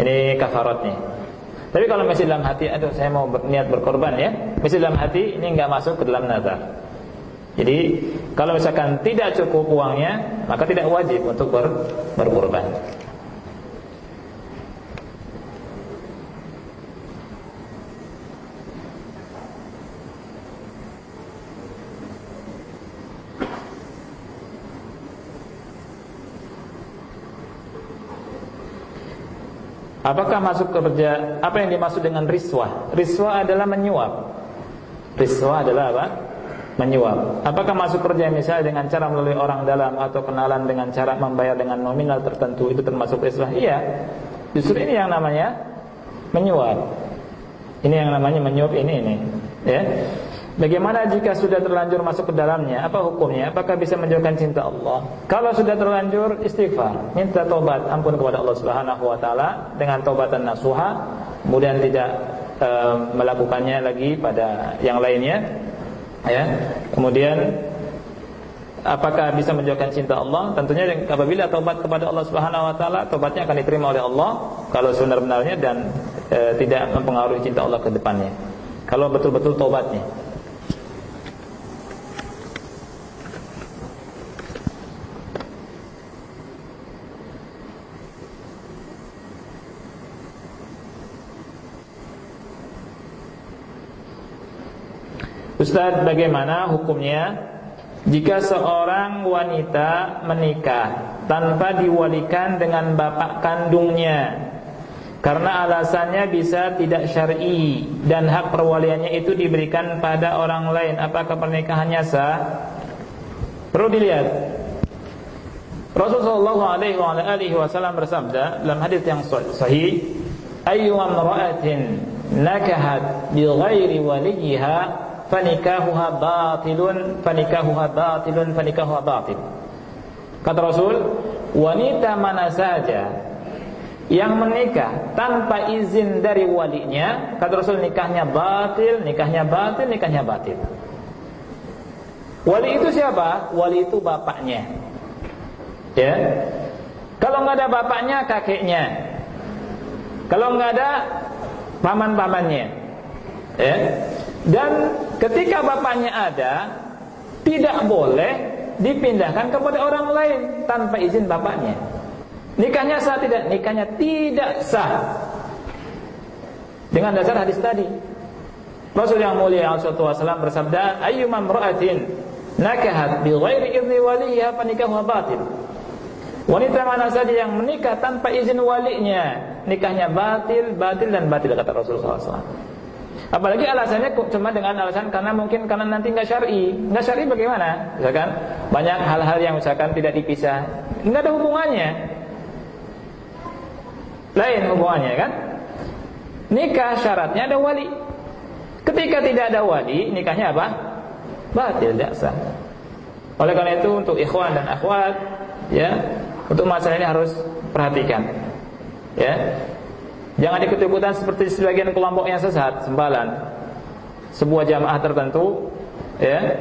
A: Ini kafaratnya. Tapi kalau masih dalam hati, aduh saya mau niat berkorban ya, masih dalam hati ini nggak masuk ke dalam nazar. Jadi kalau misalkan tidak cukup uangnya, maka tidak wajib untuk ber, berkorban. Apakah masuk kerja Apa yang dimaksud dengan riswah Riswah adalah menyuap Riswah adalah apa? Menyuap Apakah masuk kerja misalnya dengan cara melalui orang dalam Atau kenalan dengan cara membayar dengan nominal tertentu Itu termasuk riswah Iya Justru ini yang namanya Menyuap Ini yang namanya menyuap ini ini Ya Bagaimana jika sudah terlanjur masuk ke dalamnya? Apa hukumnya? Apakah bisa menjauhkan cinta Allah? Kalau sudah terlanjur istighfar, minta tobat, ampun kepada Allah Subhanahu wa taala dengan tobatan nasuha, kemudian tidak e, melakukannya lagi pada yang lainnya. Ya. Kemudian apakah bisa menjauhkan cinta Allah? Tentunya apabila tobat kepada Allah Subhanahu wa taala, tobatnya akan diterima oleh Allah kalau benar-benarnya dan e, tidak mempengaruhi cinta Allah ke depannya. Kalau betul-betul tobatnya. Ustaz bagaimana hukumnya? Jika seorang wanita menikah tanpa diwalikan dengan bapak kandungnya karena alasannya bisa tidak syar'i dan hak perwaliannya itu diberikan pada orang lain apakah pernikahannya sah? Perlu dilihat. Rasulullah wasallam bersabda dalam hadis yang sahih ayyu amra'atin nakahat bi ghairi waliha fanikahuha batilun fanikahuha batilun fanikahuha batil. Kata Rasul wanita mana saja yang menikah tanpa izin dari walinya kata Rasul nikahnya batil nikahnya batil nikahnya batil. Wali itu siapa? Wali itu bapaknya. Ya. Kalau nggak ada bapaknya kakeknya. Kalau nggak ada paman-pamannya. Ya dan ketika bapaknya ada tidak boleh dipindahkan kepada orang lain tanpa izin bapaknya Nikahnya sah tidak? Nikahnya tidak sah. Dengan dasar hadis tadi. Rasul yang mulia wasallam bersabda, "Ayyuma imra'atin nakahat bi ghairi idzni waliha fa nikahuha batil." Wanita mana saja yang menikah tanpa izin walinya, nikahnya batil, batil dan batil kata Rasulullah SAW. Apalagi alasannya cuma dengan alasan karena mungkin karena nanti nggak syar'i. Nggak syar'i bagaimana? Misalkan banyak hal-hal yang misalkan tidak dipisah, nggak ada hubungannya. Lain hubungannya kan? Nikah syaratnya ada wali. Ketika tidak ada wali, nikahnya apa? Batil tidak sah. Oleh karena itu untuk ikhwan dan akhwat, ya, untuk masalah ini harus perhatikan. Ya. Jangan ikut-ikutan seperti sebagian kelompok yang sesat, sembalan. Sebuah jamaah tertentu, ya.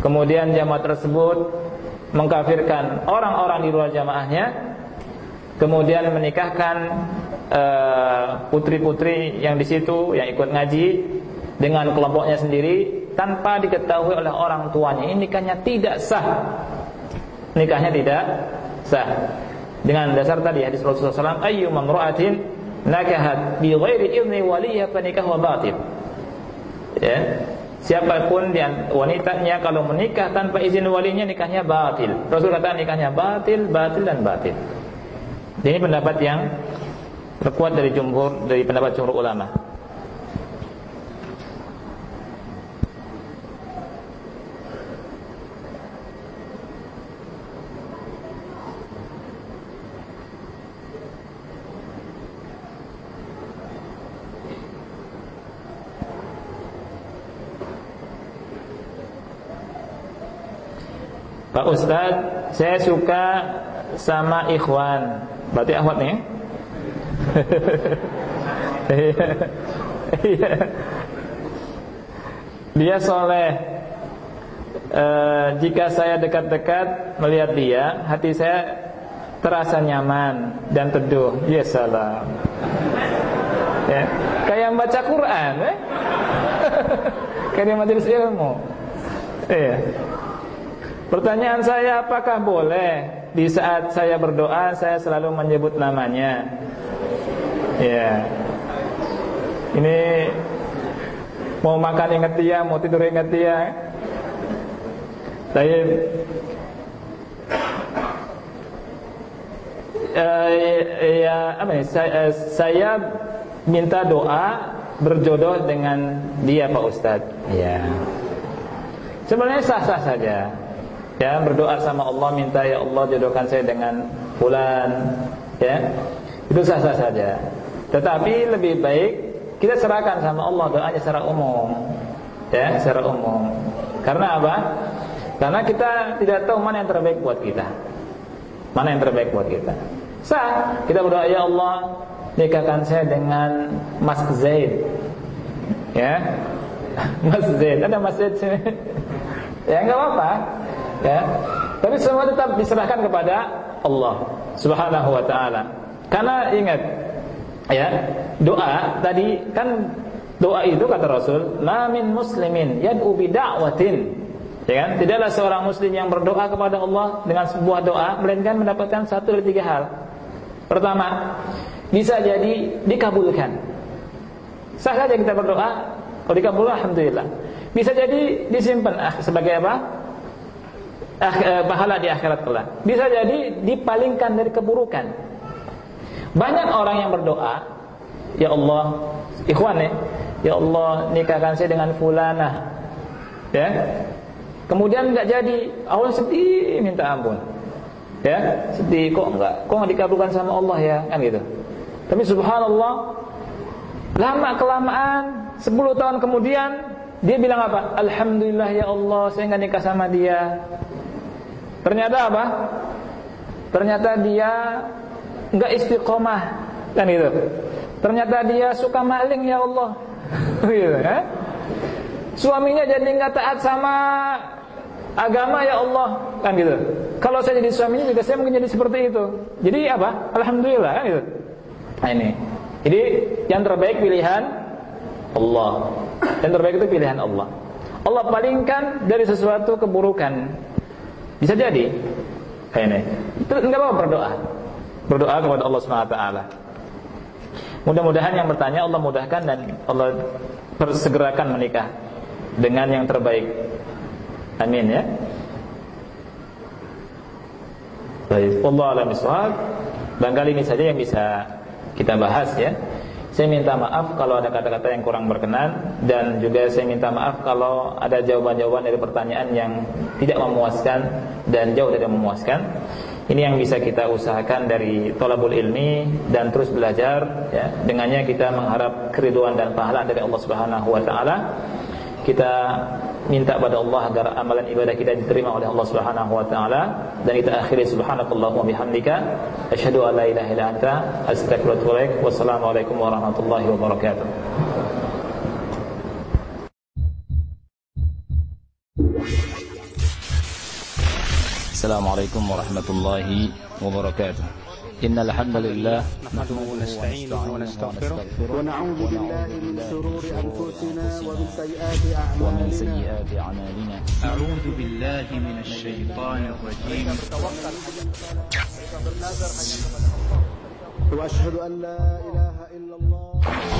A: Kemudian jamaah tersebut mengkafirkan orang-orang di luar jamaahnya kemudian menikahkan eh, putri-putri uh, yang di situ yang ikut ngaji dengan kelompoknya sendiri tanpa diketahui oleh orang tuanya ini nikahnya tidak sah nikahnya tidak sah dengan dasar tadi hadis Rasulullah SAW ayyu mamru'atin nakahat bi ghairi idzni waliha fa nikahu batil. Ya. Siapa pun yang wanitanya kalau menikah tanpa izin walinya nikahnya batil. Rasul kata nikahnya batil batil dan batil. Ini pendapat yang terkuat dari jumhur dari pendapat jumhur ulama. Pak Ustadz, saya suka sama ikhwan Berarti ahwat nih. Iya. dia soleh. E, jika saya dekat-dekat melihat dia, hati saya terasa nyaman dan teduh. Ya salam. Ya. Kayak baca Quran, eh? Kayak majelis ilmu. Iya. Pertanyaan saya apakah boleh di saat saya berdoa saya selalu menyebut namanya. Ya. Ini mau makan ingat dia, mau tidur ingat dia. Saya uh, ya apa ya, saya, uh, saya minta doa berjodoh dengan dia Pak Ustadz. Ya. Sebenarnya sah-sah saja ya berdoa sama Allah minta ya Allah jodohkan saya dengan fulan ya. Itu sah-sah saja. Tetapi lebih baik kita serahkan sama Allah doanya secara umum ya secara umum. Karena apa? Karena kita tidak tahu mana yang terbaik buat kita. Mana yang terbaik buat kita. Sah kita berdoa ya Allah nikahkan saya dengan Mas Zaid. Ya. Mas Zaid ada Mas Zaid sini? Ya nggak apa-apa ya. Tapi semua tetap diserahkan kepada Allah Subhanahu wa taala. Karena ingat ya, doa tadi kan doa itu kata Rasul, "La min muslimin yad'u bi da'watin." Ya kan? Tidaklah seorang muslim yang berdoa kepada Allah dengan sebuah doa melainkan mendapatkan satu dari tiga hal. Pertama, bisa jadi dikabulkan. Sah saja kita berdoa, kalau dikabulkan alhamdulillah. Bisa jadi disimpan ah, sebagai apa? Eh, pahala di akhirat kelak. Bisa jadi dipalingkan dari keburukan. Banyak orang yang berdoa, ya Allah, ikhwan ya, ya Allah nikahkan saya dengan fulanah. Ya. Kemudian nggak jadi, awal sedih minta ampun. Ya, sedih kok enggak kok enggak dikabulkan sama Allah ya, kan gitu. Tapi subhanallah, lama kelamaan 10 tahun kemudian dia bilang apa? Alhamdulillah ya Allah, saya nggak nikah sama dia. Ternyata apa? Ternyata dia nggak istiqomah, kan gitu. Ternyata dia suka maling ya Allah. gitu, ya? Suaminya jadi nggak taat sama agama ya Allah, kan gitu. Kalau saya jadi suaminya juga saya mungkin jadi seperti itu. Jadi apa? Alhamdulillah kan gitu. Nah ini. Jadi yang terbaik pilihan Allah. Yang terbaik itu pilihan Allah. Allah palingkan dari sesuatu keburukan. Bisa jadi. Kayak ini. Terus enggak apa berdoa. Berdoa kepada Allah Subhanahu wa taala. Mudah-mudahan yang bertanya Allah mudahkan dan Allah persegerakan menikah dengan yang terbaik. Amin ya. Baik, Allah alam Bangkali ini saja yang bisa kita bahas ya. Saya minta maaf kalau ada kata-kata yang kurang berkenan dan juga saya minta maaf kalau ada jawaban-jawaban dari pertanyaan yang tidak memuaskan dan jauh tidak memuaskan. Ini yang bisa kita usahakan dari tolabul ilmi dan terus belajar ya. Dengannya kita mengharap keriduan dan pahala dari Allah Subhanahu wa taala. Kita minta pada Allah agar amalan ibadah kita diterima oleh Allah Subhanahu wa taala dan kita akhiri subhanakallahumma bihamdika asyhadu an la ilaha illa anta astaghfiruka wa atubu Wassalamu alaikum warahmatullahi wabarakatuh. Assalamualaikum warahmatullahi wabarakatuh. إن الحمد لله
C: نحمده ونستعينه ونستغفره ونعوذ بالله من شرور أنفسنا ومن سيئات أعمالنا.
A: ومن سيئات أعمالنا.
B: أعوذ بالله من الشيطان الرجيم.
C: وأشهد أن لا إله إلا الله.